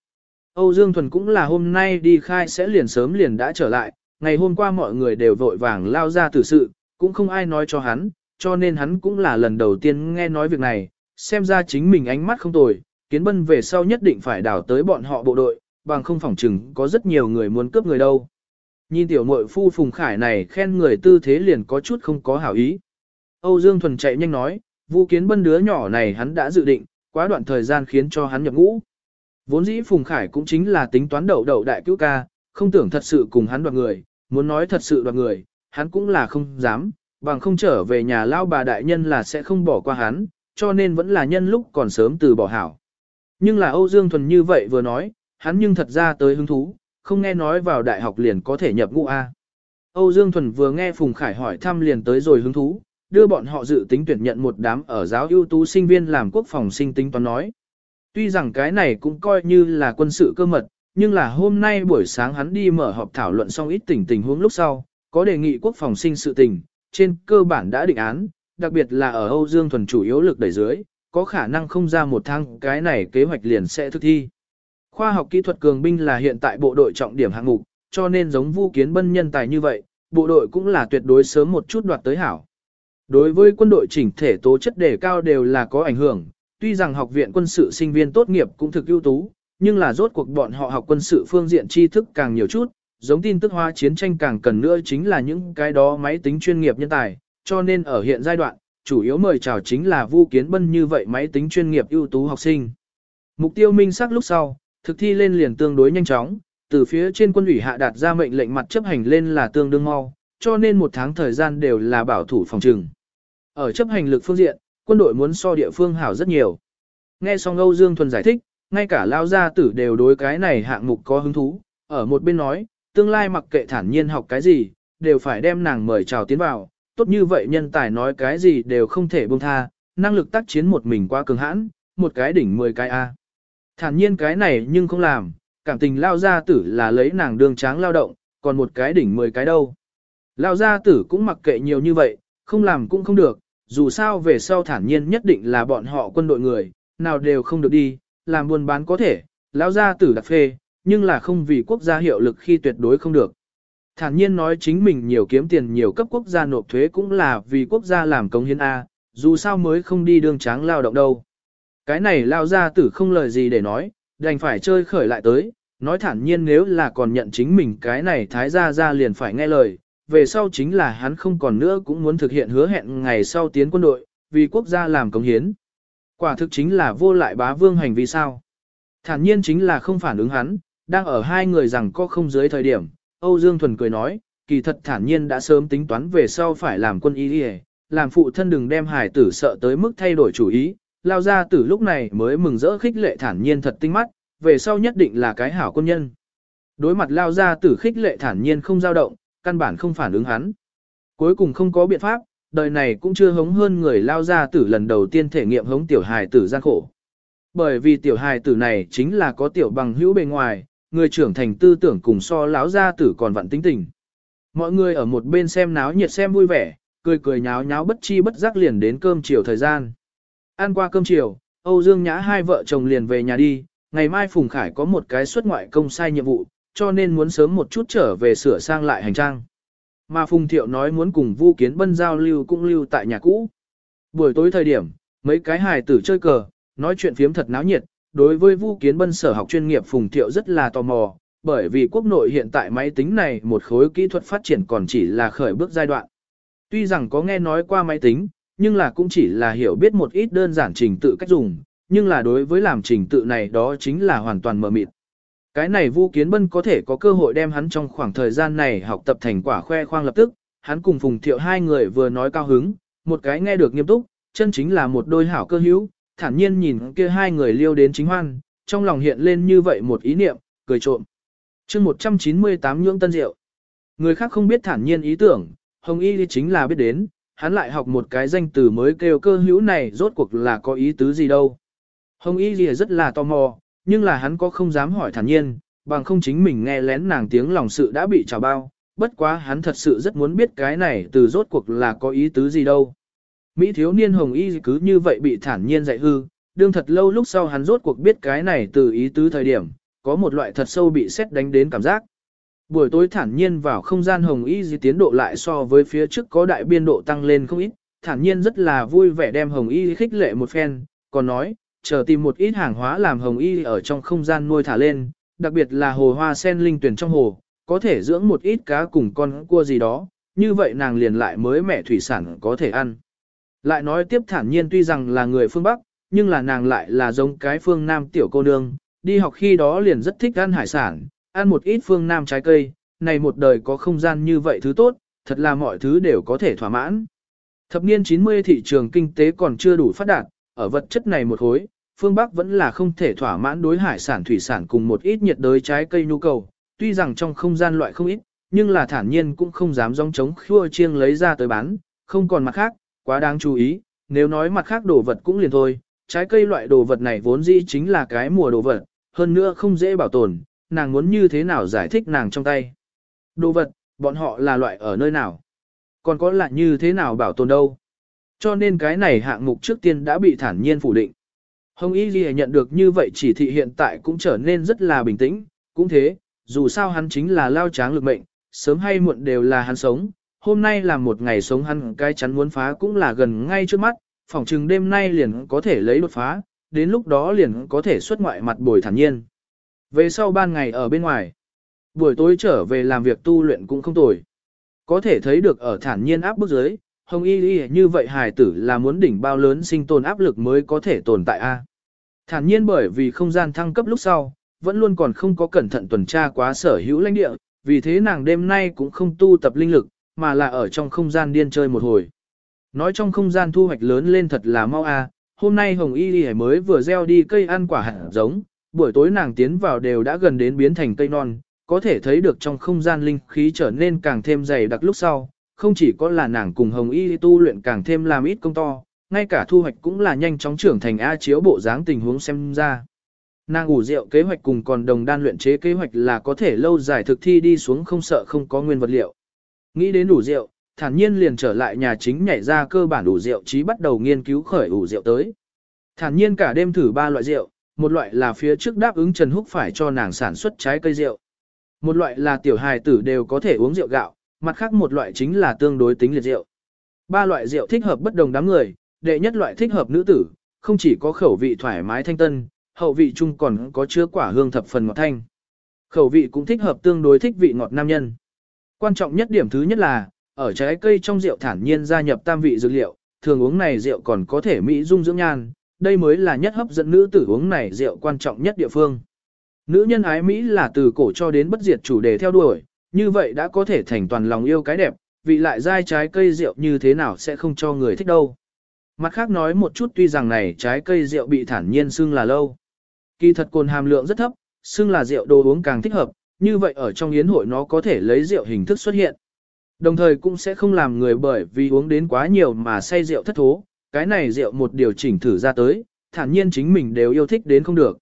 Âu Dương Thuần cũng là hôm nay đi khai sẽ liền sớm liền đã trở lại, ngày hôm qua mọi người đều vội vàng lao ra tử sự, cũng không ai nói cho hắn, cho nên hắn cũng là lần đầu tiên nghe nói việc này, xem ra chính mình ánh mắt không tồi, kiến bân về sau nhất định phải đảo tới bọn họ bộ đội, bằng không phỏng chừng có rất nhiều người muốn cướp người đâu. Nhìn tiểu muội phu Phùng Khải này khen người tư thế liền có chút không có hảo ý. Âu Dương Thuần chạy nhanh nói, Vu Kiến Bân đứa nhỏ này hắn đã dự định, quá đoạn thời gian khiến cho hắn nhập ngũ. Vốn dĩ Phùng Khải cũng chính là tính toán đậu đậu đại cứu ca, không tưởng thật sự cùng hắn đoạt người, muốn nói thật sự đoạt người, hắn cũng là không dám, bằng không trở về nhà lao bà đại nhân là sẽ không bỏ qua hắn, cho nên vẫn là nhân lúc còn sớm từ bỏ hảo. Nhưng là Âu Dương Thuần như vậy vừa nói, hắn nhưng thật ra tới hứng thú, không nghe nói vào đại học liền có thể nhập ngũ A. Âu Dương Thuần vừa nghe Phùng Khải hỏi thăm liền tới rồi hứng thú, đưa bọn họ dự tính tuyển nhận một đám ở giáo ưu tú sinh viên làm quốc phòng sinh tính toán nói. Tuy rằng cái này cũng coi như là quân sự cơ mật, nhưng là hôm nay buổi sáng hắn đi mở họp thảo luận xong ít tình tình huống lúc sau, có đề nghị quốc phòng sinh sự tình, trên cơ bản đã định án, đặc biệt là ở Âu Dương Thuần chủ yếu lực đẩy dưới, có khả năng không ra một tháng cái này kế hoạch liền sẽ thực thi. Khoa học kỹ thuật cường binh là hiện tại bộ đội trọng điểm hạng mục, cho nên giống Vu Kiến Bân nhân tài như vậy, bộ đội cũng là tuyệt đối sớm một chút đoạt tới hảo. Đối với quân đội chỉnh thể tố chất đề cao đều là có ảnh hưởng, tuy rằng học viện quân sự sinh viên tốt nghiệp cũng thực ưu tú, nhưng là rốt cuộc bọn họ học quân sự phương diện tri thức càng nhiều chút, giống tin tức hóa chiến tranh càng cần nữa chính là những cái đó máy tính chuyên nghiệp nhân tài, cho nên ở hiện giai đoạn, chủ yếu mời chào chính là Vu Kiến Bân như vậy máy tính chuyên nghiệp ưu tú học sinh. Mục tiêu minh xác lúc sau, thực thi lên liền tương đối nhanh chóng, từ phía trên quân ủy hạ đạt ra mệnh lệnh mặt chấp hành lên là tương đương mau, cho nên một tháng thời gian đều là bảo thủ phòng trừng. Ở chấp hành lực phương diện, quân đội muốn so địa phương hảo rất nhiều. Nghe xong Âu Dương Thuần giải thích, ngay cả lao gia tử đều đối cái này hạng mục có hứng thú, ở một bên nói, tương lai mặc kệ thản nhiên học cái gì, đều phải đem nàng mời chào tiến vào, tốt như vậy nhân tài nói cái gì đều không thể buông tha, năng lực tác chiến một mình qua cường hãn, một cái đỉnh 10 cái A. Thản nhiên cái này nhưng không làm, cảm tình lao gia tử là lấy nàng đương tráng lao động, còn một cái đỉnh 10 cái đâu. Lao gia tử cũng mặc kệ nhiều như vậy, không làm cũng không được, dù sao về sau thản nhiên nhất định là bọn họ quân đội người, nào đều không được đi, làm buôn bán có thể, lão gia tử đặc phê, nhưng là không vì quốc gia hiệu lực khi tuyệt đối không được. Thản nhiên nói chính mình nhiều kiếm tiền nhiều cấp quốc gia nộp thuế cũng là vì quốc gia làm công hiến A, dù sao mới không đi đương tráng lao động đâu. Cái này lao ra tử không lời gì để nói, đành phải chơi khởi lại tới, nói thản nhiên nếu là còn nhận chính mình cái này thái gia ra liền phải nghe lời, về sau chính là hắn không còn nữa cũng muốn thực hiện hứa hẹn ngày sau tiến quân đội, vì quốc gia làm công hiến. Quả thực chính là vô lại bá vương hành vi sao. Thản nhiên chính là không phản ứng hắn, đang ở hai người rằng có không dưới thời điểm, Âu Dương Thuần cười nói, kỳ thật thản nhiên đã sớm tính toán về sau phải làm quân y đi làm phụ thân đừng đem hải tử sợ tới mức thay đổi chủ ý, lao ra từ lúc này mới mừng rỡ khích lệ thản nhiên thật tinh mắt, về sau nhất định là cái hảo quân nhân. Đối mặt lao ra tử khích lệ thản nhiên không dao động, căn bản không phản ứng hắn. Cuối cùng không có biện pháp, đời này cũng chưa hống hơn người lao ra tử lần đầu tiên thể nghiệm hống tiểu hài tử gian khổ. Bởi vì tiểu hài tử này chính là có tiểu bằng hữu bề ngoài, người trưởng thành tư tưởng cùng so Lão gia tử còn vặn tính tình. Mọi người ở một bên xem náo nhiệt xem vui vẻ, cười cười nháo nháo bất chi bất giác liền đến cơm chiều thời gian. Ăn qua cơm chiều, Âu Dương Nhã hai vợ chồng liền về nhà đi, ngày mai Phùng Khải có một cái xuất ngoại công sai nhiệm vụ, cho nên muốn sớm một chút trở về sửa sang lại hành trang. Mà Phùng Thiệu nói muốn cùng Vu Kiến Bân giao lưu cũng lưu tại nhà cũ. Buổi tối thời điểm, mấy cái hài tử chơi cờ, nói chuyện phiếm thật náo nhiệt, đối với Vu Kiến Bân sở học chuyên nghiệp Phùng Thiệu rất là tò mò, bởi vì quốc nội hiện tại máy tính này một khối kỹ thuật phát triển còn chỉ là khởi bước giai đoạn. Tuy rằng có nghe nói qua máy tính, nhưng là cũng chỉ là hiểu biết một ít đơn giản trình tự cách dùng, nhưng là đối với làm trình tự này đó chính là hoàn toàn mờ mịt. Cái này Vu Kiến Bân có thể có cơ hội đem hắn trong khoảng thời gian này học tập thành quả khoe khoang lập tức, hắn cùng Phùng Thiệu hai người vừa nói cao hứng, một cái nghe được nghiêm túc, chân chính là một đôi hảo cơ hữu, thản nhiên nhìn kia hai người liêu đến chính hoan, trong lòng hiện lên như vậy một ý niệm, cười trộm. chương 198 nhưỡng tân diệu. Người khác không biết thản nhiên ý tưởng, Hồng Y chính là biết đến, hắn lại học một cái danh từ mới kêu cơ hữu này rốt cuộc là có ý tứ gì đâu. Hồng Y Lìa rất là tò mò, nhưng là hắn có không dám hỏi thản nhiên, bằng không chính mình nghe lén nàng tiếng lòng sự đã bị trào bao, bất quá hắn thật sự rất muốn biết cái này từ rốt cuộc là có ý tứ gì đâu. Mỹ thiếu niên Hồng Y cứ như vậy bị thản nhiên dạy hư, đương thật lâu lúc sau hắn rốt cuộc biết cái này từ ý tứ thời điểm, có một loại thật sâu bị xét đánh đến cảm giác. Buổi tối thản nhiên vào không gian Hồng Y gì tiến độ lại so với phía trước có đại biên độ tăng lên không ít, thản nhiên rất là vui vẻ đem Hồng Y khích lệ một phen, còn nói, chờ tìm một ít hàng hóa làm Hồng Y ở trong không gian nuôi thả lên, đặc biệt là hồ hoa sen linh tuyển trong hồ, có thể dưỡng một ít cá cùng con cua gì đó, như vậy nàng liền lại mới mẹ thủy sản có thể ăn. Lại nói tiếp thản nhiên tuy rằng là người phương Bắc, nhưng là nàng lại là giống cái phương Nam tiểu cô nương, đi học khi đó liền rất thích ăn hải sản, ăn một ít phương Nam trái cây, này một đời có không gian như vậy thứ tốt, thật là mọi thứ đều có thể thỏa mãn. Thập niên 90 thị trường kinh tế còn chưa đủ phát đạt, ở vật chất này một hối, phương Bắc vẫn là không thể thỏa mãn đối hải sản thủy sản cùng một ít nhiệt đới trái cây nhu cầu, tuy rằng trong không gian loại không ít, nhưng là thản nhiên cũng không dám rong trống khua chiêng lấy ra tới bán, không còn mặt khác, quá đáng chú ý, nếu nói mặt khác đồ vật cũng liền thôi, trái cây loại đồ vật này vốn dĩ chính là cái mùa đồ vật, hơn nữa không dễ bảo tồn, nàng muốn như thế nào giải thích nàng trong tay. Đồ vật, bọn họ là loại ở nơi nào? Còn có lại như thế nào bảo tồn đâu? Cho nên cái này hạng mục trước tiên đã bị thản nhiên phủ định. Hồng Y Ghi nhận được như vậy chỉ thị hiện tại cũng trở nên rất là bình tĩnh, cũng thế, dù sao hắn chính là lao tráng lực mệnh, sớm hay muộn đều là hắn sống, hôm nay là một ngày sống hắn cái chắn muốn phá cũng là gần ngay trước mắt, phỏng chừng đêm nay liền có thể lấy đột phá, đến lúc đó liền có thể xuất ngoại mặt bồi thản nhiên. Về sau ban ngày ở bên ngoài, buổi tối trở về làm việc tu luyện cũng không tồi. Có thể thấy được ở thản nhiên áp bức giới, Hồng Y Y như vậy hài tử là muốn đỉnh bao lớn sinh tồn áp lực mới có thể tồn tại a. Thản nhiên bởi vì không gian thăng cấp lúc sau, vẫn luôn còn không có cẩn thận tuần tra quá sở hữu lãnh địa, vì thế nàng đêm nay cũng không tu tập linh lực, mà là ở trong không gian điên chơi một hồi. Nói trong không gian thu hoạch lớn lên thật là mau a. hôm nay Hồng Y Y mới vừa gieo đi cây ăn quả hạt giống, buổi tối nàng tiến vào đều đã gần đến biến thành cây non, có thể thấy được trong không gian linh khí trở nên càng thêm dày đặc lúc sau, không chỉ có là nàng cùng Hồng Y tu luyện càng thêm làm ít công to, ngay cả thu hoạch cũng là nhanh chóng trưởng thành A chiếu bộ dáng tình huống xem ra. Nàng ủ rượu kế hoạch cùng còn đồng đan luyện chế kế hoạch là có thể lâu dài thực thi đi xuống không sợ không có nguyên vật liệu. Nghĩ đến đủ rượu, thản nhiên liền trở lại nhà chính nhảy ra cơ bản đủ rượu chí bắt đầu nghiên cứu khởi ủ rượu tới. Thản nhiên cả đêm thử ba loại rượu, một loại là phía trước đáp ứng Trần Húc phải cho nàng sản xuất trái cây rượu. Một loại là tiểu hài tử đều có thể uống rượu gạo, mặt khác một loại chính là tương đối tính liệt rượu. Ba loại rượu thích hợp bất đồng đám người, đệ nhất loại thích hợp nữ tử, không chỉ có khẩu vị thoải mái thanh tân, hậu vị chung còn có chứa quả hương thập phần ngọt thanh. Khẩu vị cũng thích hợp tương đối thích vị ngọt nam nhân. Quan trọng nhất điểm thứ nhất là, ở trái cây trong rượu thản nhiên gia nhập tam vị dược liệu, thường uống này rượu còn có thể mỹ dung dưỡng nhan, đây mới là nhất hấp dẫn nữ tử uống này rượu quan trọng nhất địa phương. Nữ nhân ái Mỹ là từ cổ cho đến bất diệt chủ đề theo đuổi, như vậy đã có thể thành toàn lòng yêu cái đẹp, vị lại dai trái cây rượu như thế nào sẽ không cho người thích đâu. Mặt khác nói một chút tuy rằng này trái cây rượu bị thản nhiên xưng là lâu. Kỳ thật cồn hàm lượng rất thấp, xưng là rượu đồ uống càng thích hợp, như vậy ở trong yến hội nó có thể lấy rượu hình thức xuất hiện. Đồng thời cũng sẽ không làm người bởi vì uống đến quá nhiều mà say rượu thất thố, cái này rượu một điều chỉnh thử ra tới, thản nhiên chính mình đều yêu thích đến không được.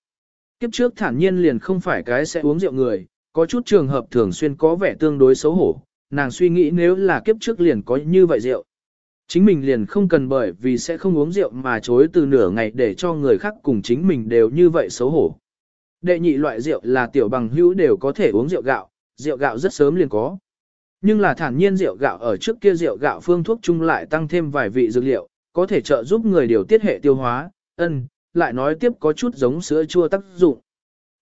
Kiếp trước thản nhiên liền không phải cái sẽ uống rượu người, có chút trường hợp thường xuyên có vẻ tương đối xấu hổ, nàng suy nghĩ nếu là kiếp trước liền có như vậy rượu. Chính mình liền không cần bởi vì sẽ không uống rượu mà chối từ nửa ngày để cho người khác cùng chính mình đều như vậy xấu hổ. Đệ nhị loại rượu là tiểu bằng hữu đều có thể uống rượu gạo, rượu gạo rất sớm liền có. Nhưng là thản nhiên rượu gạo ở trước kia rượu gạo phương thuốc chung lại tăng thêm vài vị dược liệu, có thể trợ giúp người điều tiết hệ tiêu hóa, ân, lại nói tiếp có chút giống sữa chua tác dụng.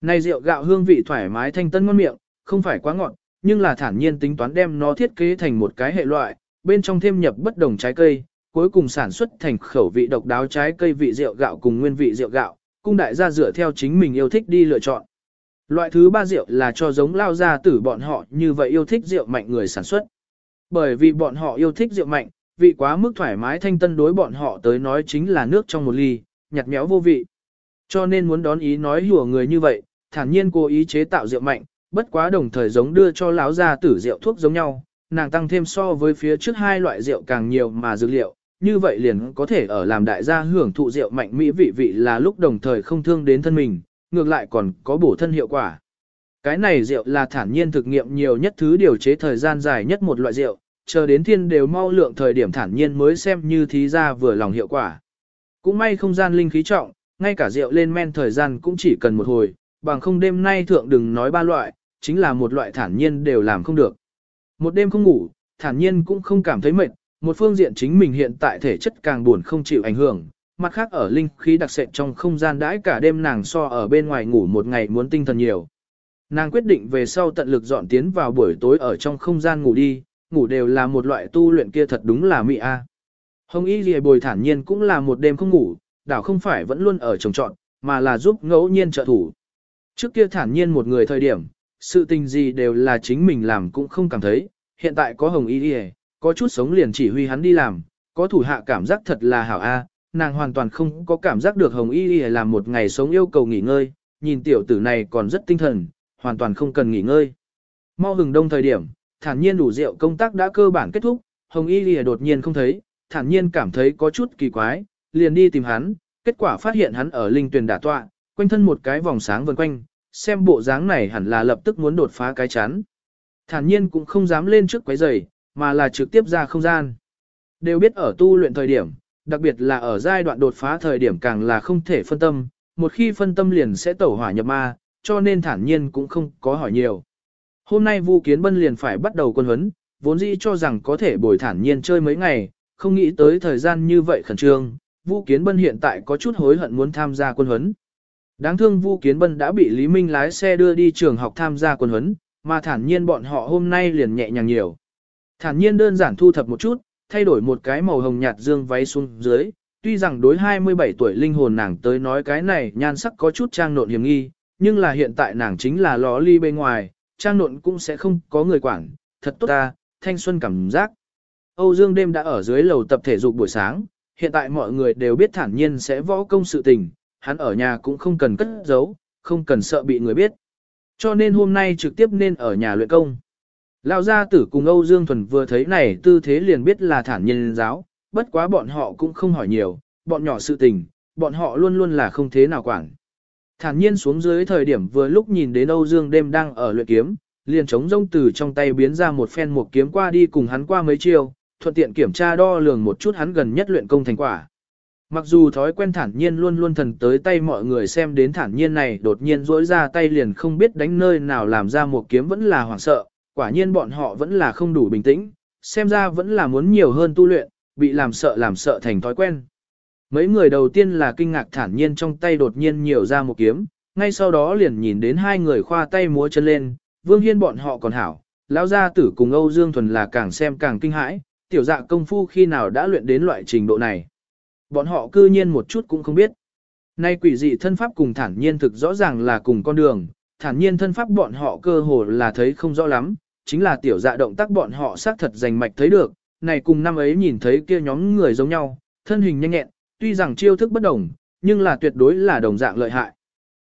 Này rượu gạo hương vị thoải mái thanh tân ngon miệng, không phải quá ngọt, nhưng là thản nhiên tính toán đem nó thiết kế thành một cái hệ loại, bên trong thêm nhập bất đồng trái cây, cuối cùng sản xuất thành khẩu vị độc đáo trái cây vị rượu gạo cùng nguyên vị rượu gạo, cung đại gia dựa theo chính mình yêu thích đi lựa chọn. Loại thứ ba rượu là cho giống lao gia tử bọn họ như vậy yêu thích rượu mạnh người sản xuất. Bởi vì bọn họ yêu thích rượu mạnh, vị quá mức thoải mái thanh tân đối bọn họ tới nói chính là nước trong một ly, nhạt méo vô vị. Cho nên muốn đón ý nói hùa người như vậy, thản nhiên cố ý chế tạo rượu mạnh, bất quá đồng thời giống đưa cho lão gia tử rượu thuốc giống nhau, nàng tăng thêm so với phía trước hai loại rượu càng nhiều mà dược liệu, như vậy liền có thể ở làm đại gia hưởng thụ rượu mạnh mỹ vị vị là lúc đồng thời không thương đến thân mình, ngược lại còn có bổ thân hiệu quả. Cái này rượu là thản nhiên thực nghiệm nhiều nhất thứ điều chế thời gian dài nhất một loại rượu, chờ đến thiên đều mau lượng thời điểm thản nhiên mới xem như thí ra vừa lòng hiệu quả. Cũng may không gian linh khí trọng, ngay cả rượu lên men thời gian cũng chỉ cần một hồi, bằng không đêm nay thượng đừng nói ba loại, chính là một loại thản nhiên đều làm không được. Một đêm không ngủ, thản nhiên cũng không cảm thấy mệt, một phương diện chính mình hiện tại thể chất càng buồn không chịu ảnh hưởng, mặt khác ở linh khí đặc sệt trong không gian đãi cả đêm nàng so ở bên ngoài ngủ một ngày muốn tinh thần nhiều. Nàng quyết định về sau tận lực dọn tiến vào buổi tối ở trong không gian ngủ đi, ngủ đều là một loại tu luyện kia thật đúng là mị a. Hồng Y Lìa bồi thản nhiên cũng là một đêm không ngủ, đảo không phải vẫn luôn ở trồng trọn, mà là giúp ngẫu nhiên trợ thủ. Trước kia thản nhiên một người thời điểm, sự tình gì đều là chính mình làm cũng không cảm thấy, hiện tại có Hồng Y Lìa, có chút sống liền chỉ huy hắn đi làm, có thủ hạ cảm giác thật là hảo a, nàng hoàn toàn không có cảm giác được Hồng Y Lìa làm một ngày sống yêu cầu nghỉ ngơi, nhìn tiểu tử này còn rất tinh thần, hoàn toàn không cần nghỉ ngơi. Mau hừng đông thời điểm, thản nhiên đủ rượu công tác đã cơ bản kết thúc, Hồng Y Lìa đột nhiên không thấy, thản nhiên cảm thấy có chút kỳ quái, liền đi tìm hắn, kết quả phát hiện hắn ở linh tuyển đả tọa, quanh thân một cái vòng sáng vần quanh, xem bộ dáng này hẳn là lập tức muốn đột phá cái chắn. Thản nhiên cũng không dám lên trước quấy giày, mà là trực tiếp ra không gian. Đều biết ở tu luyện thời điểm, đặc biệt là ở giai đoạn đột phá thời điểm càng là không thể phân tâm, một khi phân tâm liền sẽ tẩu hỏa nhập ma, cho nên thản nhiên cũng không có hỏi nhiều. Hôm nay Vu Kiến Bân liền phải bắt đầu quân huấn, vốn dĩ cho rằng có thể bồi thản nhiên chơi mấy ngày, không nghĩ tới thời gian như vậy khẩn trương, Vu Kiến Bân hiện tại có chút hối hận muốn tham gia quân huấn. Đáng thương Vu Kiến Bân đã bị Lý Minh lái xe đưa đi trường học tham gia quân huấn, mà thản nhiên bọn họ hôm nay liền nhẹ nhàng nhiều. Thản nhiên đơn giản thu thập một chút, thay đổi một cái màu hồng nhạt dương váy xuống dưới, tuy rằng đối 27 tuổi linh hồn nàng tới nói cái này nhan sắc có chút trang nộn hiểm nghi, nhưng là hiện tại nàng chính là ló ly bên ngoài, trang nộn cũng sẽ không có người quản, thật tốt ta, thanh xuân cảm giác. Âu Dương đêm đã ở dưới lầu tập thể dục buổi sáng, hiện tại mọi người đều biết thản nhiên sẽ võ công sự tình, hắn ở nhà cũng không cần cất giấu, không cần sợ bị người biết. Cho nên hôm nay trực tiếp nên ở nhà luyện công. Lão gia tử cùng Âu Dương Thuần vừa thấy này tư thế liền biết là thản nhiên giáo, bất quá bọn họ cũng không hỏi nhiều, bọn nhỏ sự tình, bọn họ luôn luôn là không thế nào quản. Thản nhiên xuống dưới thời điểm vừa lúc nhìn đến Âu Dương đêm đang ở luyện kiếm, liền chống rông từ trong tay biến ra một phen một kiếm qua đi cùng hắn qua mấy chiêu, thuận tiện kiểm tra đo lường một chút hắn gần nhất luyện công thành quả. Mặc dù thói quen thản nhiên luôn luôn thần tới tay mọi người xem đến thản nhiên này đột nhiên rỗi ra tay liền không biết đánh nơi nào làm ra một kiếm vẫn là hoảng sợ, quả nhiên bọn họ vẫn là không đủ bình tĩnh, xem ra vẫn là muốn nhiều hơn tu luyện, bị làm sợ làm sợ thành thói quen. Mấy người đầu tiên là kinh ngạc thản nhiên trong tay đột nhiên nhiều ra một kiếm, ngay sau đó liền nhìn đến hai người khoa tay múa chân lên, Vương Hiên bọn họ còn hảo, lão gia tử cùng Âu Dương Thuần là càng xem càng kinh hãi, tiểu dạ công phu khi nào đã luyện đến loại trình độ này. Bọn họ cư nhiên một chút cũng không biết. Nay quỷ dị thân pháp cùng thản nhiên thực rõ ràng là cùng con đường, thản nhiên thân pháp bọn họ cơ hồ là thấy không rõ lắm, chính là tiểu dạ động tác bọn họ xác thật rành mạch thấy được, này cùng năm ấy nhìn thấy kia nhóm người giống nhau, thân hình nhanh nhẹn, tuy rằng chiêu thức bất đồng, nhưng là tuyệt đối là đồng dạng lợi hại.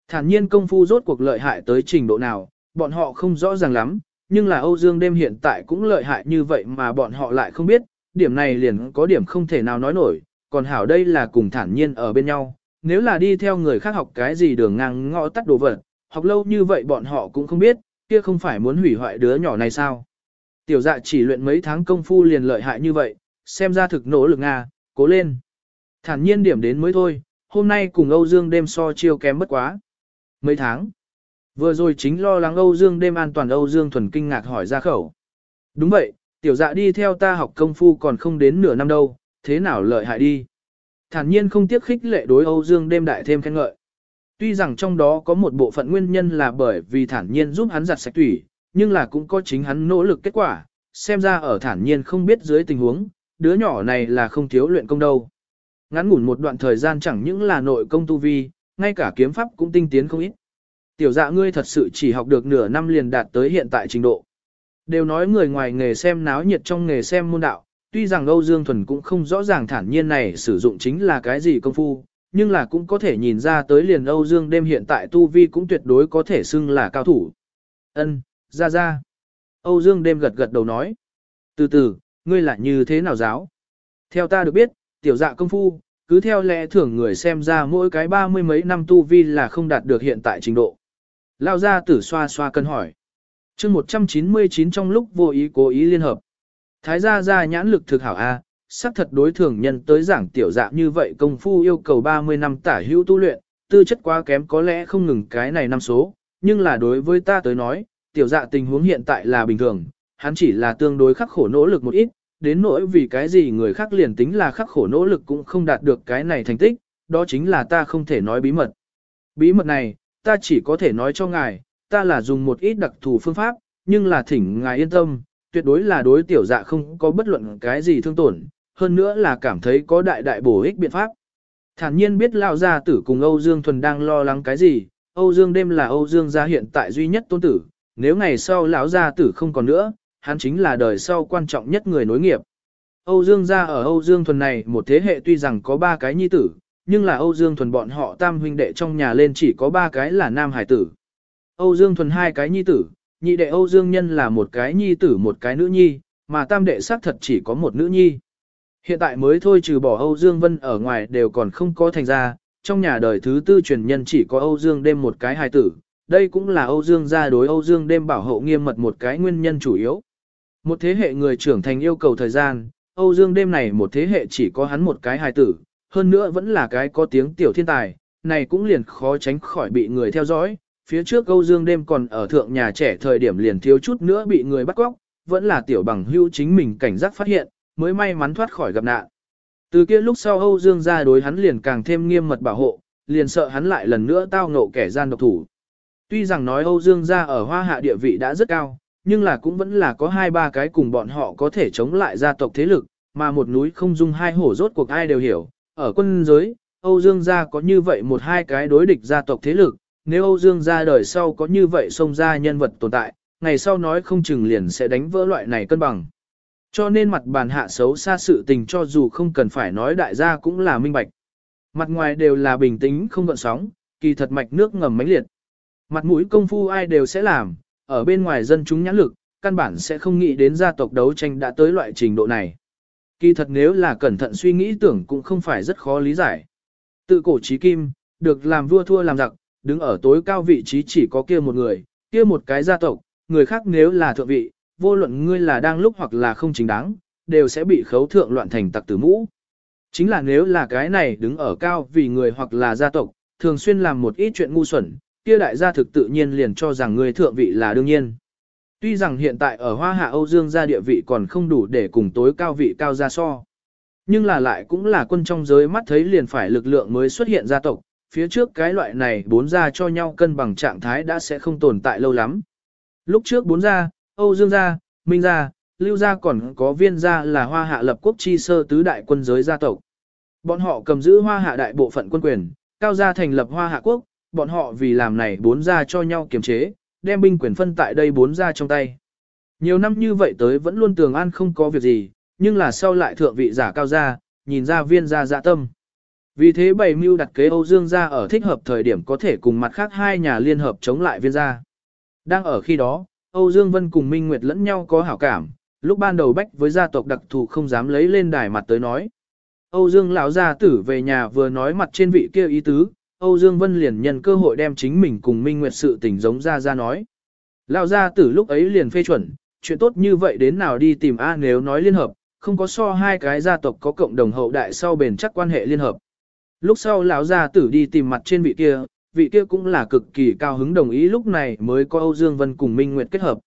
Thản nhiên công phu rốt cuộc lợi hại tới trình độ nào, bọn họ không rõ ràng lắm, nhưng là Âu Dương đêm hiện tại cũng lợi hại như vậy mà bọn họ lại không biết, điểm này liền có điểm không thể nào nói nổi, còn hảo đây là cùng thản nhiên ở bên nhau, nếu là đi theo người khác học cái gì đường ngang ngõ tắt đồ vật, học lâu như vậy bọn họ cũng không biết, kia không phải muốn hủy hoại đứa nhỏ này sao. Tiểu dạ chỉ luyện mấy tháng công phu liền lợi hại như vậy, xem ra thực nỗ lực Nga, cố lên. Thản nhiên điểm đến mới thôi, hôm nay cùng Âu Dương đêm so chiêu kém bất quá. Mấy tháng. Vừa rồi chính lo lắng Âu Dương đêm an toàn Âu Dương thuần kinh ngạc hỏi ra khẩu. Đúng vậy, tiểu dạ đi theo ta học công phu còn không đến nửa năm đâu, thế nào lợi hại đi. Thản nhiên không tiếc khích lệ đối Âu Dương đêm đại thêm khen ngợi. Tuy rằng trong đó có một bộ phận nguyên nhân là bởi vì thản nhiên giúp hắn giặt sạch thủy, nhưng là cũng có chính hắn nỗ lực kết quả, xem ra ở thản nhiên không biết dưới tình huống, đứa nhỏ này là không thiếu luyện công đâu. Ngắn ngủn một đoạn thời gian chẳng những là nội công tu vi, ngay cả kiếm pháp cũng tinh tiến không ít. Tiểu dạ ngươi thật sự chỉ học được nửa năm liền đạt tới hiện tại trình độ. Đều nói người ngoài nghề xem náo nhiệt trong nghề xem môn đạo, tuy rằng Âu Dương Thuần cũng không rõ ràng thản nhiên này sử dụng chính là cái gì công phu, nhưng là cũng có thể nhìn ra tới liền Âu Dương đêm hiện tại tu vi cũng tuyệt đối có thể xưng là cao thủ. Ân, ra ra. Âu Dương đêm gật gật đầu nói. Từ từ, ngươi là như thế nào giáo? Theo ta được biết, tiểu dạ công phu, cứ theo lẽ thường người xem ra mỗi cái ba mươi mấy năm tu vi là không đạt được hiện tại trình độ. Lao ra tử xoa xoa cân hỏi. chương 199 trong lúc vô ý cố ý liên hợp. Thái gia gia nhãn lực thực hảo A, xác thật đối thường nhân tới giảng tiểu dạ như vậy công phu yêu cầu 30 năm tả hữu tu luyện, tư chất quá kém có lẽ không ngừng cái này năm số, nhưng là đối với ta tới nói, tiểu dạ tình huống hiện tại là bình thường, hắn chỉ là tương đối khắc khổ nỗ lực một ít, đến nỗi vì cái gì người khác liền tính là khắc khổ nỗ lực cũng không đạt được cái này thành tích, đó chính là ta không thể nói bí mật. Bí mật này, ta chỉ có thể nói cho ngài, ta là dùng một ít đặc thù phương pháp, nhưng là thỉnh ngài yên tâm, tuyệt đối là đối tiểu dạ không có bất luận cái gì thương tổn, hơn nữa là cảm thấy có đại đại bổ ích biện pháp. Thản nhiên biết lão gia tử cùng Âu Dương Thuần đang lo lắng cái gì, Âu Dương đêm là Âu Dương gia hiện tại duy nhất tôn tử, nếu ngày sau lão gia tử không còn nữa, hắn chính là đời sau quan trọng nhất người nối nghiệp. Âu Dương gia ở Âu Dương Thuần này một thế hệ tuy rằng có ba cái nhi tử, nhưng là Âu Dương Thuần bọn họ tam huynh đệ trong nhà lên chỉ có ba cái là nam hải tử. Âu Dương Thuần hai cái nhi tử, nhị đệ Âu Dương Nhân là một cái nhi tử một cái nữ nhi, mà tam đệ xác thật chỉ có một nữ nhi. Hiện tại mới thôi trừ bỏ Âu Dương Vân ở ngoài đều còn không có thành ra, trong nhà đời thứ tư truyền nhân chỉ có Âu Dương đêm một cái hài tử, đây cũng là Âu Dương gia đối Âu Dương đêm bảo hộ nghiêm mật một cái nguyên nhân chủ yếu. Một thế hệ người trưởng thành yêu cầu thời gian, Âu Dương đêm này một thế hệ chỉ có hắn một cái hài tử, hơn nữa vẫn là cái có tiếng tiểu thiên tài, này cũng liền khó tránh khỏi bị người theo dõi. Phía trước Âu Dương đêm còn ở thượng nhà trẻ thời điểm liền thiếu chút nữa bị người bắt cóc, vẫn là tiểu bằng hưu chính mình cảnh giác phát hiện, mới may mắn thoát khỏi gặp nạn. Từ kia lúc sau Âu Dương gia đối hắn liền càng thêm nghiêm mật bảo hộ, liền sợ hắn lại lần nữa tao ngộ kẻ gian độc thủ. Tuy rằng nói Âu Dương gia ở hoa hạ địa vị đã rất cao, nhưng là cũng vẫn là có hai ba cái cùng bọn họ có thể chống lại gia tộc thế lực, mà một núi không dung hai hổ rốt cuộc ai đều hiểu, ở quân giới, Âu Dương gia có như vậy một hai cái đối địch gia tộc thế lực, nếu Âu Dương gia đời sau có như vậy xông ra nhân vật tồn tại, ngày sau nói không chừng liền sẽ đánh vỡ loại này cân bằng. Cho nên mặt bàn hạ xấu xa sự tình cho dù không cần phải nói đại gia cũng là minh bạch. Mặt ngoài đều là bình tĩnh không gợn sóng, kỳ thật mạch nước ngầm mãnh liệt. Mặt mũi công phu ai đều sẽ làm, ở bên ngoài dân chúng nhãn lực, căn bản sẽ không nghĩ đến gia tộc đấu tranh đã tới loại trình độ này. Kỳ thật nếu là cẩn thận suy nghĩ tưởng cũng không phải rất khó lý giải. Tự cổ trí kim, được làm vua thua làm giặc, đứng ở tối cao vị trí chỉ có kia một người, kia một cái gia tộc, người khác nếu là thượng vị, vô luận ngươi là đang lúc hoặc là không chính đáng, đều sẽ bị khấu thượng loạn thành tặc tử mũ. Chính là nếu là cái này đứng ở cao vì người hoặc là gia tộc, thường xuyên làm một ít chuyện ngu xuẩn, kia đại gia thực tự nhiên liền cho rằng người thượng vị là đương nhiên. Tuy rằng hiện tại ở Hoa Hạ Âu Dương gia địa vị còn không đủ để cùng tối cao vị cao gia so. Nhưng là lại cũng là quân trong giới mắt thấy liền phải lực lượng mới xuất hiện gia tộc, phía trước cái loại này bốn gia cho nhau cân bằng trạng thái đã sẽ không tồn tại lâu lắm. Lúc trước bốn gia, Âu Dương gia, Minh gia, Lưu gia còn có viên gia là Hoa Hạ lập quốc chi sơ tứ đại quân giới gia tộc. Bọn họ cầm giữ Hoa Hạ đại bộ phận quân quyền, cao gia thành lập Hoa Hạ quốc, bọn họ vì làm này bốn gia cho nhau kiềm chế, đem binh quyền phân tại đây bốn gia trong tay. Nhiều năm như vậy tới vẫn luôn tường an không có việc gì, nhưng là sau lại thượng vị giả cao gia, nhìn ra viên gia dạ tâm. Vì thế bày mưu đặt kế Âu Dương gia ở thích hợp thời điểm có thể cùng mặt khác hai nhà liên hợp chống lại viên gia. Đang ở khi đó, Âu Dương Vân cùng Minh Nguyệt lẫn nhau có hảo cảm, lúc ban đầu bách với gia tộc đặc thù không dám lấy lên đài mặt tới nói. Âu Dương lão gia tử về nhà vừa nói mặt trên vị kia ý tứ, Âu Dương Vân liền nhân cơ hội đem chính mình cùng Minh Nguyệt sự tình giống ra ra nói. Lão gia tử lúc ấy liền phê chuẩn, chuyện tốt như vậy đến nào đi tìm A nếu nói liên hợp, không có so hai cái gia tộc có cộng đồng hậu đại sau bền chắc quan hệ liên hợp. Lúc sau lão gia tử đi tìm mặt trên vị kia, vị kia cũng là cực kỳ cao hứng đồng ý lúc này mới có Âu Dương Vân cùng Minh Nguyệt kết hợp.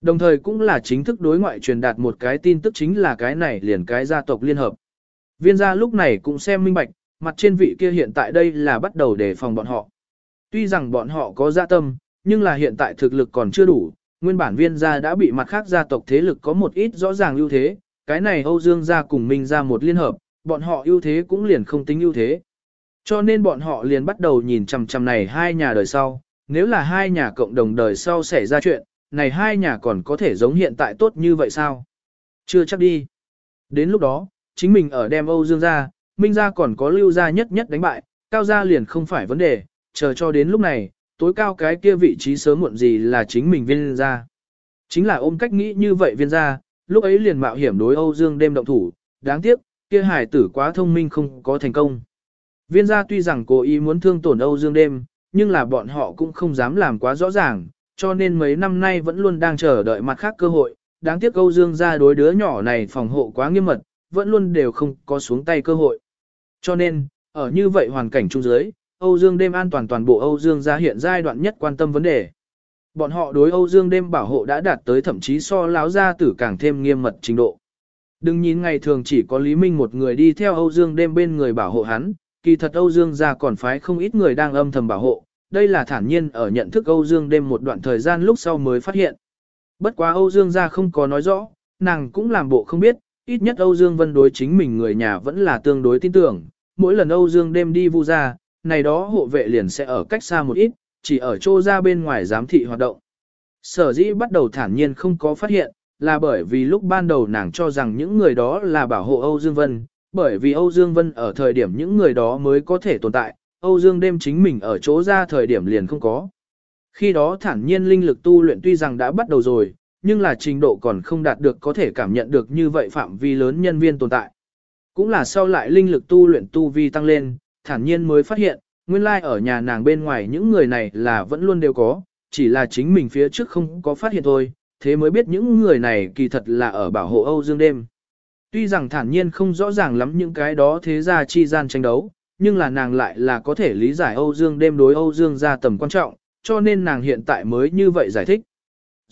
Đồng thời cũng là chính thức đối ngoại truyền đạt một cái tin tức chính là cái này liền cái gia tộc liên hợp. Viên gia lúc này cũng xem minh bạch, mặt trên vị kia hiện tại đây là bắt đầu đề phòng bọn họ. Tuy rằng bọn họ có dạ tâm, nhưng là hiện tại thực lực còn chưa đủ, nguyên bản viên gia đã bị mặt khác gia tộc thế lực có một ít rõ ràng ưu thế, cái này Âu Dương gia cùng Minh gia một liên hợp, bọn họ ưu thế cũng liền không tính ưu thế. Cho nên bọn họ liền bắt đầu nhìn chằm chằm này hai nhà đời sau, nếu là hai nhà cộng đồng đời sau xảy ra chuyện, này hai nhà còn có thể giống hiện tại tốt như vậy sao? Chưa chắc đi. Đến lúc đó, chính mình ở đem Âu Dương gia, Minh gia còn có lưu gia nhất nhất đánh bại, cao gia liền không phải vấn đề, chờ cho đến lúc này, tối cao cái kia vị trí sớm muộn gì là chính mình viên gia. Chính là ôm cách nghĩ như vậy viên gia, lúc ấy liền mạo hiểm đối Âu Dương đêm động thủ, đáng tiếc, kia hải tử quá thông minh không có thành công. Viên gia tuy rằng cố ý muốn thương tổn Âu Dương đêm, nhưng là bọn họ cũng không dám làm quá rõ ràng, cho nên mấy năm nay vẫn luôn đang chờ đợi mặt khác cơ hội. Đáng tiếc Âu Dương gia đối đứa nhỏ này phòng hộ quá nghiêm mật, vẫn luôn đều không có xuống tay cơ hội. Cho nên, ở như vậy hoàn cảnh chung dưới, Âu Dương đêm an toàn toàn bộ Âu Dương gia hiện giai đoạn nhất quan tâm vấn đề. Bọn họ đối Âu Dương đêm bảo hộ đã đạt tới thậm chí so láo gia tử càng thêm nghiêm mật trình độ. Đừng nhìn ngày thường chỉ có Lý Minh một người đi theo Âu Dương đêm bên người bảo hộ hắn, kỳ thật Âu Dương gia còn phái không ít người đang âm thầm bảo hộ, đây là thản nhiên ở nhận thức Âu Dương đêm một đoạn thời gian lúc sau mới phát hiện. Bất quá Âu Dương gia không có nói rõ, nàng cũng làm bộ không biết, ít nhất Âu Dương Vân đối chính mình người nhà vẫn là tương đối tin tưởng, mỗi lần Âu Dương đêm đi vu ra, này đó hộ vệ liền sẽ ở cách xa một ít, chỉ ở chỗ ra bên ngoài giám thị hoạt động. Sở dĩ bắt đầu thản nhiên không có phát hiện, là bởi vì lúc ban đầu nàng cho rằng những người đó là bảo hộ Âu Dương Vân, bởi vì Âu Dương Vân ở thời điểm những người đó mới có thể tồn tại, Âu Dương đêm chính mình ở chỗ ra thời điểm liền không có. Khi đó thản nhiên linh lực tu luyện tuy rằng đã bắt đầu rồi, nhưng là trình độ còn không đạt được có thể cảm nhận được như vậy phạm vi lớn nhân viên tồn tại. Cũng là sau lại linh lực tu luyện tu vi tăng lên, thản nhiên mới phát hiện, nguyên lai like ở nhà nàng bên ngoài những người này là vẫn luôn đều có, chỉ là chính mình phía trước không có phát hiện thôi, thế mới biết những người này kỳ thật là ở bảo hộ Âu Dương đêm. Tuy rằng thản nhiên không rõ ràng lắm những cái đó thế ra chi gian tranh đấu, nhưng là nàng lại là có thể lý giải Âu Dương đêm đối Âu Dương ra tầm quan trọng, cho nên nàng hiện tại mới như vậy giải thích.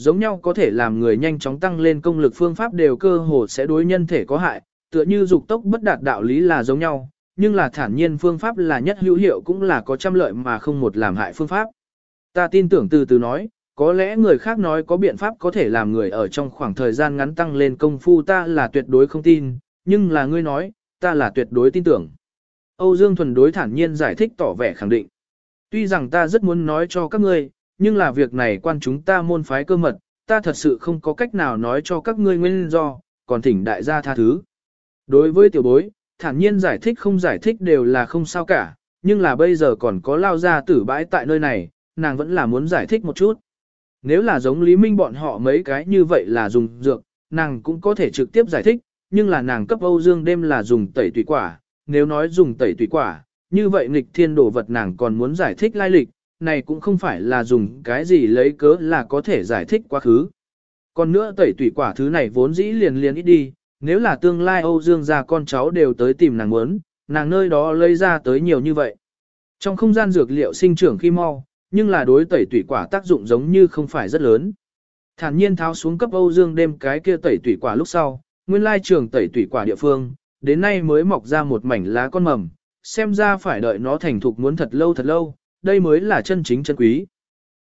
Giống nhau có thể làm người nhanh chóng tăng lên công lực phương pháp đều cơ hồ sẽ đối nhân thể có hại, tựa như dục tốc bất đạt đạo lý là giống nhau, nhưng là thản nhiên phương pháp là nhất hữu hiệu cũng là có trăm lợi mà không một làm hại phương pháp. Ta tin tưởng từ từ nói, có lẽ người khác nói có biện pháp có thể làm người ở trong khoảng thời gian ngắn tăng lên công phu ta là tuyệt đối không tin, nhưng là ngươi nói, ta là tuyệt đối tin tưởng. Âu Dương Thuần đối thản nhiên giải thích tỏ vẻ khẳng định. Tuy rằng ta rất muốn nói cho các ngươi, nhưng là việc này quan chúng ta môn phái cơ mật, ta thật sự không có cách nào nói cho các ngươi nguyên do, còn thỉnh đại gia tha thứ. Đối với tiểu bối, thản nhiên giải thích không giải thích đều là không sao cả, nhưng là bây giờ còn có lao ra tử bãi tại nơi này, nàng vẫn là muốn giải thích một chút. Nếu là giống Lý Minh bọn họ mấy cái như vậy là dùng dược, nàng cũng có thể trực tiếp giải thích, nhưng là nàng cấp Âu Dương đêm là dùng tẩy tùy quả, nếu nói dùng tẩy tùy quả, như vậy nghịch thiên đồ vật nàng còn muốn giải thích lai lịch, này cũng không phải là dùng cái gì lấy cớ là có thể giải thích quá khứ. Còn nữa tẩy tùy quả thứ này vốn dĩ liền liền ít đi, nếu là tương lai Âu Dương gia con cháu đều tới tìm nàng muốn, nàng nơi đó lấy ra tới nhiều như vậy. Trong không gian dược liệu sinh trưởng khi mau, nhưng là đối tẩy tủy quả tác dụng giống như không phải rất lớn. Thản nhiên tháo xuống cấp Âu Dương đêm cái kia tẩy tủy quả lúc sau, nguyên lai trường tẩy tủy quả địa phương, đến nay mới mọc ra một mảnh lá con mầm, xem ra phải đợi nó thành thục muốn thật lâu thật lâu, đây mới là chân chính chân quý.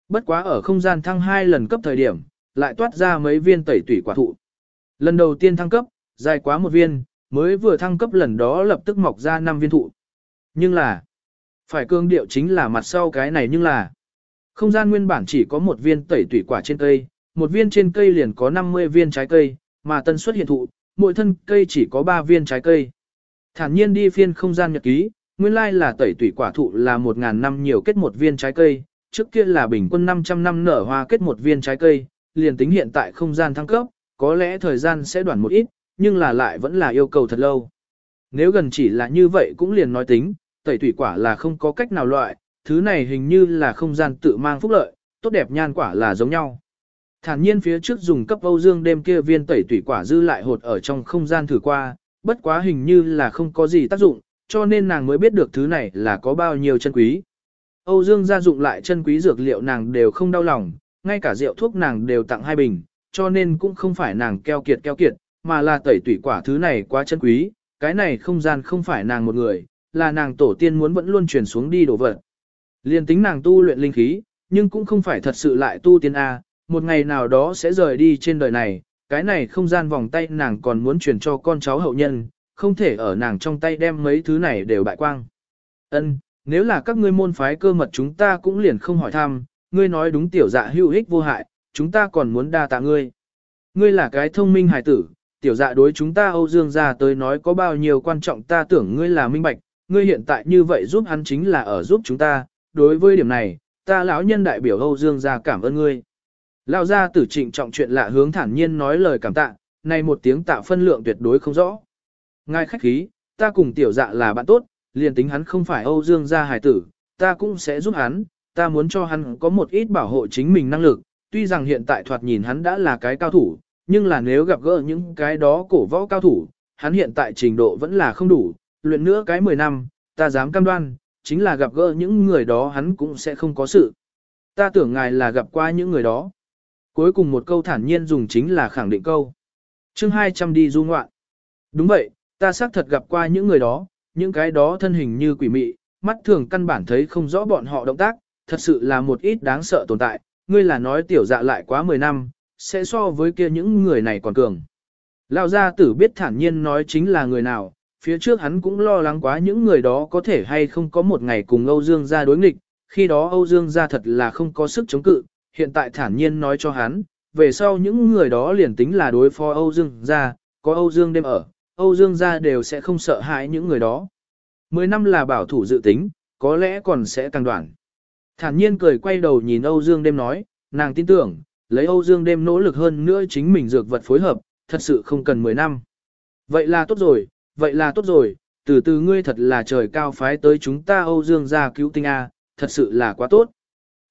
Bất quá ở không gian thăng hai lần cấp thời điểm, lại toát ra mấy viên tẩy tủy quả thụ. Lần đầu tiên thăng cấp, dài quá một viên, mới vừa thăng cấp lần đó lập tức mọc ra năm viên thụ. Nhưng là, phải cương điệu chính là mặt sau cái này nhưng là, không gian nguyên bản chỉ có một viên tẩy tủy quả trên cây, một viên trên cây liền có 50 viên trái cây, mà tân xuất hiện thụ, mỗi thân cây chỉ có 3 viên trái cây. Thản nhiên đi phiên không gian nhật ký, nguyên lai là tẩy tủy quả thụ là 1.000 năm nhiều kết một viên trái cây, trước kia là bình quân 500 năm nở hoa kết một viên trái cây, liền tính hiện tại không gian thăng cấp, có lẽ thời gian sẽ đoạn một ít, nhưng là lại vẫn là yêu cầu thật lâu. Nếu gần chỉ là như vậy cũng liền nói tính, tẩy tủy quả là không có cách nào loại, thứ này hình như là không gian tự mang phúc lợi, tốt đẹp nhan quả là giống nhau. Thản nhiên phía trước dùng cấp Âu Dương đêm kia viên tẩy tủy quả dư lại hột ở trong không gian thử qua, bất quá hình như là không có gì tác dụng, cho nên nàng mới biết được thứ này là có bao nhiêu chân quý. Âu Dương gia dụng lại chân quý dược liệu nàng đều không đau lòng, ngay cả rượu thuốc nàng đều tặng hai bình, cho nên cũng không phải nàng keo kiệt keo kiệt, mà là tẩy tủy quả thứ này quá chân quý, cái này không gian không phải nàng một người, là nàng tổ tiên muốn vẫn luôn truyền xuống đi đổ vật. Liên tính nàng tu luyện linh khí, nhưng cũng không phải thật sự lại tu tiên A, một ngày nào đó sẽ rời đi trên đời này, cái này không gian vòng tay nàng còn muốn truyền cho con cháu hậu nhân, không thể ở nàng trong tay đem mấy thứ này đều bại quang. Ân, nếu là các ngươi môn phái cơ mật chúng ta cũng liền không hỏi thăm, ngươi nói đúng tiểu dạ hữu ích vô hại, chúng ta còn muốn đa tạ ngươi. Ngươi là cái thông minh hài tử, tiểu dạ đối chúng ta Âu Dương gia tới nói có bao nhiêu quan trọng ta tưởng ngươi là minh bạch, ngươi hiện tại như vậy giúp hắn chính là ở giúp chúng ta, đối với điểm này, ta lão nhân đại biểu Âu Dương gia cảm ơn ngươi. Lão gia tử trịnh trọng chuyện lạ hướng thản nhiên nói lời cảm tạ, này một tiếng tạ phân lượng tuyệt đối không rõ. Ngài khách khí, ta cùng tiểu dạ là bạn tốt, liền tính hắn không phải Âu Dương gia hài tử, ta cũng sẽ giúp hắn, ta muốn cho hắn có một ít bảo hộ chính mình năng lực, tuy rằng hiện tại thoạt nhìn hắn đã là cái cao thủ, nhưng là nếu gặp gỡ những cái đó cổ võ cao thủ, hắn hiện tại trình độ vẫn là không đủ, luyện nữa cái 10 năm, ta dám cam đoan, chính là gặp gỡ những người đó hắn cũng sẽ không có sự. Ta tưởng ngài là gặp qua những người đó. Cuối cùng một câu thản nhiên dùng chính là khẳng định câu. chương 200 đi du ngoạn. Đúng vậy, ta xác thật gặp qua những người đó, những cái đó thân hình như quỷ mị, mắt thường căn bản thấy không rõ bọn họ động tác, thật sự là một ít đáng sợ tồn tại, ngươi là nói tiểu dạ lại quá 10 năm, sẽ so với kia những người này còn cường. Lão gia tử biết thản nhiên nói chính là người nào, phía trước hắn cũng lo lắng quá những người đó có thể hay không có một ngày cùng Âu Dương gia đối nghịch, khi đó Âu Dương gia thật là không có sức chống cự, hiện tại thản nhiên nói cho hắn, về sau những người đó liền tính là đối phó Âu Dương gia, có Âu Dương đêm ở, Âu Dương gia đều sẽ không sợ hãi những người đó. Mười năm là bảo thủ dự tính, có lẽ còn sẽ càng đoạn. Thản nhiên cười quay đầu nhìn Âu Dương đêm nói, nàng tin tưởng, lấy Âu Dương đêm nỗ lực hơn nữa chính mình dược vật phối hợp, thật sự không cần 10 năm. Vậy là tốt rồi, vậy là tốt rồi, từ từ ngươi thật là trời cao phái tới chúng ta Âu Dương gia cứu tinh A, thật sự là quá tốt.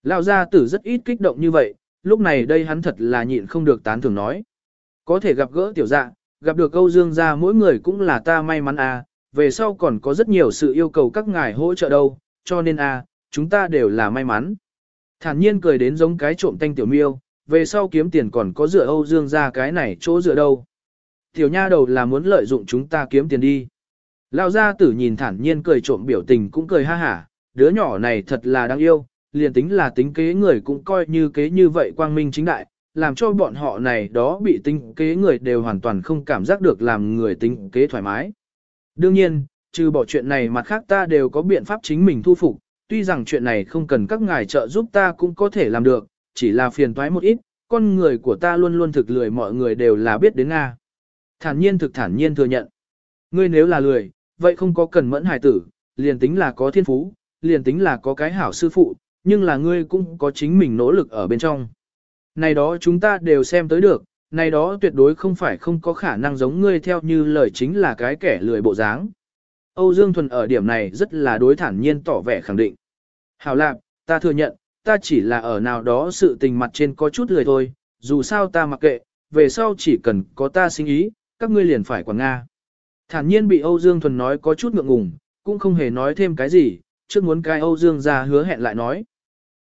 Lão gia tử rất ít kích động như vậy, lúc này đây hắn thật là nhịn không được tán thưởng nói. Có thể gặp gỡ tiểu dạ, gặp được Âu Dương gia mỗi người cũng là ta may mắn à, về sau còn có rất nhiều sự yêu cầu các ngài hỗ trợ đâu, cho nên à chúng ta đều là may mắn. Thản nhiên cười đến giống cái trộm tanh tiểu miêu, về sau kiếm tiền còn có dựa Âu Dương gia cái này chỗ dựa đâu. Tiểu nha đầu là muốn lợi dụng chúng ta kiếm tiền đi. Lão gia tử nhìn thản nhiên cười trộm biểu tình cũng cười ha hả, đứa nhỏ này thật là đáng yêu, liền tính là tính kế người cũng coi như kế như vậy quang minh chính đại, làm cho bọn họ này đó bị tính kế người đều hoàn toàn không cảm giác được làm người tính kế thoải mái. Đương nhiên, trừ bỏ chuyện này mặt khác ta đều có biện pháp chính mình thu phục, tuy rằng chuyện này không cần các ngài trợ giúp ta cũng có thể làm được, chỉ là phiền toái một ít, con người của ta luôn luôn thực lười mọi người đều là biết đến Nga. Thản nhiên thực thản nhiên thừa nhận. Ngươi nếu là lười, vậy không có cần mẫn hài tử, liền tính là có thiên phú, liền tính là có cái hảo sư phụ, nhưng là ngươi cũng có chính mình nỗ lực ở bên trong. Này đó chúng ta đều xem tới được, này đó tuyệt đối không phải không có khả năng giống ngươi theo như lời chính là cái kẻ lười bộ dáng. Âu Dương Thuần ở điểm này rất là đối thản nhiên tỏ vẻ khẳng định. Hảo lạc, ta thừa nhận, ta chỉ là ở nào đó sự tình mặt trên có chút lười thôi, dù sao ta mặc kệ, về sau chỉ cần có ta sinh ý, các ngươi liền phải quản Nga. Thản nhiên bị Âu Dương Thuần nói có chút ngượng ngùng, cũng không hề nói thêm cái gì, trước muốn cái Âu Dương ra hứa hẹn lại nói.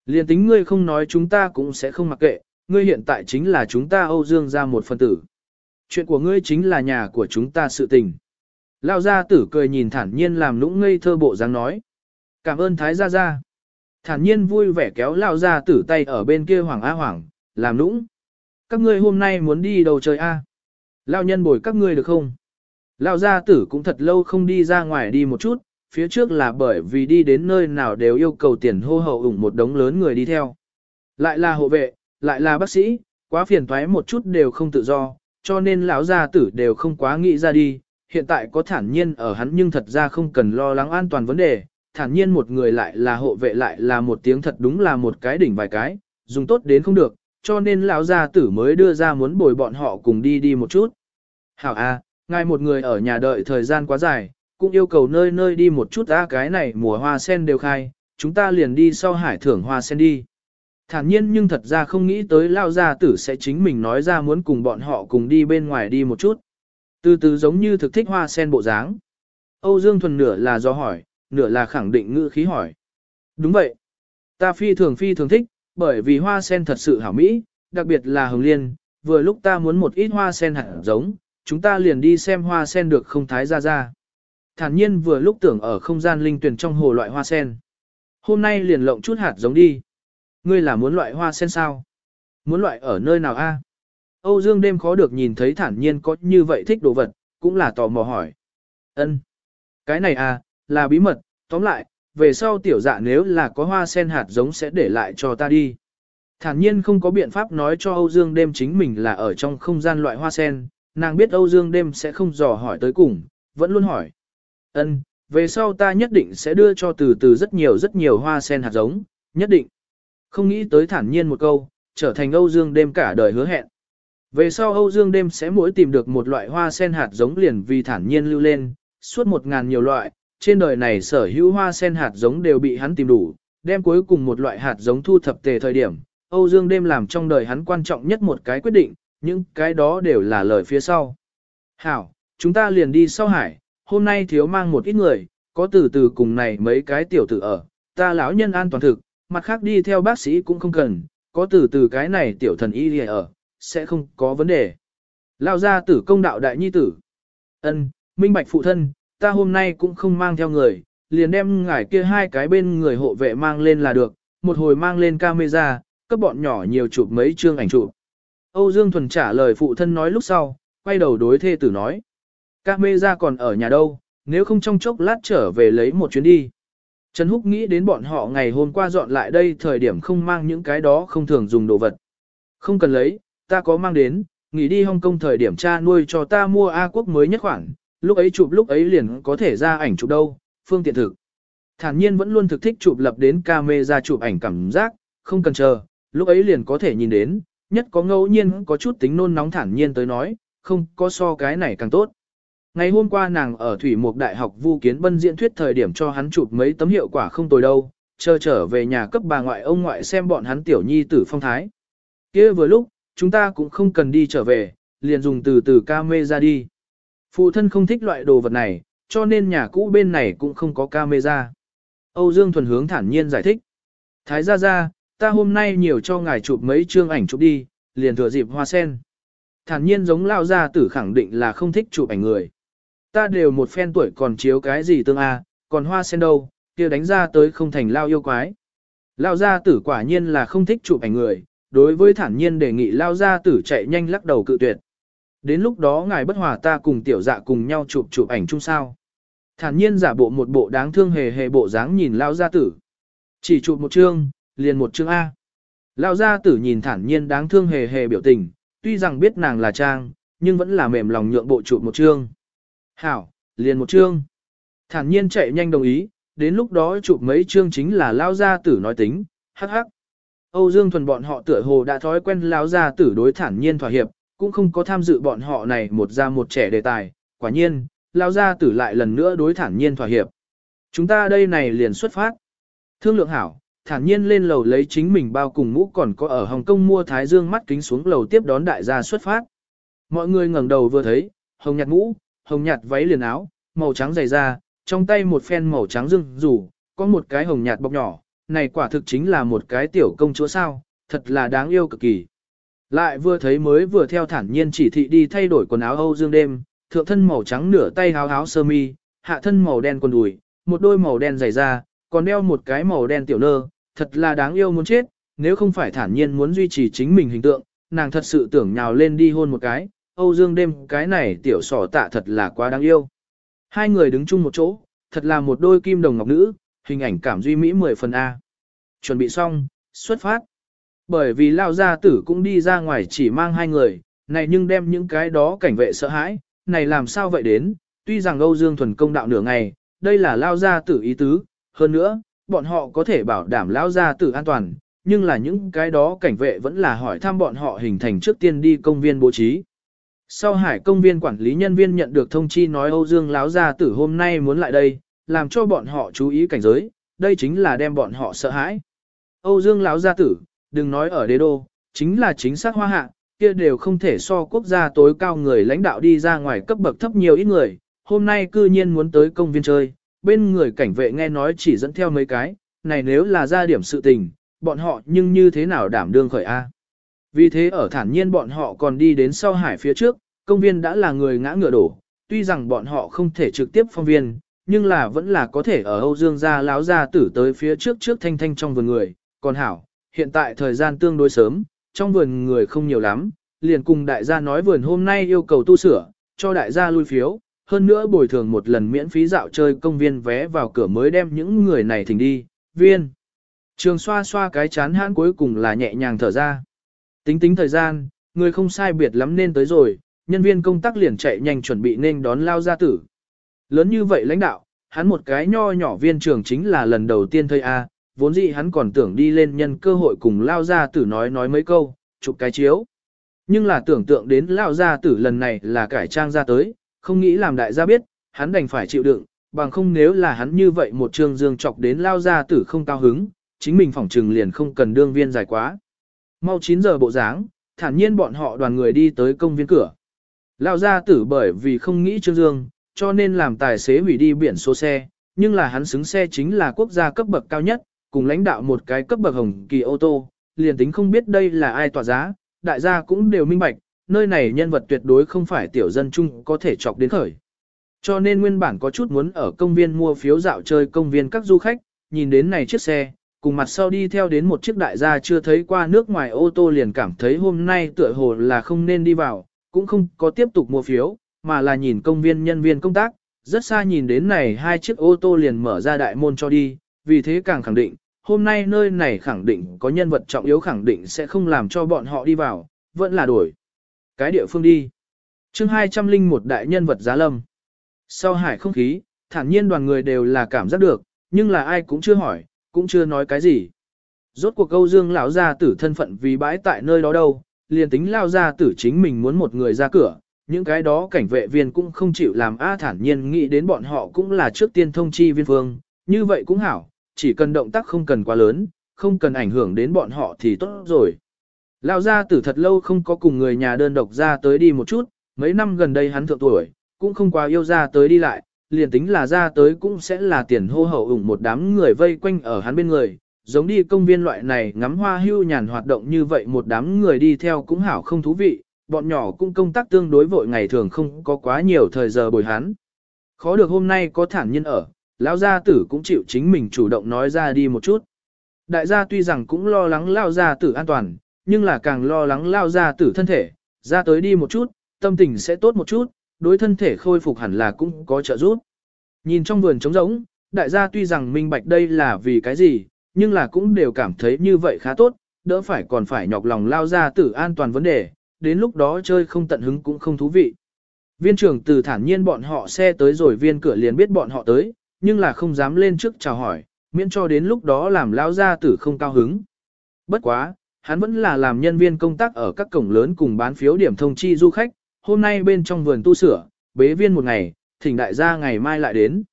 Liền tính ngươi không nói chúng ta cũng sẽ không mặc kệ, ngươi hiện tại chính là chúng ta Âu Dương ra một phần tử. Chuyện của ngươi chính là nhà của chúng ta sự tình. Lao gia tử cười nhìn thản nhiên làm nũng, ngây thơ bộ dáng nói. Cảm ơn Thái gia gia. Thản nhiên vui vẻ kéo Lao gia tử tay ở bên kia hoàng a hoàng, làm nũng. Các ngươi hôm nay muốn đi đâu chơi a? Lao nhân bồi các ngươi được không? Lao gia tử cũng thật lâu không đi ra ngoài đi một chút, phía trước là bởi vì đi đến nơi nào đều yêu cầu tiền hô hậu ủng một đống lớn người đi theo. Lại là hộ vệ, lại là bác sĩ, quá phiền toái một chút đều không tự do, cho nên lão gia tử đều không quá nghĩ ra đi, hiện tại có thản nhiên ở hắn nhưng thật ra không cần lo lắng an toàn vấn đề, thản nhiên một người lại là hộ vệ lại là một tiếng thật đúng là một cái đỉnh vài cái, dùng tốt đến không được, cho nên lão gia tử mới đưa ra muốn bồi bọn họ cùng đi đi một chút. Hảo a, ngài một người ở nhà đợi thời gian quá dài, cũng yêu cầu nơi nơi đi một chút a cái này mùa hoa sen đều khai, chúng ta liền đi sau hải thưởng hoa sen đi. Thản nhiên nhưng thật ra không nghĩ tới lao gia tử sẽ chính mình nói ra muốn cùng bọn họ cùng đi bên ngoài đi một chút. Từ từ giống như thực thích hoa sen bộ dáng. Âu Dương Thuần nửa là do hỏi, nửa là khẳng định ngữ khí hỏi. Đúng vậy. Ta phi thường phi thường thích, bởi vì hoa sen thật sự hảo mỹ, đặc biệt là hồng liên, vừa lúc ta muốn một ít hoa sen hạt giống, chúng ta liền đi xem hoa sen được không thái ra ra. Thản nhiên vừa lúc tưởng ở không gian linh tuyển trong hồ loại hoa sen. Hôm nay liền lộng chút hạt giống đi. Ngươi là muốn loại hoa sen sao? Muốn loại ở nơi nào a? Âu Dương đêm khó được nhìn thấy thản nhiên có như vậy thích đồ vật, cũng là tò mò hỏi. Ân, Cái này à, là bí mật, tóm lại, về sau tiểu dạ nếu là có hoa sen hạt giống sẽ để lại cho ta đi. Thản nhiên không có biện pháp nói cho Âu Dương đêm chính mình là ở trong không gian loại hoa sen, nàng biết Âu Dương đêm sẽ không dò hỏi tới cùng, vẫn luôn hỏi. Ân, về sau ta nhất định sẽ đưa cho từ từ rất nhiều rất nhiều hoa sen hạt giống, nhất định. Không nghĩ tới thản nhiên một câu, trở thành Âu Dương đêm cả đời hứa hẹn. Về sau Âu Dương đêm sẽ mỗi tìm được một loại hoa sen hạt giống liền vì thản nhiên lưu lên, suốt một ngàn nhiều loại, trên đời này sở hữu hoa sen hạt giống đều bị hắn tìm đủ, đem cuối cùng một loại hạt giống thu thập tề thời điểm, Âu Dương đêm làm trong đời hắn quan trọng nhất một cái quyết định, những cái đó đều là lời phía sau. Hảo, chúng ta liền đi sau hải, hôm nay thiếu mang một ít người, có từ từ cùng này mấy cái tiểu tử ở, ta lão nhân an toàn thực, mặt khác đi theo bác sĩ cũng không cần, có từ từ cái này tiểu thần y lìa ở, sẽ không có vấn đề. Lao ra tử công đạo đại nhi tử. ân minh bạch phụ thân, ta hôm nay cũng không mang theo người, liền đem ngải kia hai cái bên người hộ vệ mang lên là được, một hồi mang lên camera, cấp bọn nhỏ nhiều chụp mấy chương ảnh chụp. Âu Dương Thuần trả lời phụ thân nói lúc sau, quay đầu đối thê tử nói. Camera còn ở nhà đâu, nếu không trong chốc lát trở về lấy một chuyến đi. Trần Húc nghĩ đến bọn họ ngày hôm qua dọn lại đây thời điểm không mang những cái đó không thường dùng đồ vật. Không cần lấy, ta có mang đến, nghỉ đi Hong Kong thời điểm cha nuôi cho ta mua A quốc mới nhất khoảng lúc ấy chụp lúc ấy liền có thể ra ảnh chụp đâu, phương tiện thực. Thản nhiên vẫn luôn thực thích chụp lập đến camera chụp ảnh cảm giác, không cần chờ, lúc ấy liền có thể nhìn đến, nhất có ngẫu nhiên có chút tính nôn nóng thản nhiên tới nói, không có so cái này càng tốt. Ngày hôm qua nàng ở Thủy Mục Đại học Vu Kiến Bân diễn thuyết thời điểm cho hắn chụp mấy tấm hiệu quả không tồi đâu, chờ trở về nhà cấp bà ngoại ông ngoại xem bọn hắn tiểu nhi tử phong thái. kia vừa lúc, chúng ta cũng không cần đi trở về, liền dùng từ từ ca mê ra đi. Phụ thân không thích loại đồ vật này, cho nên nhà cũ bên này cũng không có camera. Âu Dương Thuần hướng thản nhiên giải thích. Thái gia gia, ta hôm nay nhiều cho ngài chụp mấy chương ảnh chụp đi, liền thừa dịp hoa sen. Thản nhiên giống lao gia tử khẳng định là không thích chụp ảnh người. Ta đều một phen tuổi còn chiếu cái gì tương a, còn hoa sen đâu, kia đánh ra tới không thành lao yêu quái. Lao gia tử quả nhiên là không thích chụp ảnh người, đối với thản nhiên đề nghị lao gia tử chạy nhanh lắc đầu cự tuyệt. Đến lúc đó ngài bất hòa ta cùng tiểu dạ cùng nhau chụp chụp ảnh chung sao. Thản nhiên giả bộ một bộ đáng thương hề hề bộ dáng nhìn lao gia tử. Chỉ chụp một chương, liền một chương A. Lao gia tử nhìn thản nhiên đáng thương hề hề biểu tình, tuy rằng biết nàng là trang, nhưng vẫn là mềm lòng nhượng bộ chụp một chương. Hảo, liền một chương. Thản nhiên chạy nhanh đồng ý, đến lúc đó chụp mấy chương chính là lao gia tử nói tính, hắc hắc. Âu Dương Thuần bọn họ tựa hồ đã thói quen lao gia tử đối thản nhiên thỏa hiệp, cũng không có tham dự bọn họ này một ra một trẻ đề tài, quả nhiên, lao gia tử lại lần nữa đối thản nhiên thỏa hiệp. Chúng ta đây này liền xuất phát. Thương lượng hảo, thản nhiên lên lầu lấy chính mình bao cùng mũ còn có ở Hồng Kông mua thái dương mắt kính xuống lầu tiếp đón đại gia xuất phát. Mọi người ngẩng đầu vừa thấy, hồng nhạt mũ, hồng nhạt váy liền áo, màu trắng dày da, trong tay một phen màu trắng rưng rủ, có một cái hồng nhạt bọc nhỏ, này quả thực chính là một cái tiểu công chúa sao, thật là đáng yêu cực kỳ. Lại vừa thấy mới vừa theo thản nhiên chỉ thị đi thay đổi quần áo Âu Dương đêm, thượng thân màu trắng nửa tay áo áo sơ mi, hạ thân màu đen quần đùi, một đôi màu đen dày da, còn đeo một cái màu đen tiểu nơ, thật là đáng yêu muốn chết, nếu không phải thản nhiên muốn duy trì chính mình hình tượng, nàng thật sự tưởng nhào lên đi hôn một cái, Âu Dương đêm cái này tiểu sỏ tạ thật là quá đáng yêu. Hai người đứng chung một chỗ, thật là một đôi kim đồng ngọc nữ, hình ảnh cảm duy mỹ 10 phần A. Chuẩn bị xong, xuất phát. Bởi vì lao gia tử cũng đi ra ngoài chỉ mang hai người, này nhưng đem những cái đó cảnh vệ sợ hãi, này làm sao vậy đến, tuy rằng Âu Dương thuần công đạo nửa ngày, đây là lao gia tử ý tứ, hơn nữa, bọn họ có thể bảo đảm lao gia tử an toàn, nhưng là những cái đó cảnh vệ vẫn là hỏi thăm bọn họ hình thành trước tiên đi công viên bố trí. Sau hải công viên quản lý nhân viên nhận được thông chi nói Âu Dương láo gia tử hôm nay muốn lại đây, làm cho bọn họ chú ý cảnh giới, đây chính là đem bọn họ sợ hãi. Âu Dương láo gia tử, đừng nói ở đế đô, chính là chính xác hoa hạ, kia đều không thể so quốc gia tối cao người lãnh đạo đi ra ngoài cấp bậc thấp nhiều ít người, hôm nay cư nhiên muốn tới công viên chơi, bên người cảnh vệ nghe nói chỉ dẫn theo mấy cái, này nếu là ra điểm sự tình, bọn họ nhưng như thế nào đảm đương khởi A. Vì thế ở thản nhiên bọn họ còn đi đến sau hải phía trước, công viên đã là người ngã ngựa đổ, tuy rằng bọn họ không thể trực tiếp phong viên, nhưng là vẫn là có thể ở Âu Dương gia láo gia tử tới phía trước trước thanh thanh trong vườn người, còn hảo, hiện tại thời gian tương đối sớm, trong vườn người không nhiều lắm, liền cùng đại gia nói vườn hôm nay yêu cầu tu sửa, cho đại gia lui phiếu, hơn nữa bồi thường một lần miễn phí dạo chơi công viên vé vào cửa mới đem những người này thỉnh đi, viên. Trường xoa xoa cái chán hãn cuối cùng là nhẹ nhàng thở ra. Tính tính thời gian, người không sai biệt lắm nên tới rồi, nhân viên công tác liền chạy nhanh chuẩn bị nên đón lao gia tử. Lớn như vậy lãnh đạo, hắn một cái nho nhỏ viên trưởng chính là lần đầu tiên thấy A, vốn dĩ hắn còn tưởng đi lên nhân cơ hội cùng lao gia tử nói nói mấy câu, chụp cái chiếu. Nhưng là tưởng tượng đến lao gia tử lần này là cải trang ra tới, không nghĩ làm đại gia biết, hắn đành phải chịu đựng, bằng không nếu là hắn như vậy một trường dương chọc đến lao gia tử không cao hứng, chính mình phỏng trừng liền không cần đương viên dài quá. Mau 9 giờ bộ dáng, thản nhiên bọn họ đoàn người đi tới công viên cửa. Lao gia tử bởi vì không nghĩ Trương Dương, cho nên làm tài xế hủy đi biển số xe, nhưng là hắn xứng xe chính là quốc gia cấp bậc cao nhất, cùng lãnh đạo một cái cấp bậc hồng kỳ ô tô, liền tính không biết đây là ai tỏa giá, đại gia cũng đều minh bạch, nơi này nhân vật tuyệt đối không phải tiểu dân chung có thể chọc đến khởi. Cho nên nguyên bản có chút muốn ở công viên mua phiếu dạo chơi công viên các du khách, nhìn đến này chiếc xe, cùng mặt sau đi theo đến một chiếc đại gia chưa thấy qua nước ngoài ô tô liền cảm thấy hôm nay tựa hồ là không nên đi vào, cũng không có tiếp tục mua phiếu, mà là nhìn công viên nhân viên công tác, rất xa nhìn đến này hai chiếc ô tô liền mở ra đại môn cho đi, vì thế càng khẳng định, hôm nay nơi này khẳng định có nhân vật trọng yếu khẳng định sẽ không làm cho bọn họ đi vào, vẫn là đổi. Cái địa phương đi. chương 201 đại nhân vật giá lâm. Sau hải không khí, thản nhiên đoàn người đều là cảm giác được, nhưng là ai cũng chưa hỏi, cũng chưa nói cái gì. Rốt cuộc câu dương lão gia tử thân phận vì bãi tại nơi đó đâu, liền tính lao gia tử chính mình muốn một người ra cửa, những cái đó cảnh vệ viên cũng không chịu làm A thản nhiên nghĩ đến bọn họ cũng là trước tiên thông chi viên phương, như vậy cũng hảo, chỉ cần động tác không cần quá lớn, không cần ảnh hưởng đến bọn họ thì tốt rồi. Lao gia tử thật lâu không có cùng người nhà đơn độc ra tới đi một chút, mấy năm gần đây hắn thượng tuổi, cũng không quá yêu ra tới đi lại, liền tính là ra tới cũng sẽ là tiền hô hậu ủng một đám người vây quanh ở hắn bên người, giống đi công viên loại này ngắm hoa hưu nhàn hoạt động như vậy một đám người đi theo cũng hảo không thú vị, bọn nhỏ cũng công tác tương đối vội ngày thường không có quá nhiều thời giờ bồi hắn. Khó được hôm nay có thản nhiên ở, lão gia tử cũng chịu chính mình chủ động nói ra đi một chút. Đại gia tuy rằng cũng lo lắng lão gia tử an toàn, nhưng là càng lo lắng lao gia tử thân thể, ra tới đi một chút, tâm tình sẽ tốt một chút, đối thân thể khôi phục hẳn là cũng có trợ giúp. Nhìn trong vườn trống rỗng, đại gia tuy rằng minh bạch đây là vì cái gì, nhưng là cũng đều cảm thấy như vậy khá tốt, đỡ phải còn phải nhọc lòng lao ra tử an toàn vấn đề, đến lúc đó chơi không tận hứng cũng không thú vị. Viên trưởng từ thản nhiên bọn họ xe tới rồi viên cửa liền biết bọn họ tới, nhưng là không dám lên trước chào hỏi, miễn cho đến lúc đó làm lao ra tử không cao hứng. Bất quá, hắn vẫn là làm nhân viên công tác ở các cổng lớn cùng bán phiếu điểm thông chi du khách, hôm nay bên trong vườn tu sửa, bế viên một ngày, thỉnh đại gia ngày mai lại đến.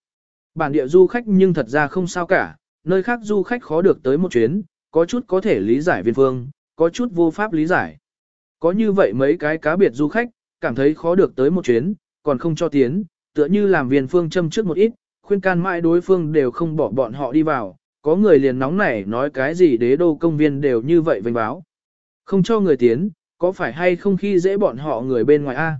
Bản địa du khách nhưng thật ra không sao cả, nơi khác du khách khó được tới một chuyến, có chút có thể lý giải viên phương, có chút vô pháp lý giải. Có như vậy mấy cái cá biệt du khách, cảm thấy khó được tới một chuyến, còn không cho tiến, tựa như làm viên phương châm trước một ít, khuyên can mãi đối phương đều không bỏ bọn họ đi vào, có người liền nóng nảy nói cái gì đế đô công viên đều như vậy vênh báo. Không cho người tiến, có phải hay không khi dễ bọn họ người bên ngoài a?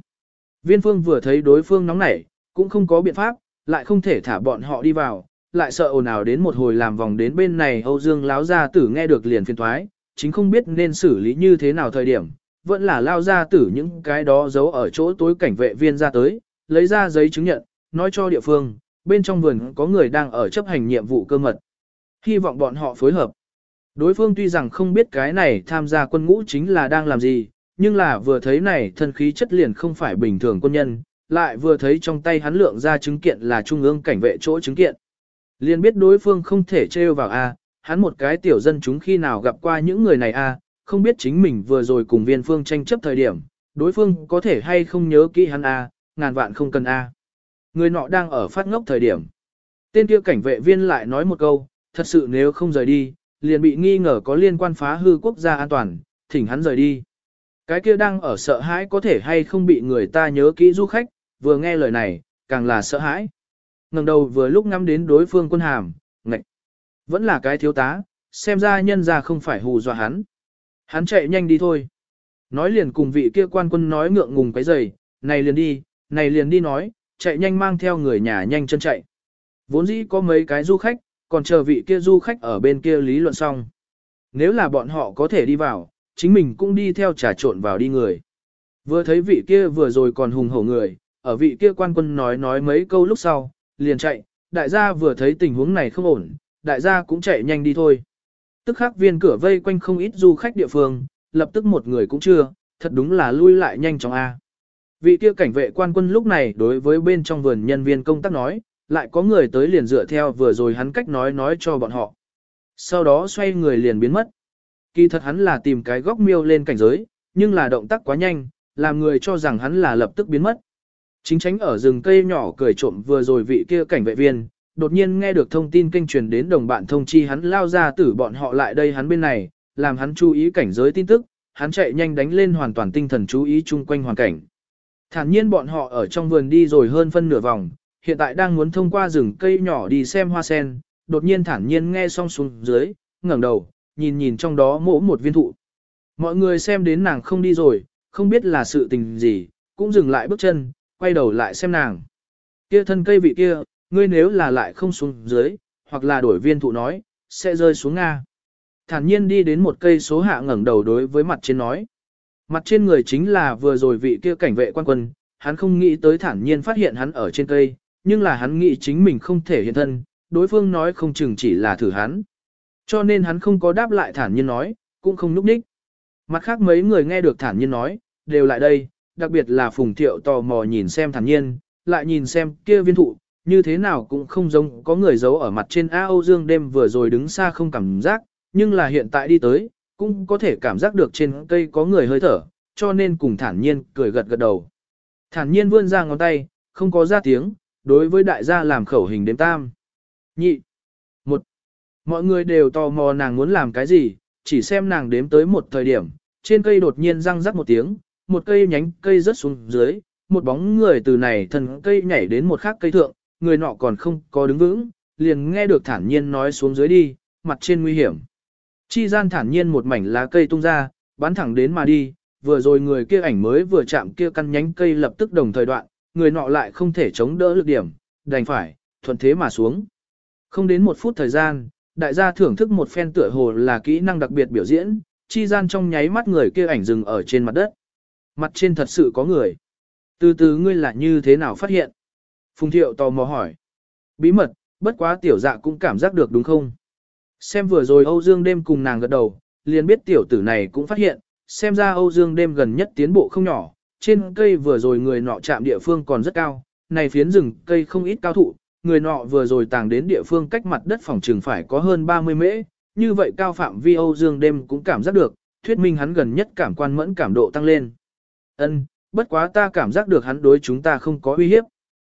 Viên phương vừa thấy đối phương nóng nảy, cũng không có biện pháp, lại không thể thả bọn họ đi vào, lại sợ ồn ào đến một hồi làm vòng đến bên này Âu Dương láo ra tử nghe được liền phiền toái chính không biết nên xử lý như thế nào thời điểm, vẫn là lao ra tử những cái đó giấu ở chỗ tối cảnh vệ viên ra tới, lấy ra giấy chứng nhận, nói cho địa phương, bên trong vườn có người đang ở chấp hành nhiệm vụ cơ mật. Hy vọng bọn họ phối hợp. Đối phương tuy rằng không biết cái này tham gia quân ngũ chính là đang làm gì, nhưng là vừa thấy này thân khí chất liền không phải bình thường quân nhân, lại vừa thấy trong tay hắn lượng ra chứng kiện là trung ương cảnh vệ chỗ chứng kiện. Liền biết đối phương không thể trêu vào A, hắn một cái tiểu dân chúng khi nào gặp qua những người này A, không biết chính mình vừa rồi cùng viên phương tranh chấp thời điểm, đối phương có thể hay không nhớ kỹ hắn A, ngàn vạn không cần A. Người nọ đang ở phát ngốc thời điểm. Tên kia cảnh vệ viên lại nói một câu, thật sự nếu không rời đi, liền bị nghi ngờ có liên quan phá hư quốc gia an toàn, thỉnh hắn rời đi. Cái kia đang ở sợ hãi có thể hay không bị người ta nhớ kỹ du khách, vừa nghe lời này, càng là sợ hãi. ngẩng đầu vừa lúc ngắm đến đối phương quân hàm, ngạch. Vẫn là cái thiếu tá, xem ra nhân ra không phải hù dọa hắn. Hắn chạy nhanh đi thôi. Nói liền cùng vị kia quan quân nói ngượng ngùng cái giày, này liền đi, này liền đi nói, chạy nhanh mang theo người nhà nhanh chân chạy. Vốn dĩ có mấy cái du khách, còn chờ vị kia du khách ở bên kia lý luận xong. Nếu là bọn họ có thể đi vào, chính mình cũng đi theo trà trộn vào đi người. Vừa thấy vị kia vừa rồi còn hùng hổ người, ở vị kia quan quân nói nói mấy câu lúc sau, liền chạy, đại gia vừa thấy tình huống này không ổn, đại gia cũng chạy nhanh đi thôi. Tức khắc viên cửa vây quanh không ít du khách địa phương, lập tức một người cũng chưa, thật đúng là lui lại nhanh chóng A. Vị kia cảnh vệ quan quân lúc này đối với bên trong vườn nhân viên công tác nói, lại có người tới liền dựa theo vừa rồi hắn cách nói nói cho bọn họ. Sau đó xoay người liền biến mất. Kỳ thật hắn là tìm cái góc miêu lên cảnh giới, nhưng là động tác quá nhanh, làm người cho rằng hắn là lập tức biến mất. Chính tránh ở rừng cây nhỏ cười trộm vừa rồi vị kia cảnh vệ viên, đột nhiên nghe được thông tin kênh truyền đến đồng bạn thông chi hắn lao ra tử bọn họ lại đây hắn bên này, làm hắn chú ý cảnh giới tin tức, hắn chạy nhanh đánh lên hoàn toàn tinh thần chú ý chung quanh hoàn cảnh. Thản nhiên bọn họ ở trong vườn đi rồi hơn phân nửa vòng, hiện tại đang muốn thông qua rừng cây nhỏ đi xem hoa sen, đột nhiên thản nhiên nghe xong xuống dưới, ngẩng đầu, nhìn nhìn trong đó mỗ một viên thụ. Mọi người xem đến nàng không đi rồi, không biết là sự tình gì, cũng dừng lại bước chân, quay đầu lại xem nàng. Kia thân cây vị kia, ngươi nếu là lại không xuống dưới, hoặc là đổi viên thụ nói, sẽ rơi xuống Nga. Thản nhiên đi đến một cây số hạ ngẩng đầu đối với mặt trên nói. Mặt trên người chính là vừa rồi vị kia cảnh vệ quan quân, hắn không nghĩ tới thản nhiên phát hiện hắn ở trên cây, nhưng là hắn nghĩ chính mình không thể hiện thân, đối phương nói không chừng chỉ là thử hắn. Cho nên hắn không có đáp lại thản nhiên nói, cũng không núp đích. Mặt khác mấy người nghe được thản nhiên nói, đều lại đây, đặc biệt là phùng thiệu tò mò nhìn xem thản nhiên, lại nhìn xem kia viên thụ, như thế nào cũng không giống có người giấu ở mặt trên A Âu Dương đêm vừa rồi đứng xa không cảm giác, nhưng là hiện tại đi tới, cũng có thể cảm giác được trên cây có người hơi thở, cho nên cùng thản nhiên cười gật gật đầu. Thản nhiên vươn ra ngón tay, không có ra tiếng, đối với đại gia làm khẩu hình đếm tam. Nhị. Mọi người đều tò mò nàng muốn làm cái gì, chỉ xem nàng đếm tới một thời điểm, trên cây đột nhiên răng rắc một tiếng, một cây nhánh cây rớt xuống dưới, một bóng người từ này thần cây nhảy đến một khác cây thượng, người nọ còn không có đứng vững, liền nghe được thản nhiên nói xuống dưới đi, mặt trên nguy hiểm. Chi gian thản nhiên một mảnh lá cây tung ra, bắn thẳng đến mà đi, vừa rồi người kia ảnh mới vừa chạm kia căn nhánh cây lập tức đồng thời đoạn, người nọ lại không thể chống đỡ lực điểm, đành phải, thuận thế mà xuống. Không đến một phút thời gian, đại gia thưởng thức một phen tựa hồ là kỹ năng đặc biệt biểu diễn, chi gian trong nháy mắt người kia ảnh dừng ở trên mặt đất. Mặt trên thật sự có người. Từ từ ngươi là như thế nào phát hiện? Phùng thiệu tò mò hỏi. Bí mật, bất quá tiểu dạ cũng cảm giác được đúng không? Xem vừa rồi Âu Dương đêm cùng nàng gật đầu, liền biết tiểu tử này cũng phát hiện, xem ra Âu Dương đêm gần nhất tiến bộ không nhỏ, trên cây vừa rồi người nọ chạm địa phương còn rất cao, này phiến rừng cây không ít cao thụ, người nọ vừa rồi tàng đến địa phương cách mặt đất phòng trường phải có hơn 30 mễ, như vậy cao phạm vi Âu Dương đêm cũng cảm giác được, thuyết minh hắn gần nhất cảm quan mẫn cảm độ tăng lên. Ân, bất quá ta cảm giác được hắn đối chúng ta không có uy hiếp.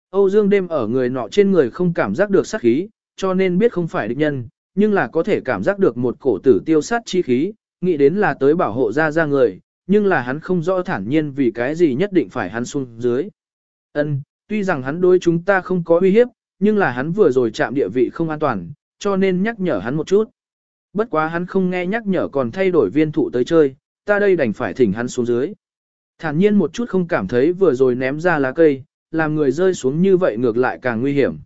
Âu Dương đêm ở người nọ trên người không cảm giác được sát khí, cho nên biết không phải địch nhân, nhưng là có thể cảm giác được một cổ tử tiêu sát chi khí, nghĩ đến là tới bảo hộ ra ra người, nhưng là hắn không rõ thản nhiên vì cái gì nhất định phải hắn xuống dưới. Ân, tuy rằng hắn đối chúng ta không có uy hiếp, nhưng là hắn vừa rồi chạm địa vị không an toàn, cho nên nhắc nhở hắn một chút. Bất quá hắn không nghe nhắc nhở còn thay đổi viên thụ tới chơi, ta đây đành phải thỉnh hắn xuống dưới. Thản nhiên một chút không cảm thấy vừa rồi ném ra lá cây, làm người rơi xuống như vậy ngược lại càng nguy hiểm.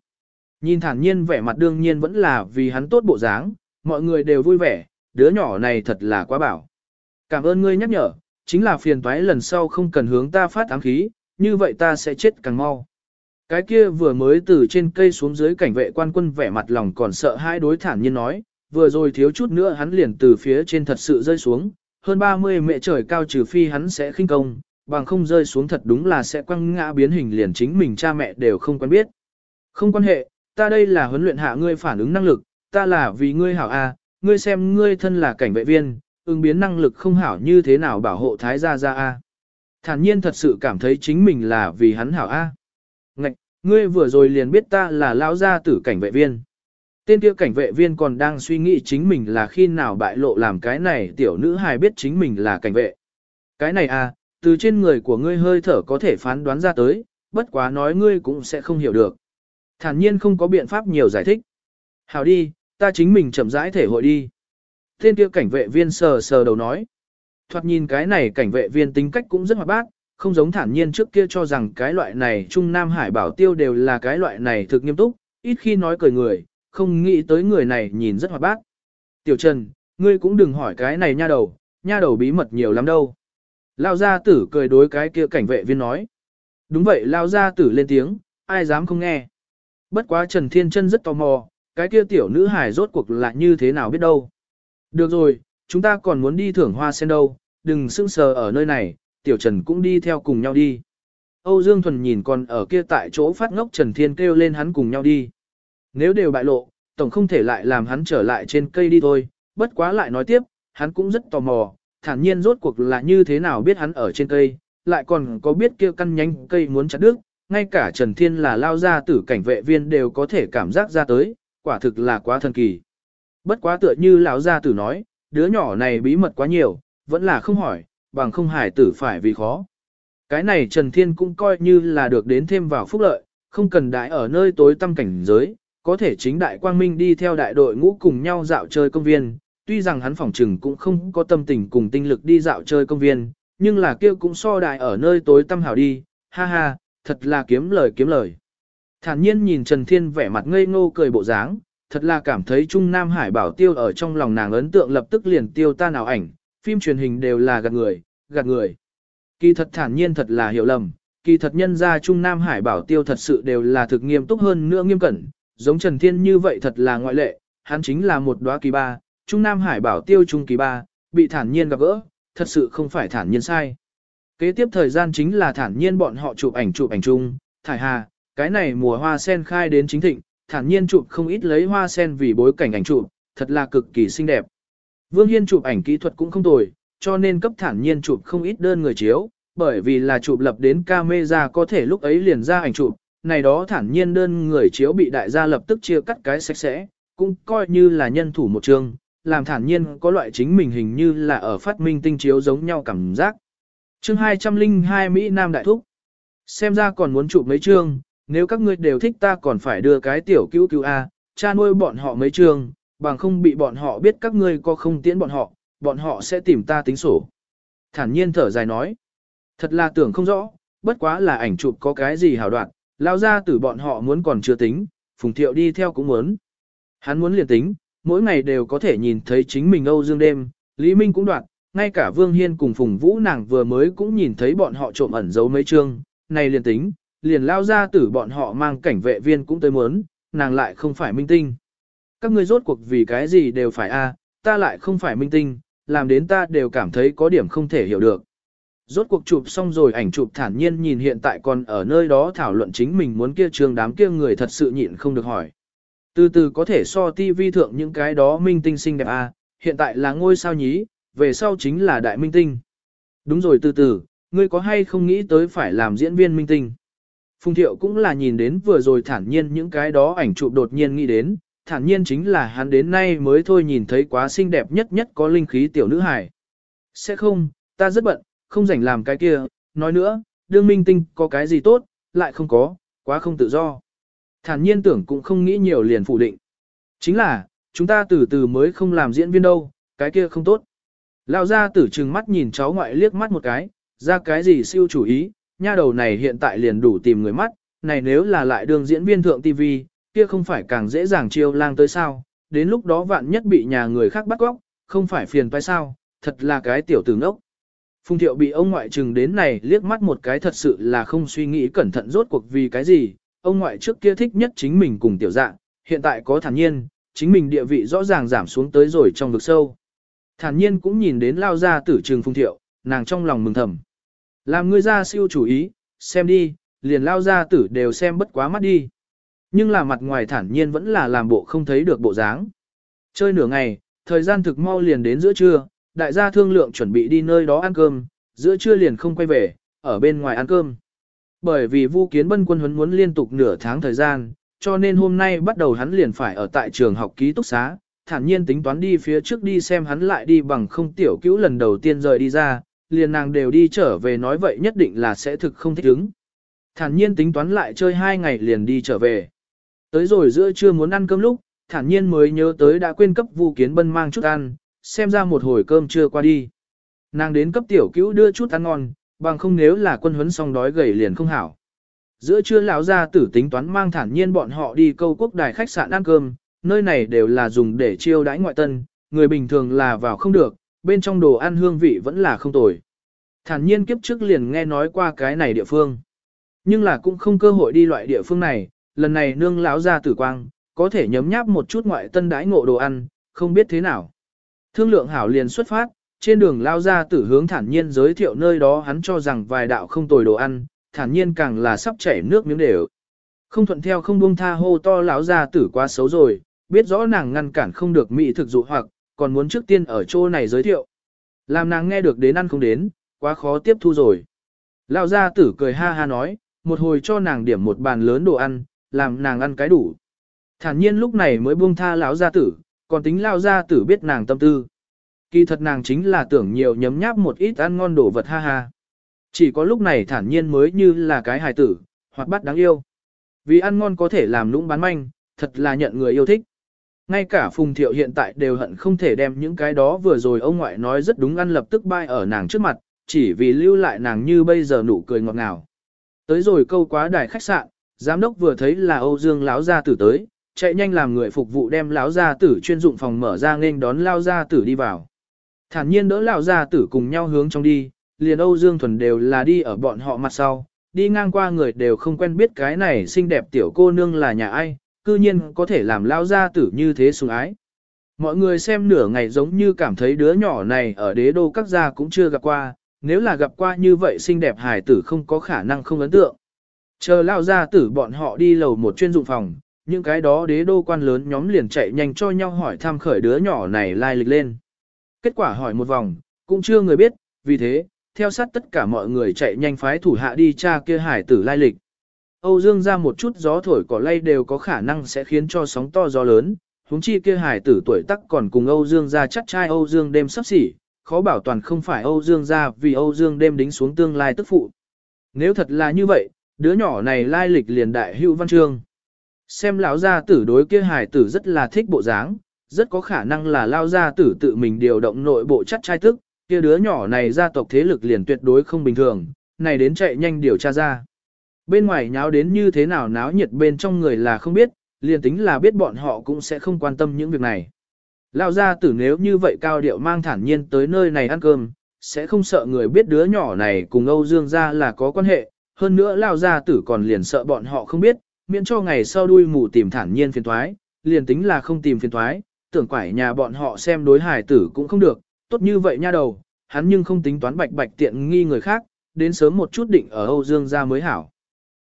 Nhìn thản nhiên vẻ mặt đương nhiên vẫn là vì hắn tốt bộ dáng, mọi người đều vui vẻ, đứa nhỏ này thật là quá bảo. Cảm ơn ngươi nhắc nhở, chính là phiền toái lần sau không cần hướng ta phát ám khí, như vậy ta sẽ chết càng mau. Cái kia vừa mới từ trên cây xuống dưới cảnh vệ quan quân vẻ mặt lòng còn sợ hai đối thản nhiên nói, vừa rồi thiếu chút nữa hắn liền từ phía trên thật sự rơi xuống, hơn 30 mẹ trời cao trừ phi hắn sẽ khinh công, bằng không rơi xuống thật đúng là sẽ quăng ngã biến hình liền chính mình cha mẹ đều không quen biết. Không quan hệ, ta đây là huấn luyện hạ ngươi phản ứng năng lực, ta là vì ngươi hảo A, ngươi xem ngươi thân là cảnh vệ viên, ứng biến năng lực không hảo như thế nào bảo hộ thái gia gia A. Thản nhiên thật sự cảm thấy chính mình là vì hắn hảo A. Ngạch, ngươi vừa rồi liền biết ta là lão gia tử cảnh vệ viên. Tên kia cảnh vệ viên còn đang suy nghĩ chính mình là khi nào bại lộ làm cái này tiểu nữ hài biết chính mình là cảnh vệ. Cái này à, từ trên người của ngươi hơi thở có thể phán đoán ra tới, bất quá nói ngươi cũng sẽ không hiểu được. Thản nhiên không có biện pháp nhiều giải thích. Hảo đi, ta chính mình chậm rãi thể hội đi. Tên kia cảnh vệ viên sờ sờ đầu nói. Thoạt nhìn cái này cảnh vệ viên tính cách cũng rất hoạt bát, không giống thản nhiên trước kia cho rằng cái loại này Trung Nam Hải bảo tiêu đều là cái loại này thực nghiêm túc, ít khi nói cười người, không nghĩ tới người này nhìn rất hoạt bát. Tiểu Trần, ngươi cũng đừng hỏi cái này nha đầu, nha đầu bí mật nhiều lắm đâu. Lao gia tử cười đối cái kia cảnh vệ viên nói. Đúng vậy Lao gia tử lên tiếng, ai dám không nghe. Bất quá Trần Thiên Trân rất tò mò, cái kia tiểu nữ hài rốt cuộc là như thế nào biết đâu. Được rồi, chúng ta còn muốn đi thưởng hoa sen đâu, đừng sững sờ ở nơi này, tiểu Trần cũng đi theo cùng nhau đi. Âu Dương Thuần nhìn còn ở kia tại chỗ phát ngốc Trần Thiên kêu lên hắn cùng nhau đi. Nếu đều bại lộ, tổng không thể lại làm hắn trở lại trên cây đi thôi, bất quá lại nói tiếp, hắn cũng rất tò mò, thản nhiên rốt cuộc là như thế nào biết hắn ở trên cây, lại còn có biết kia căn nhánh cây muốn chặt đứt, ngay cả Trần Thiên là lao ra tử cảnh vệ viên đều có thể cảm giác ra tới, quả thực là quá thần kỳ. Bất quá tựa như lão gia tử nói, đứa nhỏ này bí mật quá nhiều, vẫn là không hỏi, bằng không hải tử phải vì khó. Cái này Trần Thiên cũng coi như là được đến thêm vào phúc lợi, không cần đại ở nơi tối tăm cảnh giới, có thể chính đại quang minh đi theo đại đội ngũ cùng nhau dạo chơi công viên, tuy rằng hắn phỏng trừng cũng không có tâm tình cùng tinh lực đi dạo chơi công viên, nhưng là kia cũng so đại ở nơi tối tăm hảo đi, ha ha, thật là kiếm lời kiếm lời. Thản nhiên nhìn Trần Thiên vẻ mặt ngây ngô cười bộ dáng, thật là cảm thấy Trung Nam Hải bảo tiêu ở trong lòng nàng ấn tượng lập tức liền tiêu ta nào ảnh, phim truyền hình đều là gạt người, gạt người. Kỳ thật thản nhiên thật là hiểu lầm, kỳ thật nhân gia Trung Nam Hải bảo tiêu thật sự đều là thực nghiêm túc hơn nữa nghiêm cẩn, giống Trần Thiên như vậy thật là ngoại lệ, hắn chính là một đóa kỳ ba, Trung Nam Hải bảo tiêu trung kỳ ba, bị thản nhiên gặp gỡ, thật sự không phải thản nhiên sai. Kế tiếp thời gian chính là thản nhiên bọn họ chụp ảnh chụp ảnh chung, thải hà, cái này mùa hoa sen khai đến chính thịnh, thản nhiên chụp không ít lấy hoa sen vì bối cảnh ảnh chụp, thật là cực kỳ xinh đẹp. Vương Hiên chụp ảnh kỹ thuật cũng không tồi, cho nên cấp thản nhiên chụp không ít đơn người chiếu, bởi vì là chụp lập đến camera có thể lúc ấy liền ra ảnh chụp, này đó thản nhiên đơn người chiếu bị đại gia lập tức chia cắt cái sạch sẽ, cũng coi như là nhân thủ một trường, làm thản nhiên có loại chính mình hình như là ở phát minh tinh chiếu giống nhau cảm giác. Chương 202 Mỹ Nam Đại Thúc Xem ra còn muốn chụp mấy chương, nếu các ngươi đều thích ta còn phải đưa cái tiểu cứu cứu A, cha nuôi bọn họ mấy chương, bằng không bị bọn họ biết các ngươi có không tiễn bọn họ, bọn họ sẽ tìm ta tính sổ. Thản nhiên thở dài nói, thật là tưởng không rõ, bất quá là ảnh chụp có cái gì hảo đoạn, lao ra từ bọn họ muốn còn chưa tính, Phùng Thiệu đi theo cũng muốn. Hắn muốn liền tính, mỗi ngày đều có thể nhìn thấy chính mình Âu Dương đêm, Lý Minh cũng đoạn, ngay cả Vương Hiên cùng Phùng Vũ nàng vừa mới cũng nhìn thấy bọn họ trộm ẩn giấu mấy chương, này liền tính, liền lao ra tử bọn họ mang cảnh vệ viên cũng tới muốn, nàng lại không phải minh tinh. Các ngươi rốt cuộc vì cái gì đều phải a, ta lại không phải minh tinh, làm đến ta đều cảm thấy có điểm không thể hiểu được. Rốt cuộc chụp xong rồi ảnh chụp thản nhiên nhìn hiện tại còn ở nơi đó thảo luận chính mình muốn kia trường đám kia người thật sự nhịn không được hỏi. Từ từ có thể so ti thượng những cái đó minh tinh xinh đẹp a, hiện tại là ngôi sao nhí, về sau chính là đại minh tinh. Đúng rồi từ từ, ngươi có hay không nghĩ tới phải làm diễn viên minh tinh? Phùng thiệu cũng là nhìn đến vừa rồi thản nhiên những cái đó ảnh chụp đột nhiên nghĩ đến, thản nhiên chính là hắn đến nay mới thôi nhìn thấy quá xinh đẹp nhất nhất có linh khí tiểu nữ hài. Sẽ không, ta rất bận, không rảnh làm cái kia, nói nữa, đương minh tinh có cái gì tốt, lại không có, quá không tự do. Thản nhiên tưởng cũng không nghĩ nhiều liền phủ định. Chính là, chúng ta từ từ mới không làm diễn viên đâu, cái kia không tốt. Lão gia tử trừng mắt nhìn cháu ngoại liếc mắt một cái, ra cái gì siêu chủ ý, nha đầu này hiện tại liền đủ tìm người mắt, này nếu là lại đường diễn viên thượng TV, kia không phải càng dễ dàng chiêu lang tới sao, đến lúc đó vạn nhất bị nhà người khác bắt góc, không phải phiền phải sao, thật là cái tiểu tử ngốc. Phùng thiệu bị ông ngoại trừng đến này liếc mắt một cái thật sự là không suy nghĩ cẩn thận rốt cuộc vì cái gì, ông ngoại trước kia thích nhất chính mình cùng tiểu dạng, hiện tại có thản nhiên, chính mình địa vị rõ ràng giảm xuống tới rồi trong vực sâu. Thản nhiên cũng nhìn đến lao ra tử trường phùng thiệu, nàng trong lòng mừng thầm. Làm ngươi ra siêu chủ ý, xem đi, liền lao ra tử đều xem bất quá mắt đi. Nhưng là mặt ngoài thản nhiên vẫn là làm bộ không thấy được bộ dáng. Chơi nửa ngày, thời gian thực mau liền đến giữa trưa, đại gia thương lượng chuẩn bị đi nơi đó ăn cơm, giữa trưa liền không quay về, ở bên ngoài ăn cơm. Bởi vì Vu Kiến Bân quân huấn muốn liên tục nửa tháng thời gian, cho nên hôm nay bắt đầu hắn liền phải ở tại trường học ký túc xá, thản nhiên tính toán đi phía trước đi xem hắn lại đi bằng không tiểu cứu lần đầu tiên rời đi ra, liền nàng đều đi trở về nói vậy nhất định là sẽ thực không thích ứng. Thản nhiên tính toán lại chơi hai ngày liền đi trở về. Tới rồi giữa trưa muốn ăn cơm lúc, thản nhiên mới nhớ tới đã quên cấp Vu Kiến Bân mang chút ăn, xem ra một hồi cơm chưa qua đi. Nàng đến cấp tiểu cứu đưa chút ăn ngon, bằng không nếu là quân huấn xong đói gầy liền không hảo. Giữa trưa lão gia tử tính toán mang thản nhiên bọn họ đi câu quốc đài khách sạn ăn cơm, nơi này đều là dùng để chiêu đãi ngoại tân, người bình thường là vào không được, bên trong đồ ăn hương vị vẫn là không tồi. Thản nhiên kiếp trước liền nghe nói qua cái này địa phương. Nhưng là cũng không cơ hội đi loại địa phương này, lần này nương lão gia tử quang, có thể nhấm nháp một chút ngoại tân đãi ngộ đồ ăn, không biết thế nào. Thương lượng hảo liền xuất phát, trên đường lao ra tử hướng thản nhiên giới thiệu nơi đó hắn cho rằng vài đạo không tồi đồ ăn, thản nhiên càng là sắp chảy nước miếng đều. Không thuận theo không buông tha hô to lão ra tử quá xấu rồi, biết rõ nàng ngăn cản không được mỹ thực dụ hoặc, còn muốn trước tiên ở chỗ này giới thiệu. Làm nàng nghe được đến ăn không đến, quá khó tiếp thu rồi. Lão gia tử cười ha ha nói, một hồi cho nàng điểm một bàn lớn đồ ăn, làm nàng ăn cái đủ. Thản nhiên lúc này mới buông tha lão gia tử, còn tính lão gia tử biết nàng tâm tư. Kỳ thật nàng chính là tưởng nhiều nhấm nháp một ít ăn ngon đồ vật ha ha. Chỉ có lúc này thản nhiên mới như là cái hài tử, hoặc bắt đáng yêu. Vì ăn ngon có thể làm lũng bán manh, thật là nhận người yêu thích. Ngay cả Phùng Thiệu hiện tại đều hận không thể đem những cái đó vừa rồi ông ngoại nói rất đúng ăn lập tức bay ở nàng trước mặt, chỉ vì lưu lại nàng như bây giờ nụ cười ngọt ngào. Tới rồi câu quá đài khách sạn, giám đốc vừa thấy là Âu Dương lão gia tử tới, chạy nhanh làm người phục vụ đem lão gia tử chuyên dụng phòng mở ra nên đón lão gia tử đi vào. Thản nhiên đỡ lão gia tử cùng nhau hướng trong đi, liền Âu Dương Thuần đều là đi ở bọn họ mặt sau, đi ngang qua người đều không quen biết cái này xinh đẹp tiểu cô nương là nhà ai, cư nhiên có thể làm lão gia tử như thế sủng ái. Mọi người xem nửa ngày giống như cảm thấy đứa nhỏ này ở đế đô các gia cũng chưa gặp qua, nếu là gặp qua như vậy xinh đẹp hài tử không có khả năng không ấn tượng. Chờ lao ra tử bọn họ đi lầu một chuyên dụng phòng, những cái đó đế đô quan lớn nhóm liền chạy nhanh cho nhau hỏi thăm khởi đứa nhỏ này lai lịch lên. Kết quả hỏi một vòng, cũng chưa người biết, vì thế, theo sát tất cả mọi người chạy nhanh phái thủ hạ đi tra kia hải tử lai lịch. Âu Dương ra một chút gió thổi cỏ lay đều có khả năng sẽ khiến cho sóng to gió lớn, huống chi kia hải tử tuổi tắc còn cùng Âu Dương ra chắc trai Âu Dương đêm sắp xỉ, khó bảo toàn không phải Âu Dương ra vì Âu Dương đêm đính xuống tương lai tức phụ. Nếu thật là như vậy, đứa nhỏ này lai lịch liền đại hữu văn chương. Xem lão gia tử đối kia hải tử rất là thích bộ dáng, rất có khả năng là lao gia tử tự mình điều động nội bộ chắc trai tức, kia đứa nhỏ này gia tộc thế lực liền tuyệt đối không bình thường, này đến chạy nhanh điều tra ra. Bên ngoài nháo đến như thế nào náo nhiệt bên trong người là không biết, liền tính là biết bọn họ cũng sẽ không quan tâm những việc này. Lao gia tử nếu như vậy cao điệu mang thản nhiên tới nơi này ăn cơm, sẽ không sợ người biết đứa nhỏ này cùng Âu Dương gia là có quan hệ, hơn nữa Lao gia tử còn liền sợ bọn họ không biết, miễn cho ngày sau đuôi mù tìm thản nhiên phiền toái liền tính là không tìm phiền toái tưởng quải nhà bọn họ xem đối hải tử cũng không được, tốt như vậy nha đầu, hắn nhưng không tính toán bạch bạch tiện nghi người khác, đến sớm một chút định ở Âu Dương gia mới hảo.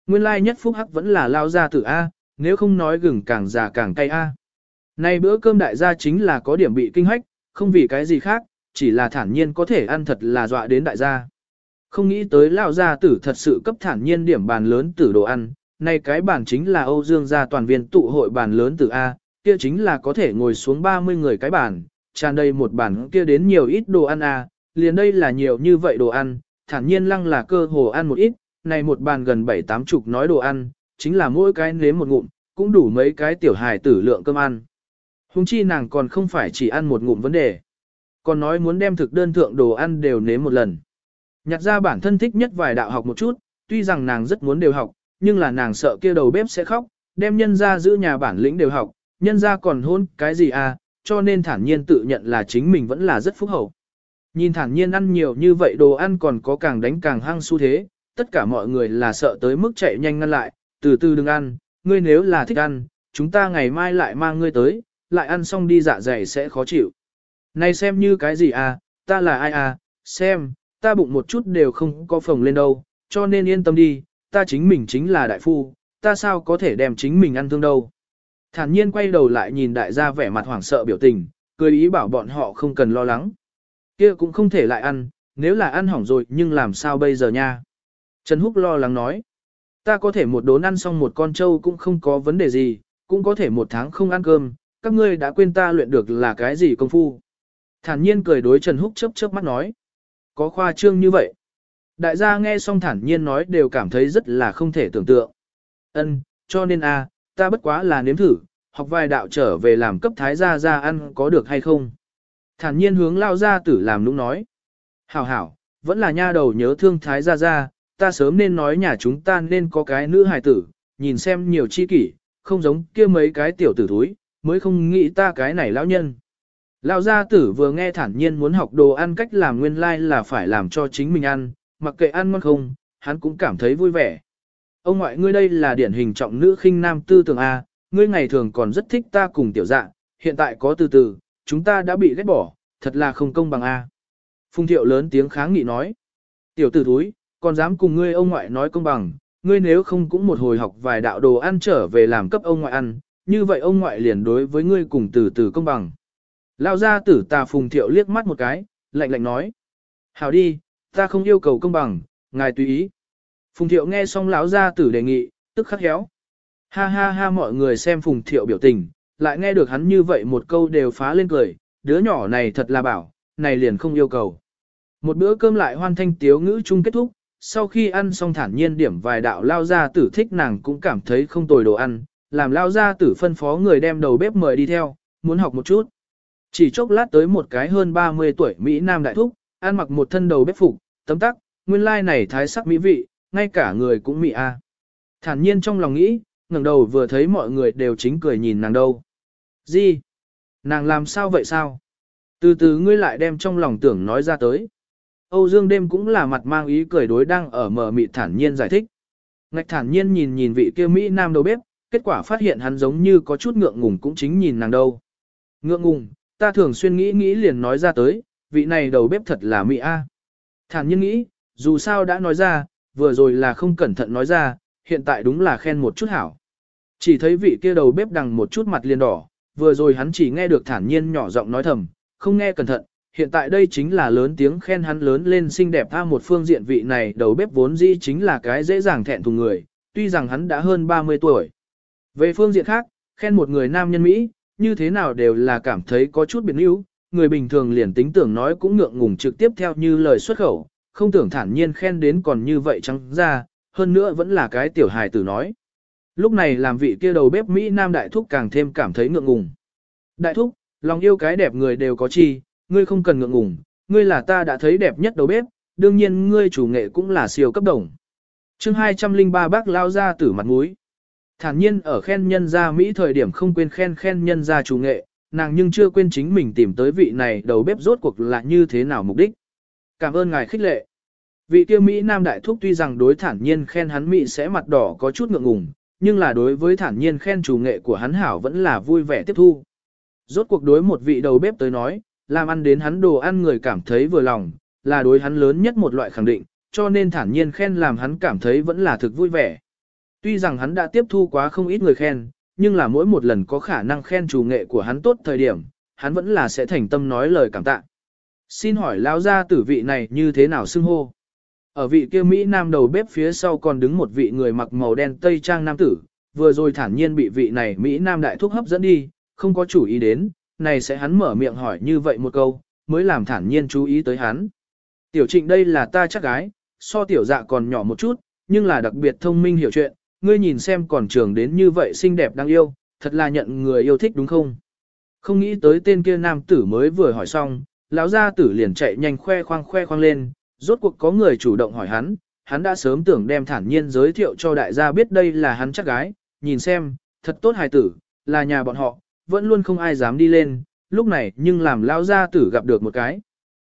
Nguyên lai nhất phúc hắc vẫn là Lao gia tử A, nếu không nói gừng càng già càng cay A. Nay bữa cơm đại gia chính là có điểm bị kinh hách, không vì cái gì khác, chỉ là thản nhiên có thể ăn thật là dọa đến đại gia. Không nghĩ tới lao gia tử thật sự cấp thản nhiên điểm bàn lớn tử đồ ăn, nay cái bàn chính là Âu Dương gia toàn viên tụ hội bàn lớn tử A, kia chính là có thể ngồi xuống 30 người cái bàn, tràn đầy một bàn kia đến nhiều ít đồ ăn A, liền đây là nhiều như vậy đồ ăn, thản nhiên lăng là cơ hồ ăn một ít, này một bàn gần 7-8 chục nói đồ ăn, chính là mỗi cái nếm một ngụm, cũng đủ mấy cái tiểu hài tử lượng cơm ăn. Hùng chi nàng còn không phải chỉ ăn một ngụm vấn đề. Còn nói muốn đem thực đơn thượng đồ ăn đều nếm một lần. Nhặt ra bản thân thích nhất vài đạo học một chút, tuy rằng nàng rất muốn đều học, nhưng là nàng sợ kia đầu bếp sẽ khóc, đem nhân ra giữ nhà bản lĩnh đều học, nhân ra còn hôn cái gì à, cho nên thản nhiên tự nhận là chính mình vẫn là rất phúc hậu. Nhìn thản nhiên ăn nhiều như vậy đồ ăn còn có càng đánh càng hăng xu thế, tất cả mọi người là sợ tới mức chạy nhanh ngăn lại, từ từ đừng ăn, ngươi nếu là thích ăn, chúng ta ngày mai lại mang ngươi tới, lại ăn xong đi dạ dày sẽ khó chịu. Này xem như cái gì à, ta là ai à, xem, ta bụng một chút đều không có phồng lên đâu, cho nên yên tâm đi, ta chính mình chính là đại phu, ta sao có thể đem chính mình ăn thương đâu. Thản nhiên quay đầu lại nhìn đại gia vẻ mặt hoảng sợ biểu tình, cười ý bảo bọn họ không cần lo lắng. kia cũng không thể lại ăn, nếu là ăn hỏng rồi nhưng làm sao bây giờ nha. Trần Húc lo lắng nói, ta có thể một đốn ăn xong một con trâu cũng không có vấn đề gì, cũng có thể một tháng không ăn cơm, các ngươi đã quên ta luyện được là cái gì công phu. Thản nhiên cười đối Trần Húc chớp chớp mắt nói. Có khoa trương như vậy. Đại gia nghe xong thản nhiên nói đều cảm thấy rất là không thể tưởng tượng. Ân, cho nên a, ta bất quá là nếm thử, học vài đạo trở về làm cấp thái gia gia ăn có được hay không. Thản nhiên hướng lao gia tử làm nũng nói. Hảo hảo, vẫn là nha đầu nhớ thương thái gia gia, ta sớm nên nói nhà chúng ta nên có cái nữ hài tử, nhìn xem nhiều chi kỷ, không giống kia mấy cái tiểu tử thúi, mới không nghĩ ta cái này lão nhân. Lão gia tử vừa nghe thản nhiên muốn học đồ ăn cách làm nguyên lai like là phải làm cho chính mình ăn, mặc kệ ăn ngon không, hắn cũng cảm thấy vui vẻ. Ông ngoại ngươi đây là điển hình trọng nữ khinh nam tư tưởng A, ngươi ngày thường còn rất thích ta cùng tiểu dạ, hiện tại có từ từ, chúng ta đã bị ghét bỏ, thật là không công bằng A. Phùng thiệu lớn tiếng kháng nghị nói. Tiểu tử thúi, còn dám cùng ngươi ông ngoại nói công bằng, ngươi nếu không cũng một hồi học vài đạo đồ ăn trở về làm cấp ông ngoại ăn, như vậy ông ngoại liền đối với ngươi cùng từ từ công bằng. Lao ra tử tà phùng thiệu liếc mắt một cái, lạnh lạnh nói. Hảo đi, ta không yêu cầu công bằng, ngài tùy ý. Phùng thiệu nghe xong lão gia tử đề nghị, tức khắc héo. Ha ha ha mọi người xem phùng thiệu biểu tình, lại nghe được hắn như vậy một câu đều phá lên cười, đứa nhỏ này thật là bảo, này liền không yêu cầu. Một bữa cơm lại hoan thanh tiếu ngữ chung kết thúc, sau khi ăn xong thản nhiên điểm vài đạo lao gia tử thích nàng cũng cảm thấy không tồi đồ ăn, làm lao gia tử phân phó người đem đầu bếp mời đi theo, muốn học một chút. Chỉ chốc lát tới một cái hơn 30 tuổi Mỹ Nam đại thúc, ăn mặc một thân đầu bếp phục, tấm tắc, nguyên lai này thái sắc mỹ vị, ngay cả người cũng mỹ a. Thản nhiên trong lòng nghĩ, ngẩng đầu vừa thấy mọi người đều chính cười nhìn nàng đâu. Gì? Nàng làm sao vậy sao? Từ từ ngươi lại đem trong lòng tưởng nói ra tới. Âu Dương đêm cũng là mặt mang ý cười đối đang ở mở mị thản nhiên giải thích. Ngạch thản nhiên nhìn nhìn vị kia Mỹ Nam đầu bếp, kết quả phát hiện hắn giống như có chút ngượng ngùng cũng chính nhìn nàng đâu. Ngượng ngùng, ta thường xuyên nghĩ nghĩ liền nói ra tới, vị này đầu bếp thật là Mỹ A. Thản nhiên nghĩ, dù sao đã nói ra, vừa rồi là không cẩn thận nói ra, hiện tại đúng là khen một chút hảo. Chỉ thấy vị kia đầu bếp đằng một chút mặt liền đỏ, vừa rồi hắn chỉ nghe được thản nhiên nhỏ giọng nói thầm, không nghe cẩn thận, hiện tại đây chính là lớn tiếng khen hắn lớn lên xinh đẹp tha một phương diện vị này đầu bếp vốn dĩ chính là cái dễ dàng thẹn thùng người, tuy rằng hắn đã hơn 30 tuổi. Về phương diện khác, khen một người nam nhân Mỹ, như thế nào đều là cảm thấy có chút biến yếu người bình thường liền tính tưởng nói cũng ngượng ngùng trực tiếp theo như lời xuất khẩu, không tưởng thản nhiên khen đến còn như vậy trắng ra, hơn nữa vẫn là cái tiểu hài tử nói. Lúc này làm vị kia đầu bếp Mỹ Nam Đại Thúc càng thêm cảm thấy ngượng ngùng. Đại Thúc, lòng yêu cái đẹp người đều có chi, ngươi không cần ngượng ngùng, ngươi là ta đã thấy đẹp nhất đầu bếp, đương nhiên ngươi chủ nghệ cũng là siêu cấp đồng. chương 203 bác lao ra tử mặt mũi. Thản nhiên ở khen nhân gia Mỹ thời điểm không quên khen khen nhân gia chủ nghệ, nàng nhưng chưa quên chính mình tìm tới vị này đầu bếp rốt cuộc là như thế nào mục đích. Cảm ơn ngài khích lệ. Vị kia Mỹ Nam Đại Thúc tuy rằng đối thản nhiên khen hắn Mỹ sẽ mặt đỏ có chút ngượng ngùng, nhưng là đối với thản nhiên khen chủ nghệ của hắn hảo vẫn là vui vẻ tiếp thu. Rốt cuộc đối một vị đầu bếp tới nói, làm ăn đến hắn đồ ăn người cảm thấy vừa lòng, là đối hắn lớn nhất một loại khẳng định, cho nên thản nhiên khen làm hắn cảm thấy vẫn là thực vui vẻ. Tuy rằng hắn đã tiếp thu quá không ít người khen, nhưng là mỗi một lần có khả năng khen chủ nghệ của hắn tốt thời điểm, hắn vẫn là sẽ thành tâm nói lời cảm tạ. Xin hỏi lão gia tử vị này như thế nào xưng hô? Ở vị kia Mỹ Nam đầu bếp phía sau còn đứng một vị người mặc màu đen tây trang nam tử, vừa rồi thản nhiên bị vị này Mỹ Nam đại thúc hấp dẫn đi, không có chủ ý đến, này sẽ hắn mở miệng hỏi như vậy một câu, mới làm thản nhiên chú ý tới hắn. Tiểu trịnh đây là ta chắc gái, so tiểu dạ còn nhỏ một chút, nhưng là đặc biệt thông minh hiểu chuyện, ngươi nhìn xem còn trường đến như vậy xinh đẹp đáng yêu, thật là nhận người yêu thích đúng không? Không nghĩ tới tên kia nam tử mới vừa hỏi xong, lão gia tử liền chạy nhanh khoe khoang khoe khoang lên, rốt cuộc có người chủ động hỏi hắn, hắn đã sớm tưởng đem thản nhiên giới thiệu cho đại gia biết đây là hắn chắc gái, nhìn xem, thật tốt hài tử, là nhà bọn họ, vẫn luôn không ai dám đi lên, lúc này nhưng làm lão gia tử gặp được một cái.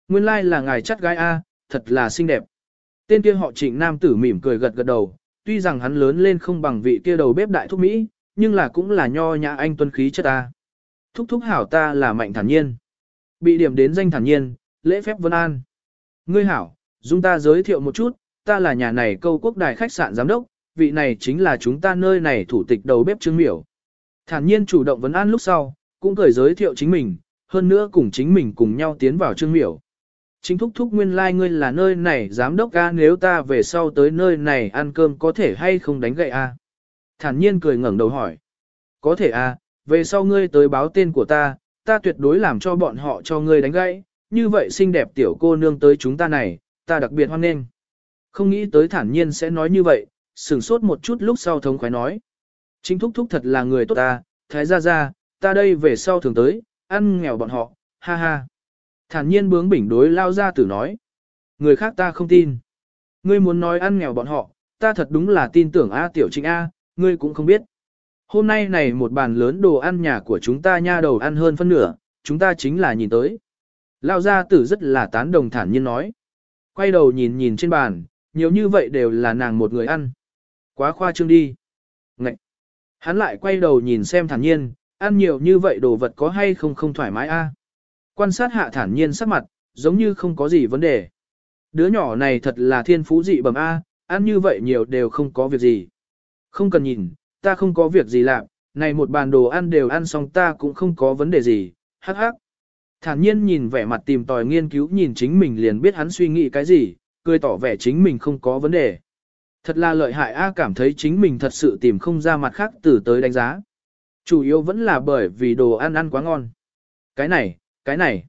Nguyên lai like là ngài chắc gái A, thật là xinh đẹp. Tên kia họ trịnh nam tử mỉm cười gật gật đầu, tuy rằng hắn lớn lên không bằng vị kia đầu bếp đại thúc Mỹ, nhưng là cũng là nho nhã anh tuân khí chất ta. Thúc thúc hảo ta là mạnh thản nhiên. Bị điểm đến danh thản nhiên, lễ phép vân an. Ngươi hảo, dung ta giới thiệu một chút, ta là nhà này câu quốc đài khách sạn giám đốc, vị này chính là chúng ta nơi này thủ tịch đầu bếp Trương Miểu. Thản nhiên chủ động vấn an lúc sau, cũng cười giới thiệu chính mình, hơn nữa cùng chính mình cùng nhau tiến vào Trương Miểu. Chính thúc thúc nguyên lai like ngươi là nơi này giám đốc ca nếu ta về sau tới nơi này ăn cơm có thể hay không đánh gậy a? Thản nhiên cười ngẩng đầu hỏi. Có thể a, về sau ngươi tới báo tên của ta, ta tuyệt đối làm cho bọn họ cho ngươi đánh gãy, như vậy xinh đẹp tiểu cô nương tới chúng ta này, ta đặc biệt hoan nghênh. Không nghĩ tới thản nhiên sẽ nói như vậy, sửng sốt một chút lúc sau thống khoái nói. Chính thúc thúc thật là người tốt ta, thái gia gia, ta đây về sau thường tới, ăn nghèo bọn họ, ha ha. Thản nhiên bướng bỉnh đối lao ra tử nói. Người khác ta không tin. Ngươi muốn nói ăn nghèo bọn họ, ta thật đúng là tin tưởng A tiểu trịnh A, ngươi cũng không biết. Hôm nay này một bàn lớn đồ ăn nhà của chúng ta nha đầu ăn hơn phân nửa, chúng ta chính là nhìn tới. Lao gia tử rất là tán đồng thản nhiên nói. Quay đầu nhìn nhìn trên bàn, nhiều như vậy đều là nàng một người ăn. Quá khoa trương đi. Ngậy. Hắn lại quay đầu nhìn xem thản nhiên, ăn nhiều như vậy đồ vật có hay không không thoải mái a? Quan sát hạ thản nhiên sắc mặt, giống như không có gì vấn đề. Đứa nhỏ này thật là thiên phú dị bẩm A, ăn như vậy nhiều đều không có việc gì. Không cần nhìn, ta không có việc gì làm, này một bàn đồ ăn đều ăn xong ta cũng không có vấn đề gì, hắc hắc. Thản nhiên nhìn vẻ mặt tìm tòi nghiên cứu nhìn chính mình liền biết hắn suy nghĩ cái gì, cười tỏ vẻ chính mình không có vấn đề. Thật là lợi hại A cảm thấy chính mình thật sự tìm không ra mặt khác từ tới đánh giá. Chủ yếu vẫn là bởi vì đồ ăn ăn quá ngon. Cái này, cái này,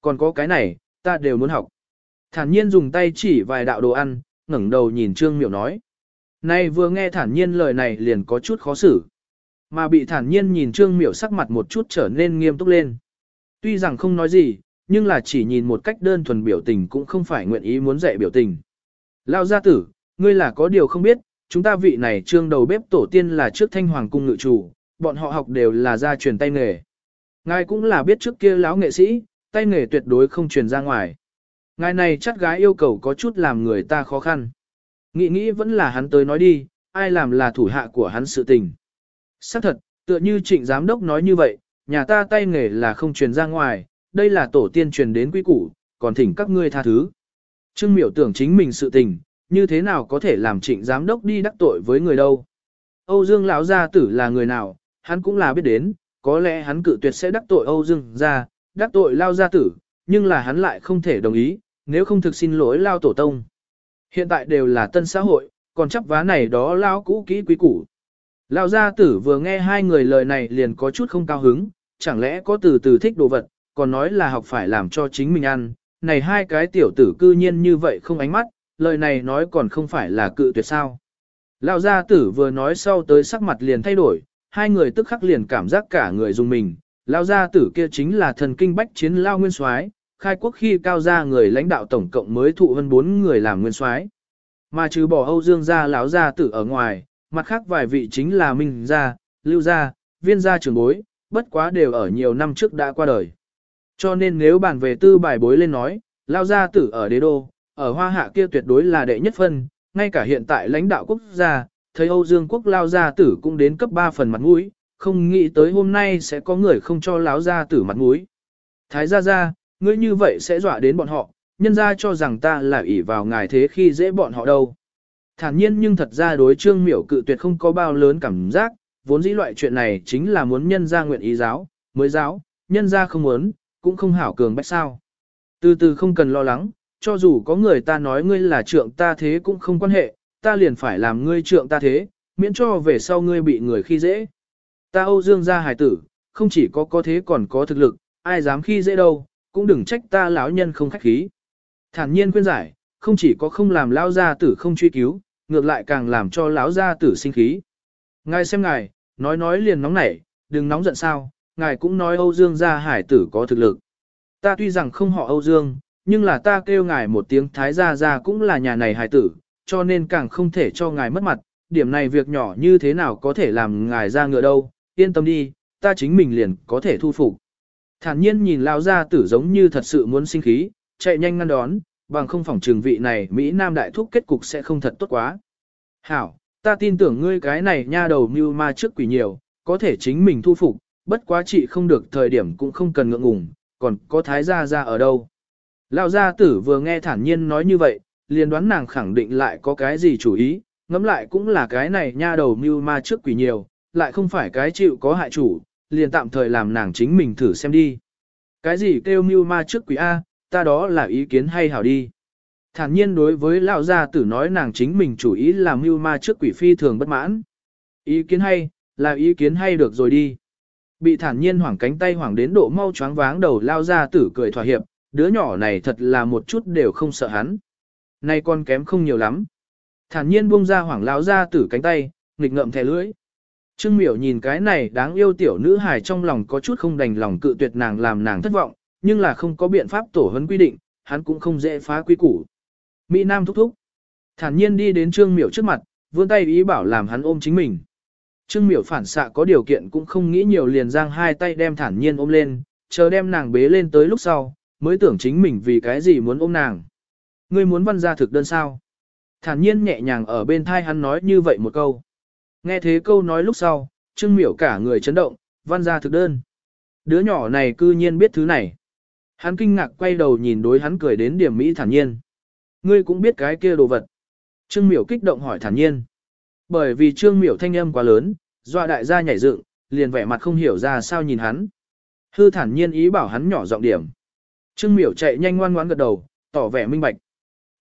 còn có cái này, ta đều muốn học. Thản nhiên dùng tay chỉ vài đạo đồ ăn, ngẩng đầu nhìn Trương Miểu nói. Nay vừa nghe thản nhiên lời này liền có chút khó xử. Mà bị thản nhiên nhìn Trương Miểu sắc mặt một chút trở nên nghiêm túc lên. Tuy rằng không nói gì, nhưng là chỉ nhìn một cách đơn thuần biểu tình cũng không phải nguyện ý muốn dạy biểu tình. Lao gia tử, ngươi là có điều không biết, chúng ta vị này trương đầu bếp tổ tiên là trước thanh hoàng cung ngự chủ, bọn họ học đều là gia truyền tay nghề. Ngài cũng là biết trước kia lão nghệ sĩ, tay nghề tuyệt đối không truyền ra ngoài. Ngài này chắc gái yêu cầu có chút làm người ta khó khăn. Nghĩ nghĩ vẫn là hắn tới nói đi, ai làm là thủ hạ của hắn sự tình. Xác thật, tựa như trịnh giám đốc nói như vậy, nhà ta tay nghề là không truyền ra ngoài, đây là tổ tiên truyền đến quý củ, còn thỉnh các ngươi tha thứ. Trương miểu tưởng chính mình sự tình, như thế nào có thể làm trịnh giám đốc đi đắc tội với người đâu. Âu Dương lão gia tử là người nào, hắn cũng là biết đến, có lẽ hắn cự tuyệt sẽ đắc tội Âu Dương gia, đắc tội lao gia tử, nhưng là hắn lại không thể đồng ý, nếu không thực xin lỗi lao tổ tông. Hiện tại đều là tân xã hội, còn chấp vá này đó lao cũ kỹ quý củ. Lao gia tử vừa nghe hai người lời này liền có chút không cao hứng, chẳng lẽ có từ từ thích đồ vật, còn nói là học phải làm cho chính mình ăn, này hai cái tiểu tử cư nhiên như vậy không ánh mắt, lời này nói còn không phải là cự tuyệt sao. Lão gia tử vừa nói sau tới sắc mặt liền thay đổi, hai người tức khắc liền cảm giác cả người dùng mình, lao gia tử kia chính là thần kinh bách chiến lao nguyên soái, khai quốc khi cao gia người lãnh đạo tổng cộng mới thụ hơn bốn người làm nguyên soái. Mà trừ bỏ Âu Dương gia lão gia tử ở ngoài, mặt khác vài vị chính là Minh gia, Lưu gia, Viên gia trưởng bối, bất quá đều ở nhiều năm trước đã qua đời. Cho nên nếu bàn về tư bài bối lên nói, lao gia tử ở đế đô, ở hoa hạ kia tuyệt đối là đệ nhất phân, ngay cả hiện tại lãnh đạo quốc gia, thấy Âu Dương quốc lao gia tử cũng đến cấp 3 phần mặt mũi, không nghĩ tới hôm nay sẽ có người không cho lão gia tử mặt mũi. Thái gia gia, ngươi như vậy sẽ dọa đến bọn họ, nhân gia cho rằng ta là ỷ vào ngài thế khi dễ bọn họ đâu. Thản nhiên nhưng thật ra đối trương miểu cự tuyệt không có bao lớn cảm giác, vốn dĩ loại chuyện này chính là muốn nhân gia nguyện ý giáo, mới giáo, nhân gia không muốn, cũng không hảo cường bách sao. Từ từ không cần lo lắng, cho dù có người ta nói ngươi là trượng ta thế cũng không quan hệ, ta liền phải làm ngươi trượng ta thế, miễn cho về sau ngươi bị người khi dễ. Ta Âu Dương gia hải tử, không chỉ có có thế còn có thực lực, ai dám khi dễ đâu, cũng đừng trách ta lão nhân không khách khí. Thản nhiên khuyên giải, không chỉ có không làm lão gia tử không truy cứu, ngược lại càng làm cho lão gia tử sinh khí. Ngài xem ngài, nói nói liền nóng nảy, đừng nóng giận sao, ngài cũng nói Âu Dương gia hải tử có thực lực. Ta tuy rằng không họ Âu Dương, nhưng là ta kêu ngài một tiếng thái gia gia cũng là nhà này hải tử, cho nên càng không thể cho ngài mất mặt, điểm này việc nhỏ như thế nào có thể làm ngài ra ngựa đâu, yên tâm đi, ta chính mình liền có thể thu phục. Thản nhiên nhìn lão gia tử giống như thật sự muốn sinh khí, chạy nhanh ngăn đón, bằng không phòng trường vị này Mỹ Nam đại thúc kết cục sẽ không thật tốt quá. Hảo, ta tin tưởng ngươi cái này nha đầu mưu ma trước quỷ nhiều, có thể chính mình thu phục, bất quá chị không được thời điểm cũng không cần ngượng ngùng, còn có thái gia gia ở đâu. Lão gia tử vừa nghe thản nhiên nói như vậy, liền đoán nàng khẳng định lại có cái gì chủ ý, ngẫm lại cũng là cái này nha đầu mưu ma trước quỷ nhiều, lại không phải cái chịu có hại chủ, liền tạm thời làm nàng chính mình thử xem đi. Cái gì kêu mưu ma trước quỷ A, ta đó là ý kiến hay hảo đi. Thản nhiên đối với lão gia tử nói nàng chính mình chủ ý là mưu ma trước quỷ phi thường bất mãn. Ý kiến hay, là ý kiến hay được rồi đi. Bị thản nhiên hoảng cánh tay hoảng đến độ mau choáng váng đầu lao gia tử cười thỏa hiệp, đứa nhỏ này thật là một chút đều không sợ hắn. Nay con kém không nhiều lắm. Thản nhiên buông ra hoảng lão ra tử cánh tay, nghịch ngậm thẻ lưỡi. Trương miểu nhìn cái này đáng yêu tiểu nữ hài trong lòng có chút không đành lòng cự tuyệt nàng làm nàng thất vọng, nhưng là không có biện pháp tổ hấn quy định, hắn cũng không dễ phá quy củ. Mỹ Nam thúc thúc. Thản nhiên đi đến Trương miểu trước mặt, vươn tay ý bảo làm hắn ôm chính mình. Trương miểu phản xạ có điều kiện cũng không nghĩ nhiều liền giang hai tay đem thản nhiên ôm lên, chờ đem nàng bế lên tới lúc sau, mới tưởng chính mình vì cái gì muốn ôm nàng. Ngươi muốn văn ra thực đơn sao? Thản nhiên nhẹ nhàng ở bên thai hắn nói như vậy một câu. Nghe thế câu nói lúc sau, Trương Miểu cả người chấn động, văn ra thực đơn. Đứa nhỏ này cư nhiên biết thứ này. Hắn kinh ngạc quay đầu nhìn đối hắn cười đến điểm mỹ thản nhiên. Ngươi cũng biết cái kia đồ vật. Trương Miểu kích động hỏi thản nhiên. Bởi vì Trương Miểu thanh âm quá lớn, doa đại gia nhảy dựng, liền vẻ mặt không hiểu ra sao nhìn hắn. Hư thản nhiên ý bảo hắn nhỏ giọng điểm. Trương Miểu chạy nhanh ngoan ngoãn gật đầu, tỏ vẻ minh bạch.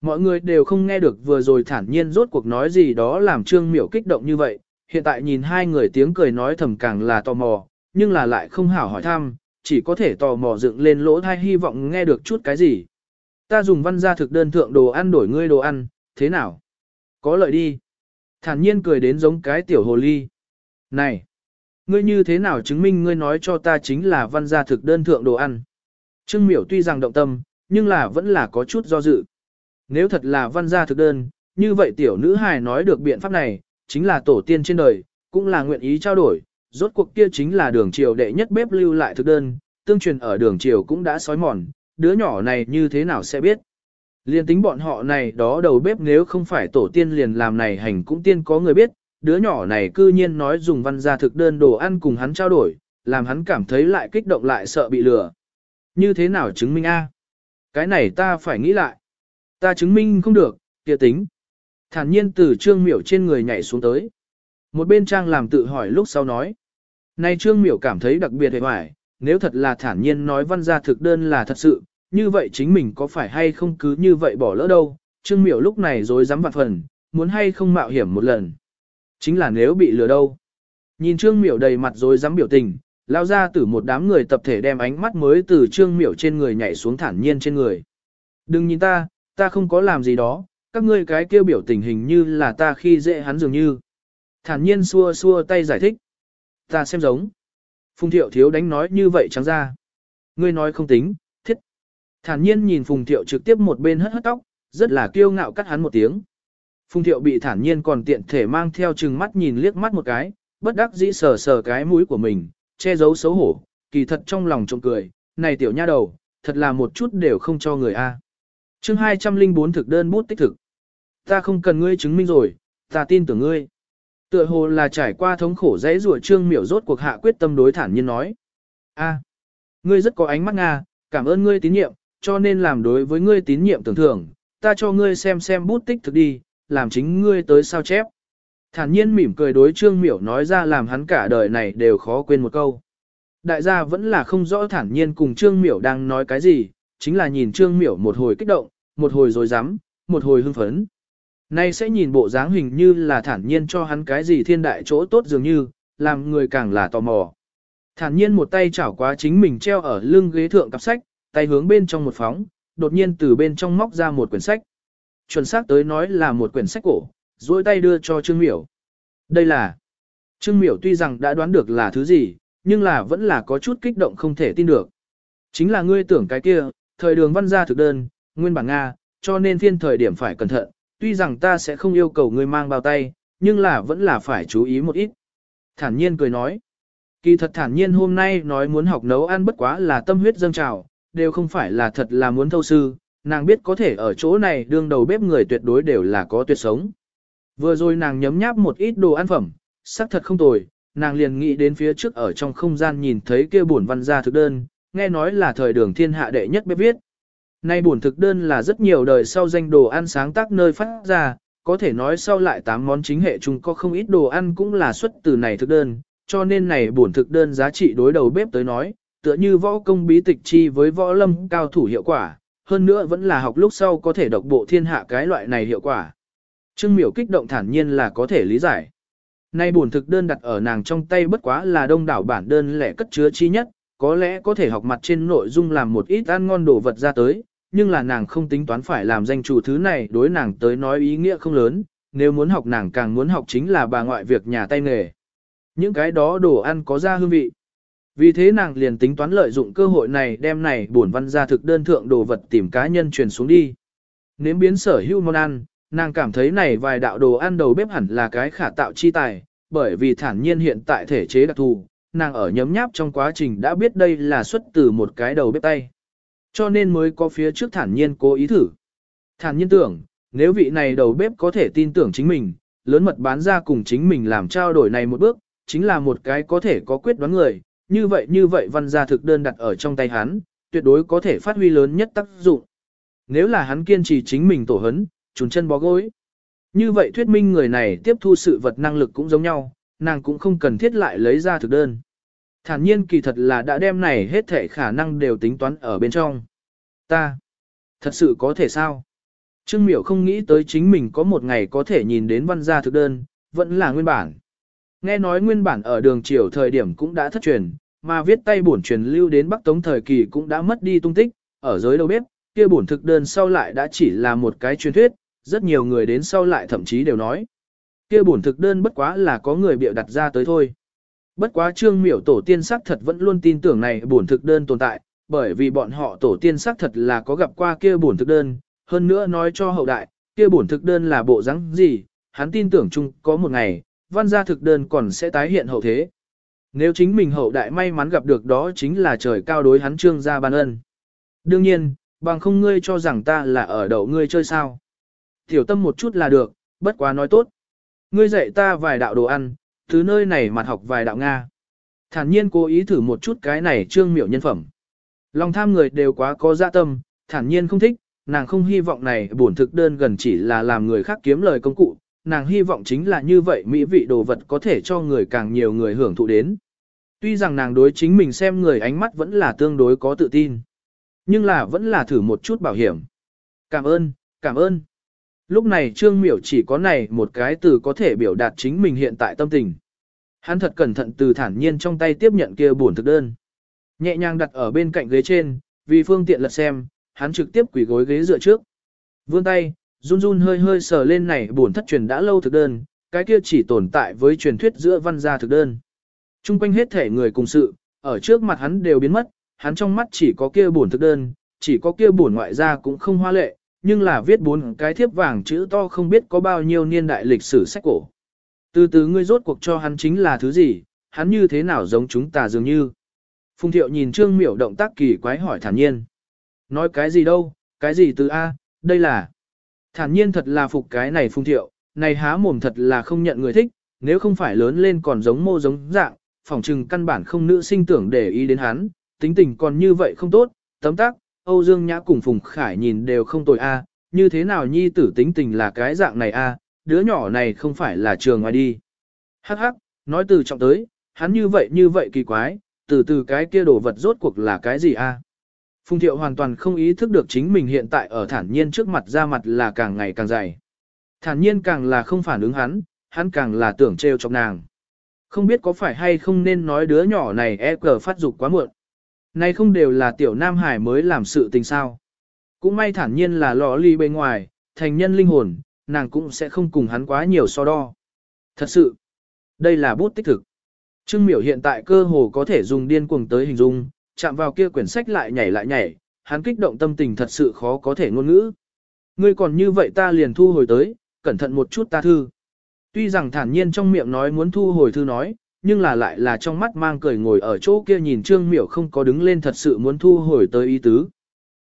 Mọi người đều không nghe được vừa rồi thản nhiên rốt cuộc nói gì đó làm Trương Miểu kích động như vậy, hiện tại nhìn hai người tiếng cười nói thầm càng là tò mò, nhưng là lại không hảo hỏi thăm, chỉ có thể tò mò dựng lên lỗ thai hy vọng nghe được chút cái gì. Ta dùng văn gia thực đơn thượng đồ ăn đổi ngươi đồ ăn, thế nào? Có lợi đi. Thản nhiên cười đến giống cái tiểu hồ ly. Này! Ngươi như thế nào chứng minh ngươi nói cho ta chính là văn gia thực đơn thượng đồ ăn? Trương miểu tuy rằng động tâm, nhưng là vẫn là có chút do dự. Nếu thật là văn gia thực đơn, như vậy tiểu nữ hài nói được biện pháp này, chính là tổ tiên trên đời, cũng là nguyện ý trao đổi, rốt cuộc kia chính là đường triều đệ nhất bếp lưu lại thực đơn, tương truyền ở đường triều cũng đã sói mòn, đứa nhỏ này như thế nào sẽ biết. Liên tính bọn họ này đó đầu bếp nếu không phải tổ tiên liền làm này hành cũng tiên có người biết, đứa nhỏ này cư nhiên nói dùng văn gia thực đơn đồ ăn cùng hắn trao đổi, làm hắn cảm thấy lại kích động lại sợ bị lừa. Như thế nào chứng minh A? Cái này ta phải nghĩ lại. Ta chứng minh không được, kia tính. Thản nhiên từ trương miểu trên người nhảy xuống tới. Một bên trang làm tự hỏi lúc sau nói. Này trương miểu cảm thấy đặc biệt hề hoài, nếu thật là thản nhiên nói văn gia thực đơn là thật sự, như vậy chính mình có phải hay không cứ như vậy bỏ lỡ đâu. Trương miểu lúc này dối dám vạn phần, muốn hay không mạo hiểm một lần. Chính là nếu bị lừa đâu. Nhìn trương miểu đầy mặt dối dám biểu tình, lao ra từ một đám người tập thể đem ánh mắt mới từ trương miểu trên người nhảy xuống thản nhiên trên người. Đừng nhìn ta, ta không có làm gì đó, các ngươi cái kêu biểu tình hình như là ta khi dễ hắn dường như. Thản nhiên xua xua tay giải thích. Ta xem giống. Phùng thiệu thiếu đánh nói như vậy trắng ra. Ngươi nói không tính, thiết. Thản nhiên nhìn Phùng thiệu trực tiếp một bên hất hất tóc, rất là kiêu ngạo cắt hắn một tiếng. Phùng thiệu bị thản nhiên còn tiện thể mang theo chừng mắt nhìn liếc mắt một cái, bất đắc dĩ sờ sờ cái mũi của mình, che giấu xấu hổ, kỳ thật trong lòng trộm cười, này tiểu nha đầu, thật là một chút đều không cho người a. À. Chương 204 thực đơn bút tích thực. Ta không cần ngươi chứng minh rồi, ta tin tưởng ngươi. Tựa hồ là trải qua thống khổ dãy rủa trương miểu rốt cuộc hạ quyết tâm đối thản nhiên nói. a ngươi rất có ánh mắt Nga, cảm ơn ngươi tín nhiệm, cho nên làm đối với ngươi tín nhiệm tưởng thưởng, ta cho ngươi xem xem bút tích thực đi, làm chính ngươi tới sao chép. Thản nhiên mỉm cười đối trương miểu nói ra làm hắn cả đời này đều khó quên một câu. Đại gia vẫn là không rõ thản nhiên cùng trương miểu đang nói cái gì, chính là nhìn trương miểu một hồi kích động, một hồi rồi dám, một hồi hưng phấn. Nay sẽ nhìn bộ dáng hình như là thản nhiên cho hắn cái gì thiên đại chỗ tốt dường như, làm người càng là tò mò. Thản nhiên một tay chảo quá chính mình treo ở lưng ghế thượng cặp sách, tay hướng bên trong một phóng, đột nhiên từ bên trong móc ra một quyển sách. Chuẩn xác tới nói là một quyển sách cổ, duỗi tay đưa cho Trương Miểu. Đây là... Trương Miểu tuy rằng đã đoán được là thứ gì, nhưng là vẫn là có chút kích động không thể tin được. Chính là ngươi tưởng cái kia, thời đường văn gia thực đơn, nguyên bản Nga, cho nên phiên thời điểm phải cẩn thận, tuy rằng ta sẽ không yêu cầu ngươi mang bao tay, nhưng là vẫn là phải chú ý một ít. Thản nhiên cười nói. Kỳ thật thản nhiên hôm nay nói muốn học nấu ăn bất quá là tâm huyết dâng trào, đều không phải là thật là muốn thâu sư, nàng biết có thể ở chỗ này đương đầu bếp người tuyệt đối đều là có tuyệt sống. Vừa rồi nàng nhấm nháp một ít đồ ăn phẩm, sắc thật không tồi, nàng liền nghĩ đến phía trước ở trong không gian nhìn thấy kia buồn văn gia thực đơn, nghe nói là thời đường thiên hạ đệ nhất bếp viết. Nay buồn thực đơn là rất nhiều đời sau danh đồ ăn sáng tác nơi phát ra, có thể nói sau lại tám món chính hệ chúng có không ít đồ ăn cũng là xuất từ này thực đơn, cho nên này buồn thực đơn giá trị đối đầu bếp tới nói, tựa như võ công bí tịch chi với võ lâm cao thủ hiệu quả, hơn nữa vẫn là học lúc sau có thể độc bộ thiên hạ cái loại này hiệu quả. Trương miểu kích động thản nhiên là có thể lý giải. Nay buồn thực đơn đặt ở nàng trong tay bất quá là đông đảo bản đơn lẻ cất chứa chi nhất, có lẽ có thể học mặt trên nội dung làm một ít ăn ngon đồ vật ra tới, nhưng là nàng không tính toán phải làm danh chủ thứ này đối nàng tới nói ý nghĩa không lớn, nếu muốn học nàng càng muốn học chính là bà ngoại việc nhà tay nghề. Những cái đó đồ ăn có ra hương vị. Vì thế nàng liền tính toán lợi dụng cơ hội này đem này bổn văn ra thực đơn thượng đồ vật tìm cá nhân truyền xuống đi. Nếm biến sở hữu món ăn, nàng cảm thấy này vài đạo đồ ăn đầu bếp hẳn là cái khả tạo chi tài, bởi vì thản nhiên hiện tại thể chế đặc thù, nàng ở nhấm nháp trong quá trình đã biết đây là xuất từ một cái đầu bếp tay. Cho nên mới có phía trước thản nhiên cố ý thử. Thản nhiên tưởng, nếu vị này đầu bếp có thể tin tưởng chính mình, lớn mật bán ra cùng chính mình làm trao đổi này một bước, chính là một cái có thể có quyết đoán người, như vậy như vậy văn gia thực đơn đặt ở trong tay hắn, tuyệt đối có thể phát huy lớn nhất tác dụng. Nếu là hắn kiên trì chính mình tổ hấn, trùn chân bó gối. Như vậy thuyết minh người này tiếp thu sự vật năng lực cũng giống nhau, nàng cũng không cần thiết lại lấy ra thực đơn. Thản nhiên kỳ thật là đã đem này hết thể khả năng đều tính toán ở bên trong. Ta, thật sự có thể sao? Trương miểu không nghĩ tới chính mình có một ngày có thể nhìn đến văn gia thực đơn, vẫn là nguyên bản. Nghe nói nguyên bản ở đường triều thời điểm cũng đã thất truyền, mà viết tay bổn truyền lưu đến Bắc Tống thời kỳ cũng đã mất đi tung tích, ở giới đâu biết, kia bổn thực đơn sau lại đã chỉ là một cái truyền thuyết, rất nhiều người đến sau lại thậm chí đều nói. Kia bổn thực đơn bất quá là có người biểu đặt ra tới thôi. Bất quá trương miểu tổ tiên sắc thật vẫn luôn tin tưởng này bổn thực đơn tồn tại, bởi vì bọn họ tổ tiên sắc thật là có gặp qua kia bổn thực đơn, hơn nữa nói cho hậu đại, kia bổn thực đơn là bộ rắn gì, hắn tin tưởng chung có một ngày, văn gia thực đơn còn sẽ tái hiện hậu thế. Nếu chính mình hậu đại may mắn gặp được đó chính là trời cao đối hắn trương gia ban ân. Đương nhiên, bằng không ngươi cho rằng ta là ở đậu ngươi chơi sao. Tiểu tâm một chút là được, bất quá nói tốt. Ngươi dạy ta vài đạo đồ ăn, thứ nơi này mặt học vài đạo Nga. Thản nhiên cố ý thử một chút cái này trương miểu nhân phẩm. Lòng tham người đều quá có dạ tâm, thản nhiên không thích, nàng không hy vọng này bổn thực đơn gần chỉ là làm người khác kiếm lời công cụ, nàng hy vọng chính là như vậy mỹ vị đồ vật có thể cho người càng nhiều người hưởng thụ đến. Tuy rằng nàng đối chính mình xem người ánh mắt vẫn là tương đối có tự tin, nhưng là vẫn là thử một chút bảo hiểm. Cảm ơn, cảm ơn. Lúc này Trương Miểu chỉ có này một cái từ có thể biểu đạt chính mình hiện tại tâm tình. Hắn thật cẩn thận từ thản nhiên trong tay tiếp nhận kia buồn thực đơn. Nhẹ nhàng đặt ở bên cạnh ghế trên, vì phương tiện lật xem, hắn trực tiếp quỳ gối ghế dựa trước. Vươn tay, run run hơi hơi sờ lên này buồn thất truyền đã lâu thực đơn, cái kia chỉ tồn tại với truyền thuyết giữa văn gia thực đơn. Trung quanh hết thể người cùng sự, ở trước mặt hắn đều biến mất, hắn trong mắt chỉ có kia buồn thực đơn, chỉ có kia buồn ngoại gia cũng không hoa lệ, nhưng là viết bốn cái thiếp vàng chữ to không biết có bao nhiêu niên đại lịch sử sách cổ. Từ từ ngươi rốt cuộc cho hắn chính là thứ gì, hắn như thế nào giống chúng ta dường như. Phùng thiệu nhìn trương miểu động tác kỳ quái hỏi thản nhiên. Nói cái gì đâu, cái gì từ A, đây là. Thản nhiên thật là phục cái này phùng thiệu, này há mồm thật là không nhận người thích, nếu không phải lớn lên còn giống mô giống dạng, phỏng trừng căn bản không nữ sinh tưởng để ý đến hắn, tính tình còn như vậy không tốt, tấm tắc, Âu Dương Nhã cùng Phùng Khải nhìn đều không tồi a, như thế nào nhi tử tính tình là cái dạng này a, đứa nhỏ này không phải là trường ngoài đi. Hắc hắc, nói từ trọng tới, hắn như vậy như vậy kỳ quái, từ từ cái kia đồ vật rốt cuộc là cái gì a? Phùng Thiệu hoàn toàn không ý thức được chính mình hiện tại ở thản nhiên trước mặt ra mặt là càng ngày càng dày. Thản nhiên càng là không phản ứng hắn, hắn càng là tưởng trêu chọc nàng. Không biết có phải hay không nên nói đứa nhỏ này e cờ phát dục quá muộn. Này không đều là tiểu Nam Hải mới làm sự tình sao. Cũng may thản nhiên là lò ly bên ngoài, thành nhân linh hồn, nàng cũng sẽ không cùng hắn quá nhiều so đo. Thật sự, đây là bút tích thực. Trương miểu hiện tại cơ hồ có thể dùng điên cuồng tới hình dung, chạm vào kia quyển sách lại nhảy lại nhảy, hắn kích động tâm tình thật sự khó có thể ngôn ngữ. Ngươi còn như vậy ta liền thu hồi tới, cẩn thận một chút ta thư. Tuy rằng thản nhiên trong miệng nói muốn thu hồi thư nói, nhưng là lại là trong mắt mang cười ngồi ở chỗ kia nhìn Trương Miểu không có đứng lên thật sự muốn thu hồi tới ý tứ.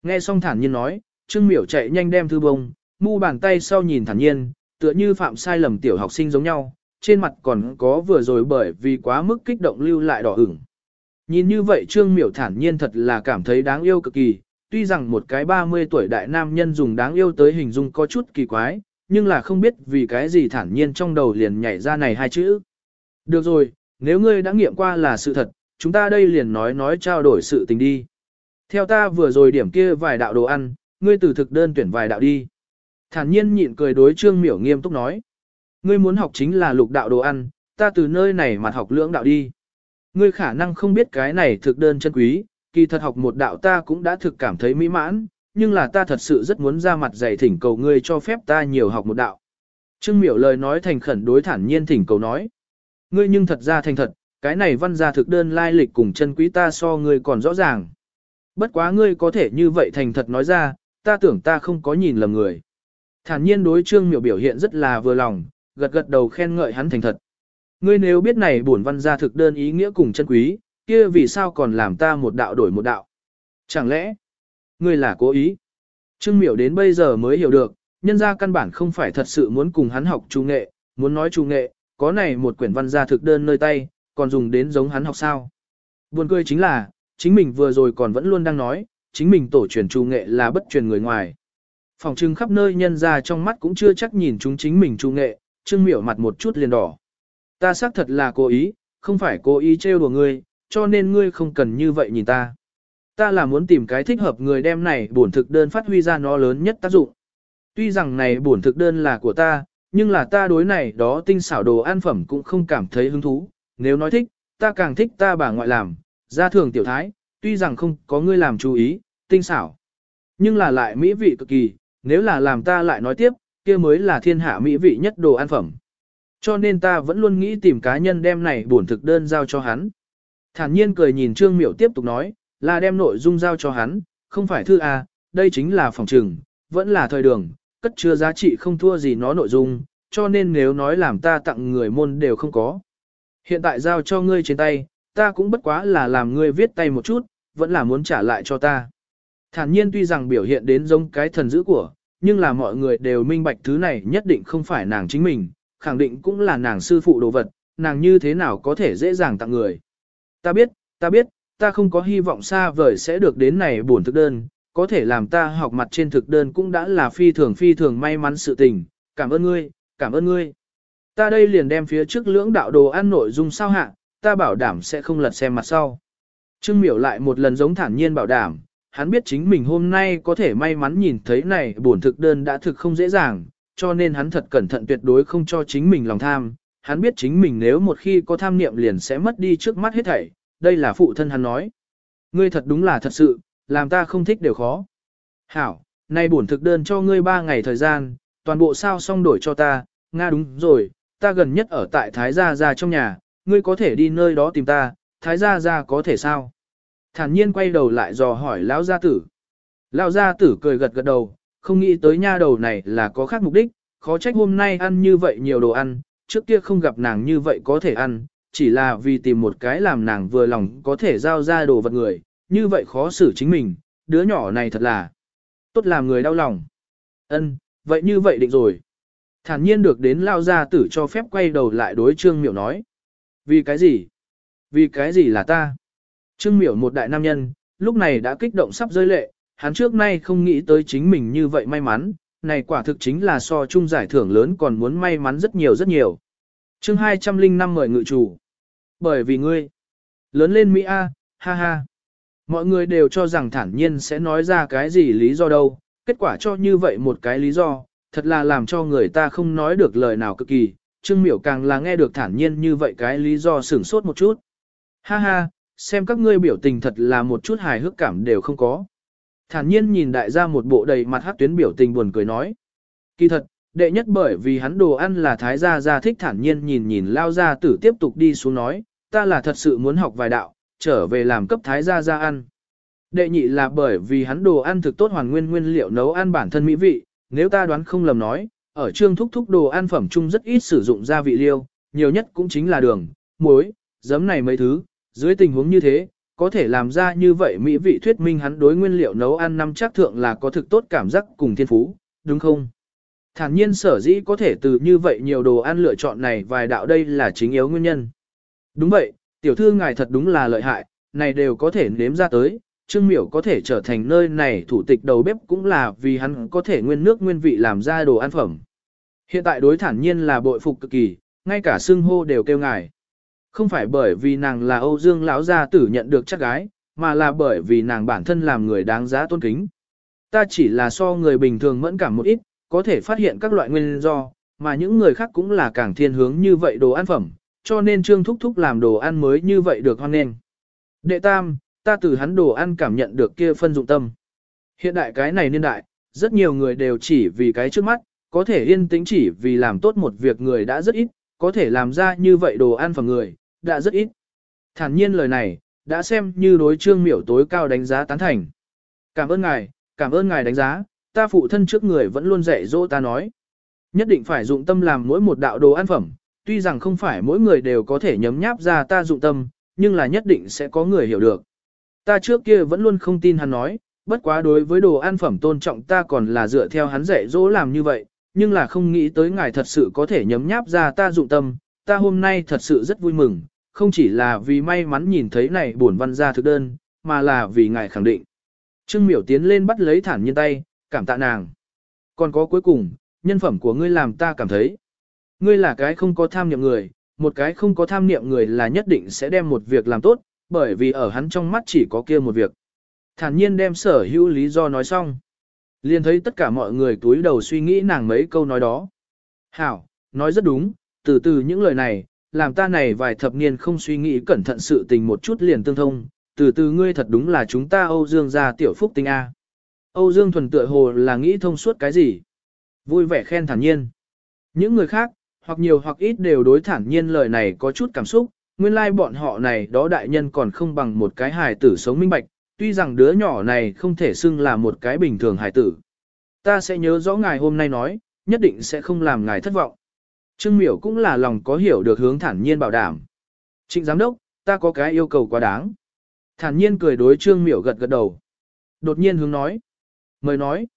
Nghe xong thản nhiên nói, Trương Miểu chạy nhanh đem thư bông, mu bàn tay sau nhìn thản nhiên, tựa như phạm sai lầm tiểu học sinh giống nhau, trên mặt còn có vừa rồi bởi vì quá mức kích động lưu lại đỏ ửng. Nhìn như vậy Trương Miểu thản nhiên thật là cảm thấy đáng yêu cực kỳ, tuy rằng một cái 30 tuổi đại nam nhân dùng đáng yêu tới hình dung có chút kỳ quái, nhưng là không biết vì cái gì thản nhiên trong đầu liền nhảy ra này hai chữ. Được rồi, nếu ngươi đã nghiệm qua là sự thật, chúng ta đây liền nói nói trao đổi sự tình đi. Theo ta vừa rồi điểm kia vài đạo đồ ăn, ngươi từ thực đơn tuyển vài đạo đi. Thản nhiên nhịn cười đối trương miểu nghiêm túc nói. Ngươi muốn học chính là lục đạo đồ ăn, ta từ nơi này mà học lưỡng đạo đi. Ngươi khả năng không biết cái này thực đơn chân quý, kỳ thật học một đạo ta cũng đã thực cảm thấy mỹ mãn, nhưng là ta thật sự rất muốn ra mặt dạy thỉnh cầu ngươi cho phép ta nhiều học một đạo. Trương miểu lời nói thành khẩn đối thản nhiên thỉnh cầu nói. Ngươi nhưng thật ra thành thật, cái này văn gia thực đơn lai lịch cùng chân quý ta so ngươi còn rõ ràng. Bất quá ngươi có thể như vậy thành thật nói ra, ta tưởng ta không có nhìn lầm người. Thản nhiên đối trương miểu biểu hiện rất là vừa lòng, gật gật đầu khen ngợi hắn thành thật. Ngươi nếu biết này bổn văn gia thực đơn ý nghĩa cùng chân quý, kia vì sao còn làm ta một đạo đổi một đạo? Chẳng lẽ, ngươi là cố ý? Trương miểu đến bây giờ mới hiểu được, nhân gia căn bản không phải thật sự muốn cùng hắn học trung nghệ, muốn nói trung nghệ, có này một quyển văn gia thực đơn nơi tay, còn dùng đến giống hắn học sao. Buồn cười chính là, chính mình vừa rồi còn vẫn luôn đang nói, chính mình tổ truyền trung nghệ là bất truyền người ngoài. Phòng trưng khắp nơi nhân ra trong mắt cũng chưa chắc nhìn chúng chính mình trung nghệ, trương miểu mặt một chút liền đỏ. Ta xác thật là cố ý, không phải cố ý trêu đùa ngươi, cho nên ngươi không cần như vậy nhìn ta. Ta là muốn tìm cái thích hợp người đem này bổn thực đơn phát huy ra nó lớn nhất tác dụng. Tuy rằng này bổn thực đơn là của ta, nhưng là ta đối này đó tinh xảo đồ ăn phẩm cũng không cảm thấy hứng thú, nếu nói thích, ta càng thích ta bà ngoại làm, gia thường tiểu thái, tuy rằng không có ngươi làm chú ý, tinh xảo, nhưng là lại mỹ vị cực kỳ, nếu là làm ta lại nói tiếp, kia mới là thiên hạ mỹ vị nhất đồ ăn phẩm. Cho nên ta vẫn luôn nghĩ tìm cá nhân đem này bổn thực đơn giao cho hắn. Thản nhiên cười nhìn Trương Miểu tiếp tục nói, là đem nội dung giao cho hắn, không phải thư A, đây chính là phòng trừng, vẫn là thời đường, cất chứa giá trị không thua gì nó nội dung, cho nên nếu nói làm ta tặng người môn đều không có. Hiện tại giao cho ngươi trên tay, ta cũng bất quá là làm ngươi viết tay một chút, vẫn là muốn trả lại cho ta. Thản nhiên tuy rằng biểu hiện đến giống cái thần dữ của, nhưng là mọi người đều minh bạch thứ này nhất định không phải nàng chính mình, khẳng định cũng là nàng sư phụ đồ vật, nàng như thế nào có thể dễ dàng tặng người. Ta biết, ta biết, ta không có hy vọng xa vời sẽ được đến này buồn thực đơn, có thể làm ta học mặt trên thực đơn cũng đã là phi thường phi thường may mắn sự tình, cảm ơn ngươi, cảm ơn ngươi. Ta đây liền đem phía trước lưỡng đạo đồ ăn nội dung sao hạ, ta bảo đảm sẽ không lật xem mặt sau. Trương miểu lại một lần giống thản nhiên bảo đảm, hắn biết chính mình hôm nay có thể may mắn nhìn thấy này bổn thực đơn đã thực không dễ dàng, cho nên hắn thật cẩn thận tuyệt đối không cho chính mình lòng tham. Hắn biết chính mình nếu một khi có tham niệm liền sẽ mất đi trước mắt hết thảy, đây là phụ thân hắn nói. Ngươi thật đúng là thật sự, làm ta không thích đều khó. Hảo, nay bổn thực đơn cho ngươi ba ngày thời gian, toàn bộ sao xong đổi cho ta, Nga đúng rồi, ta gần nhất ở tại Thái Gia Gia trong nhà, ngươi có thể đi nơi đó tìm ta, Thái Gia Gia có thể sao? Thản nhiên quay đầu lại dò hỏi Lão Gia Tử. Lão Gia Tử cười gật gật đầu, không nghĩ tới nha đầu này là có khác mục đích, khó trách hôm nay ăn như vậy nhiều đồ ăn, trước kia không gặp nàng như vậy có thể ăn, chỉ là vì tìm một cái làm nàng vừa lòng có thể giao ra đồ vật người, như vậy khó xử chính mình, đứa nhỏ này thật là tốt làm người đau lòng. Ân, vậy như vậy định rồi. Thản nhiên được đến lao gia tử cho phép quay đầu lại đối trương miểu nói. Vì cái gì? Vì cái gì là ta? Trương miểu một đại nam nhân, lúc này đã kích động sắp rơi lệ, hắn trước nay không nghĩ tới chính mình như vậy may mắn, này quả thực chính là so chung giải thưởng lớn còn muốn may mắn rất nhiều rất nhiều. chương 205 mời ngự chủ. Bởi vì ngươi, lớn lên Mỹ A, ha ha. Mọi người đều cho rằng thản nhiên sẽ nói ra cái gì lý do đâu, kết quả cho như vậy một cái lý do, thật là làm cho người ta không nói được lời nào cực kỳ, Trương Miểu càng là nghe được thản nhiên như vậy cái lý do sửng sốt một chút. Ha ha, xem các ngươi biểu tình thật là một chút hài hước cảm đều không có. Thản nhiên nhìn đại gia một bộ đầy mặt hát tuyến biểu tình buồn cười nói. Kỳ thật, đệ nhất bởi vì hắn đồ ăn là thái gia gia thích thản nhiên nhìn nhìn lao gia tử tiếp tục đi xuống nói, ta là thật sự muốn học vài đạo, trở về làm cấp thái gia gia ăn. Đệ nhị là bởi vì hắn đồ ăn thực tốt hoàn nguyên nguyên liệu nấu ăn bản thân mỹ vị, nếu ta đoán không lầm nói, ở trương thúc thúc đồ ăn phẩm chung rất ít sử dụng gia vị liêu, nhiều nhất cũng chính là đường, muối, giấm này mấy thứ, dưới tình huống như thế, có thể làm ra như vậy mỹ vị thuyết minh hắn đối nguyên liệu nấu ăn năm chắc thượng là có thực tốt cảm giác cùng thiên phú, đúng không? Thản nhiên sở dĩ có thể từ như vậy nhiều đồ ăn lựa chọn này vài đạo đây là chính yếu nguyên nhân. Đúng vậy, tiểu thư ngài thật đúng là lợi hại, này đều có thể nếm ra tới, Trương Miểu có thể trở thành nơi này thủ tịch đầu bếp cũng là vì hắn có thể nguyên nước nguyên vị làm ra đồ ăn phẩm. Hiện tại đối thản nhiên là bội phục cực kỳ, ngay cả xưng hô đều kêu ngài. Không phải bởi vì nàng là Âu Dương lão gia tử nhận được chắc gái, mà là bởi vì nàng bản thân làm người đáng giá tôn kính. Ta chỉ là so người bình thường mẫn cảm một ít, có thể phát hiện các loại nguyên do, mà những người khác cũng là càng thiên hướng như vậy đồ ăn phẩm, cho nên Trương Thúc Thúc làm đồ ăn mới như vậy được hoan nghênh. Đệ tam, ta từ hắn đồ ăn cảm nhận được kia phân dụng tâm. Hiện đại cái này niên đại, rất nhiều người đều chỉ vì cái trước mắt, có thể yên tĩnh chỉ vì làm tốt một việc người đã rất ít, có thể làm ra như vậy đồ ăn phẩm người, đã rất ít. Thản nhiên lời này, đã xem như đối trương miểu tối cao đánh giá tán thành. Cảm ơn ngài, cảm ơn ngài đánh giá, ta phụ thân trước người vẫn luôn dạy dỗ ta nói. Nhất định phải dụng tâm làm mỗi một đạo đồ ăn phẩm, tuy rằng không phải mỗi người đều có thể nhấm nháp ra ta dụng tâm, nhưng là nhất định sẽ có người hiểu được. Ta trước kia vẫn luôn không tin hắn nói, bất quá đối với đồ ăn phẩm tôn trọng ta còn là dựa theo hắn dạy dỗ làm như vậy, nhưng là không nghĩ tới ngài thật sự có thể nhấm nháp ra ta dụng tâm, ta hôm nay thật sự rất vui mừng, không chỉ là vì may mắn nhìn thấy này buồn văn ra thực đơn, mà là vì ngài khẳng định. Trương miểu tiến lên bắt lấy thản nhiên tay, cảm tạ nàng. Còn có cuối cùng, nhân phẩm của ngươi làm ta cảm thấy. Ngươi là cái không có tham niệm người, một cái không có tham niệm người là nhất định sẽ đem một việc làm tốt, bởi vì ở hắn trong mắt chỉ có kia một việc. Thản nhiên đem sở hữu lý do nói xong. Liền thấy tất cả mọi người túi đầu suy nghĩ nàng mấy câu nói đó. Hảo, nói rất đúng, từ từ những lời này, làm ta này vài thập niên không suy nghĩ cẩn thận sự tình một chút liền tương thông, từ từ ngươi thật đúng là chúng ta Âu Dương gia tiểu phúc tinh A. Âu Dương thuần tựa hồ là nghĩ thông suốt cái gì? Vui vẻ khen thản nhiên. Những người khác, hoặc nhiều hoặc ít đều đối thản nhiên lời này có chút cảm xúc, nguyên lai like bọn họ này đó đại nhân còn không bằng một cái hài tử sống minh bạch, tuy rằng đứa nhỏ này không thể xưng là một cái bình thường hài tử. Ta sẽ nhớ rõ ngài hôm nay nói, nhất định sẽ không làm ngài thất vọng. Trương miểu cũng là lòng có hiểu được hướng thản nhiên bảo đảm. Trịnh giám đốc, ta có cái yêu cầu quá đáng. Thản nhiên cười đối trương miểu gật gật đầu. Đột nhiên hướng nói. Mời nói.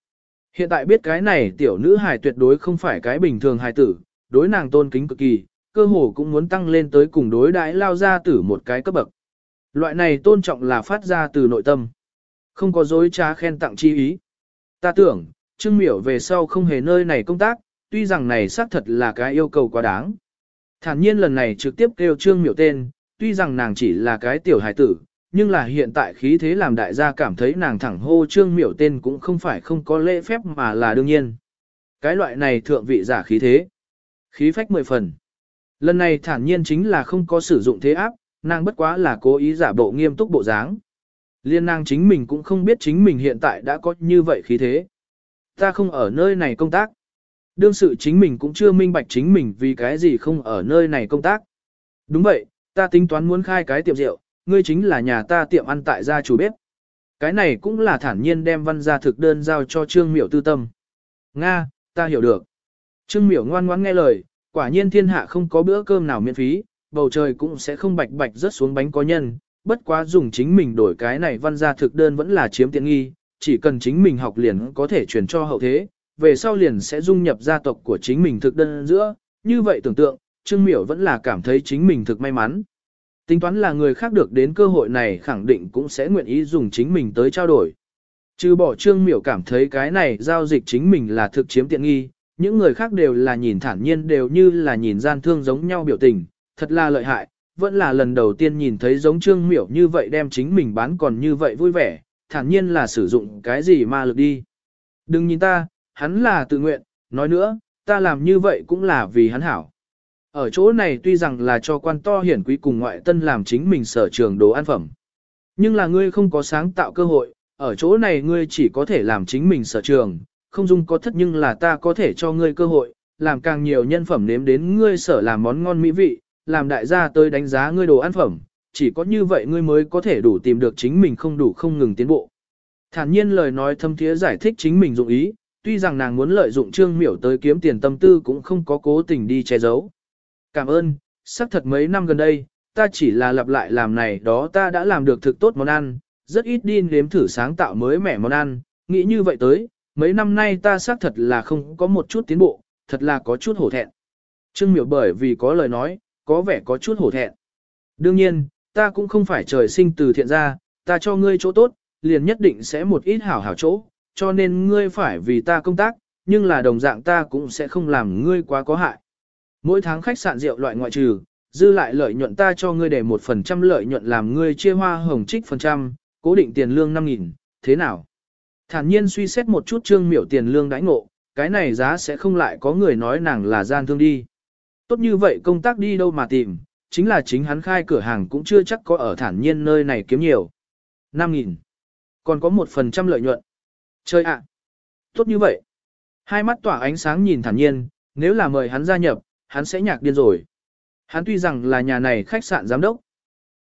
Hiện tại biết cái này tiểu nữ hài tuyệt đối không phải cái bình thường hài tử, đối nàng tôn kính cực kỳ, cơ hồ cũng muốn tăng lên tới cùng đối đãi lao ra tử một cái cấp bậc. Loại này tôn trọng là phát ra từ nội tâm. Không có dối trá khen tặng chi ý. Ta tưởng, Trương Miểu về sau không hề nơi này công tác, tuy rằng này xác thật là cái yêu cầu quá đáng. Thản nhiên lần này trực tiếp kêu Trương Miểu tên, tuy rằng nàng chỉ là cái tiểu hài tử, nhưng là hiện tại khí thế làm đại gia cảm thấy nàng thẳng hô Trương Miểu tên cũng không phải không có lễ phép mà là đương nhiên. Cái loại này thượng vị giả khí thế. Khí phách mười phần. Lần này thản nhiên chính là không có sử dụng thế áp, nàng bất quá là cố ý giả bộ nghiêm túc bộ dáng. Liên nàng chính mình cũng không biết chính mình hiện tại đã có như vậy khí thế. Ta không ở nơi này công tác. Đương sự chính mình cũng chưa minh bạch chính mình vì cái gì không ở nơi này công tác. Đúng vậy, ta tính toán muốn khai cái tiệm rượu, ngươi chính là nhà ta tiệm ăn tại gia chủ bếp. Cái này cũng là thản nhiên đem văn gia thực đơn giao cho Trương Miểu tư tâm. Nga, ta hiểu được. Trương Miểu ngoan ngoãn nghe lời, quả nhiên thiên hạ không có bữa cơm nào miễn phí, bầu trời cũng sẽ không bạch bạch rớt xuống bánh có nhân, bất quá dùng chính mình đổi cái này văn ra thực đơn vẫn là chiếm tiện nghi, chỉ cần chính mình học liền có thể truyền cho hậu thế, về sau liền sẽ dung nhập gia tộc của chính mình thực đơn giữa, như vậy tưởng tượng, Trương Miểu vẫn là cảm thấy chính mình thực may mắn. Tính toán là người khác được đến cơ hội này khẳng định cũng sẽ nguyện ý dùng chính mình tới trao đổi. Trừ bỏ Trương Miểu cảm thấy cái này giao dịch chính mình là thực chiếm tiện nghi, những người khác đều là nhìn thản nhiên đều như là nhìn gian thương giống nhau biểu tình, thật là lợi hại, vẫn là lần đầu tiên nhìn thấy giống Trương Miểu như vậy đem chính mình bán còn như vậy vui vẻ, thản nhiên là sử dụng cái gì ma lực đi. Đừng nhìn ta, hắn là tự nguyện, nói nữa, ta làm như vậy cũng là vì hắn hảo. Ở chỗ này tuy rằng là cho quan to hiển quý cùng ngoại tân làm chính mình sở trường đồ ăn phẩm. Nhưng là ngươi không có sáng tạo cơ hội, ở chỗ này ngươi chỉ có thể làm chính mình sở trường, không dung có thất nhưng là ta có thể cho ngươi cơ hội, làm càng nhiều nhân phẩm nếm đến ngươi sở làm món ngon mỹ vị, làm đại gia tới đánh giá ngươi đồ ăn phẩm, chỉ có như vậy ngươi mới có thể đủ tìm được chính mình không đủ không ngừng tiến bộ. Thản nhiên lời nói thâm thiế giải thích chính mình dụng ý, tuy rằng nàng muốn lợi dụng trương miểu tới kiếm tiền tâm tư cũng không có cố tình đi che giấu. Cảm ơn, xác thật mấy năm gần đây, ta chỉ là lặp lại làm này đó ta đã làm được thực tốt món ăn, rất ít đi nếm thử sáng tạo mới mẻ món ăn, nghĩ như vậy tới, mấy năm nay ta xác thật là không có một chút tiến bộ, thật là có chút hổ thẹn. Trương miểu bởi vì có lời nói, có vẻ có chút hổ thẹn. Đương nhiên, ta cũng không phải trời sinh từ thiện ra, ta cho ngươi chỗ tốt, liền nhất định sẽ một ít hảo hảo chỗ, cho nên ngươi phải vì ta công tác, nhưng là đồng dạng ta cũng sẽ không làm ngươi quá có hại. Mỗi tháng khách sạn rượu loại ngoại trừ, dư lại lợi nhuận ta cho ngươi để một phần trăm lợi nhuận làm ngươi chia hoa hồng trích phần trăm, cố định tiền lương 5.000, thế nào? Thản nhiên suy xét một chút trương miểu tiền lương đãi ngộ, cái này giá sẽ không lại có người nói nàng là gian thương đi. Tốt như vậy công tác đi đâu mà tìm, chính là chính hắn khai cửa hàng cũng chưa chắc có ở thản nhiên nơi này kiếm nhiều. 5.000. Còn có một phần trăm lợi nhuận. Chơi ạ. Tốt như vậy. Hai mắt tỏa ánh sáng nhìn thản nhiên, nếu là mời hắn gia nhập, hắn sẽ nhạc điên rồi. Hắn tuy rằng là nhà này khách sạn giám đốc,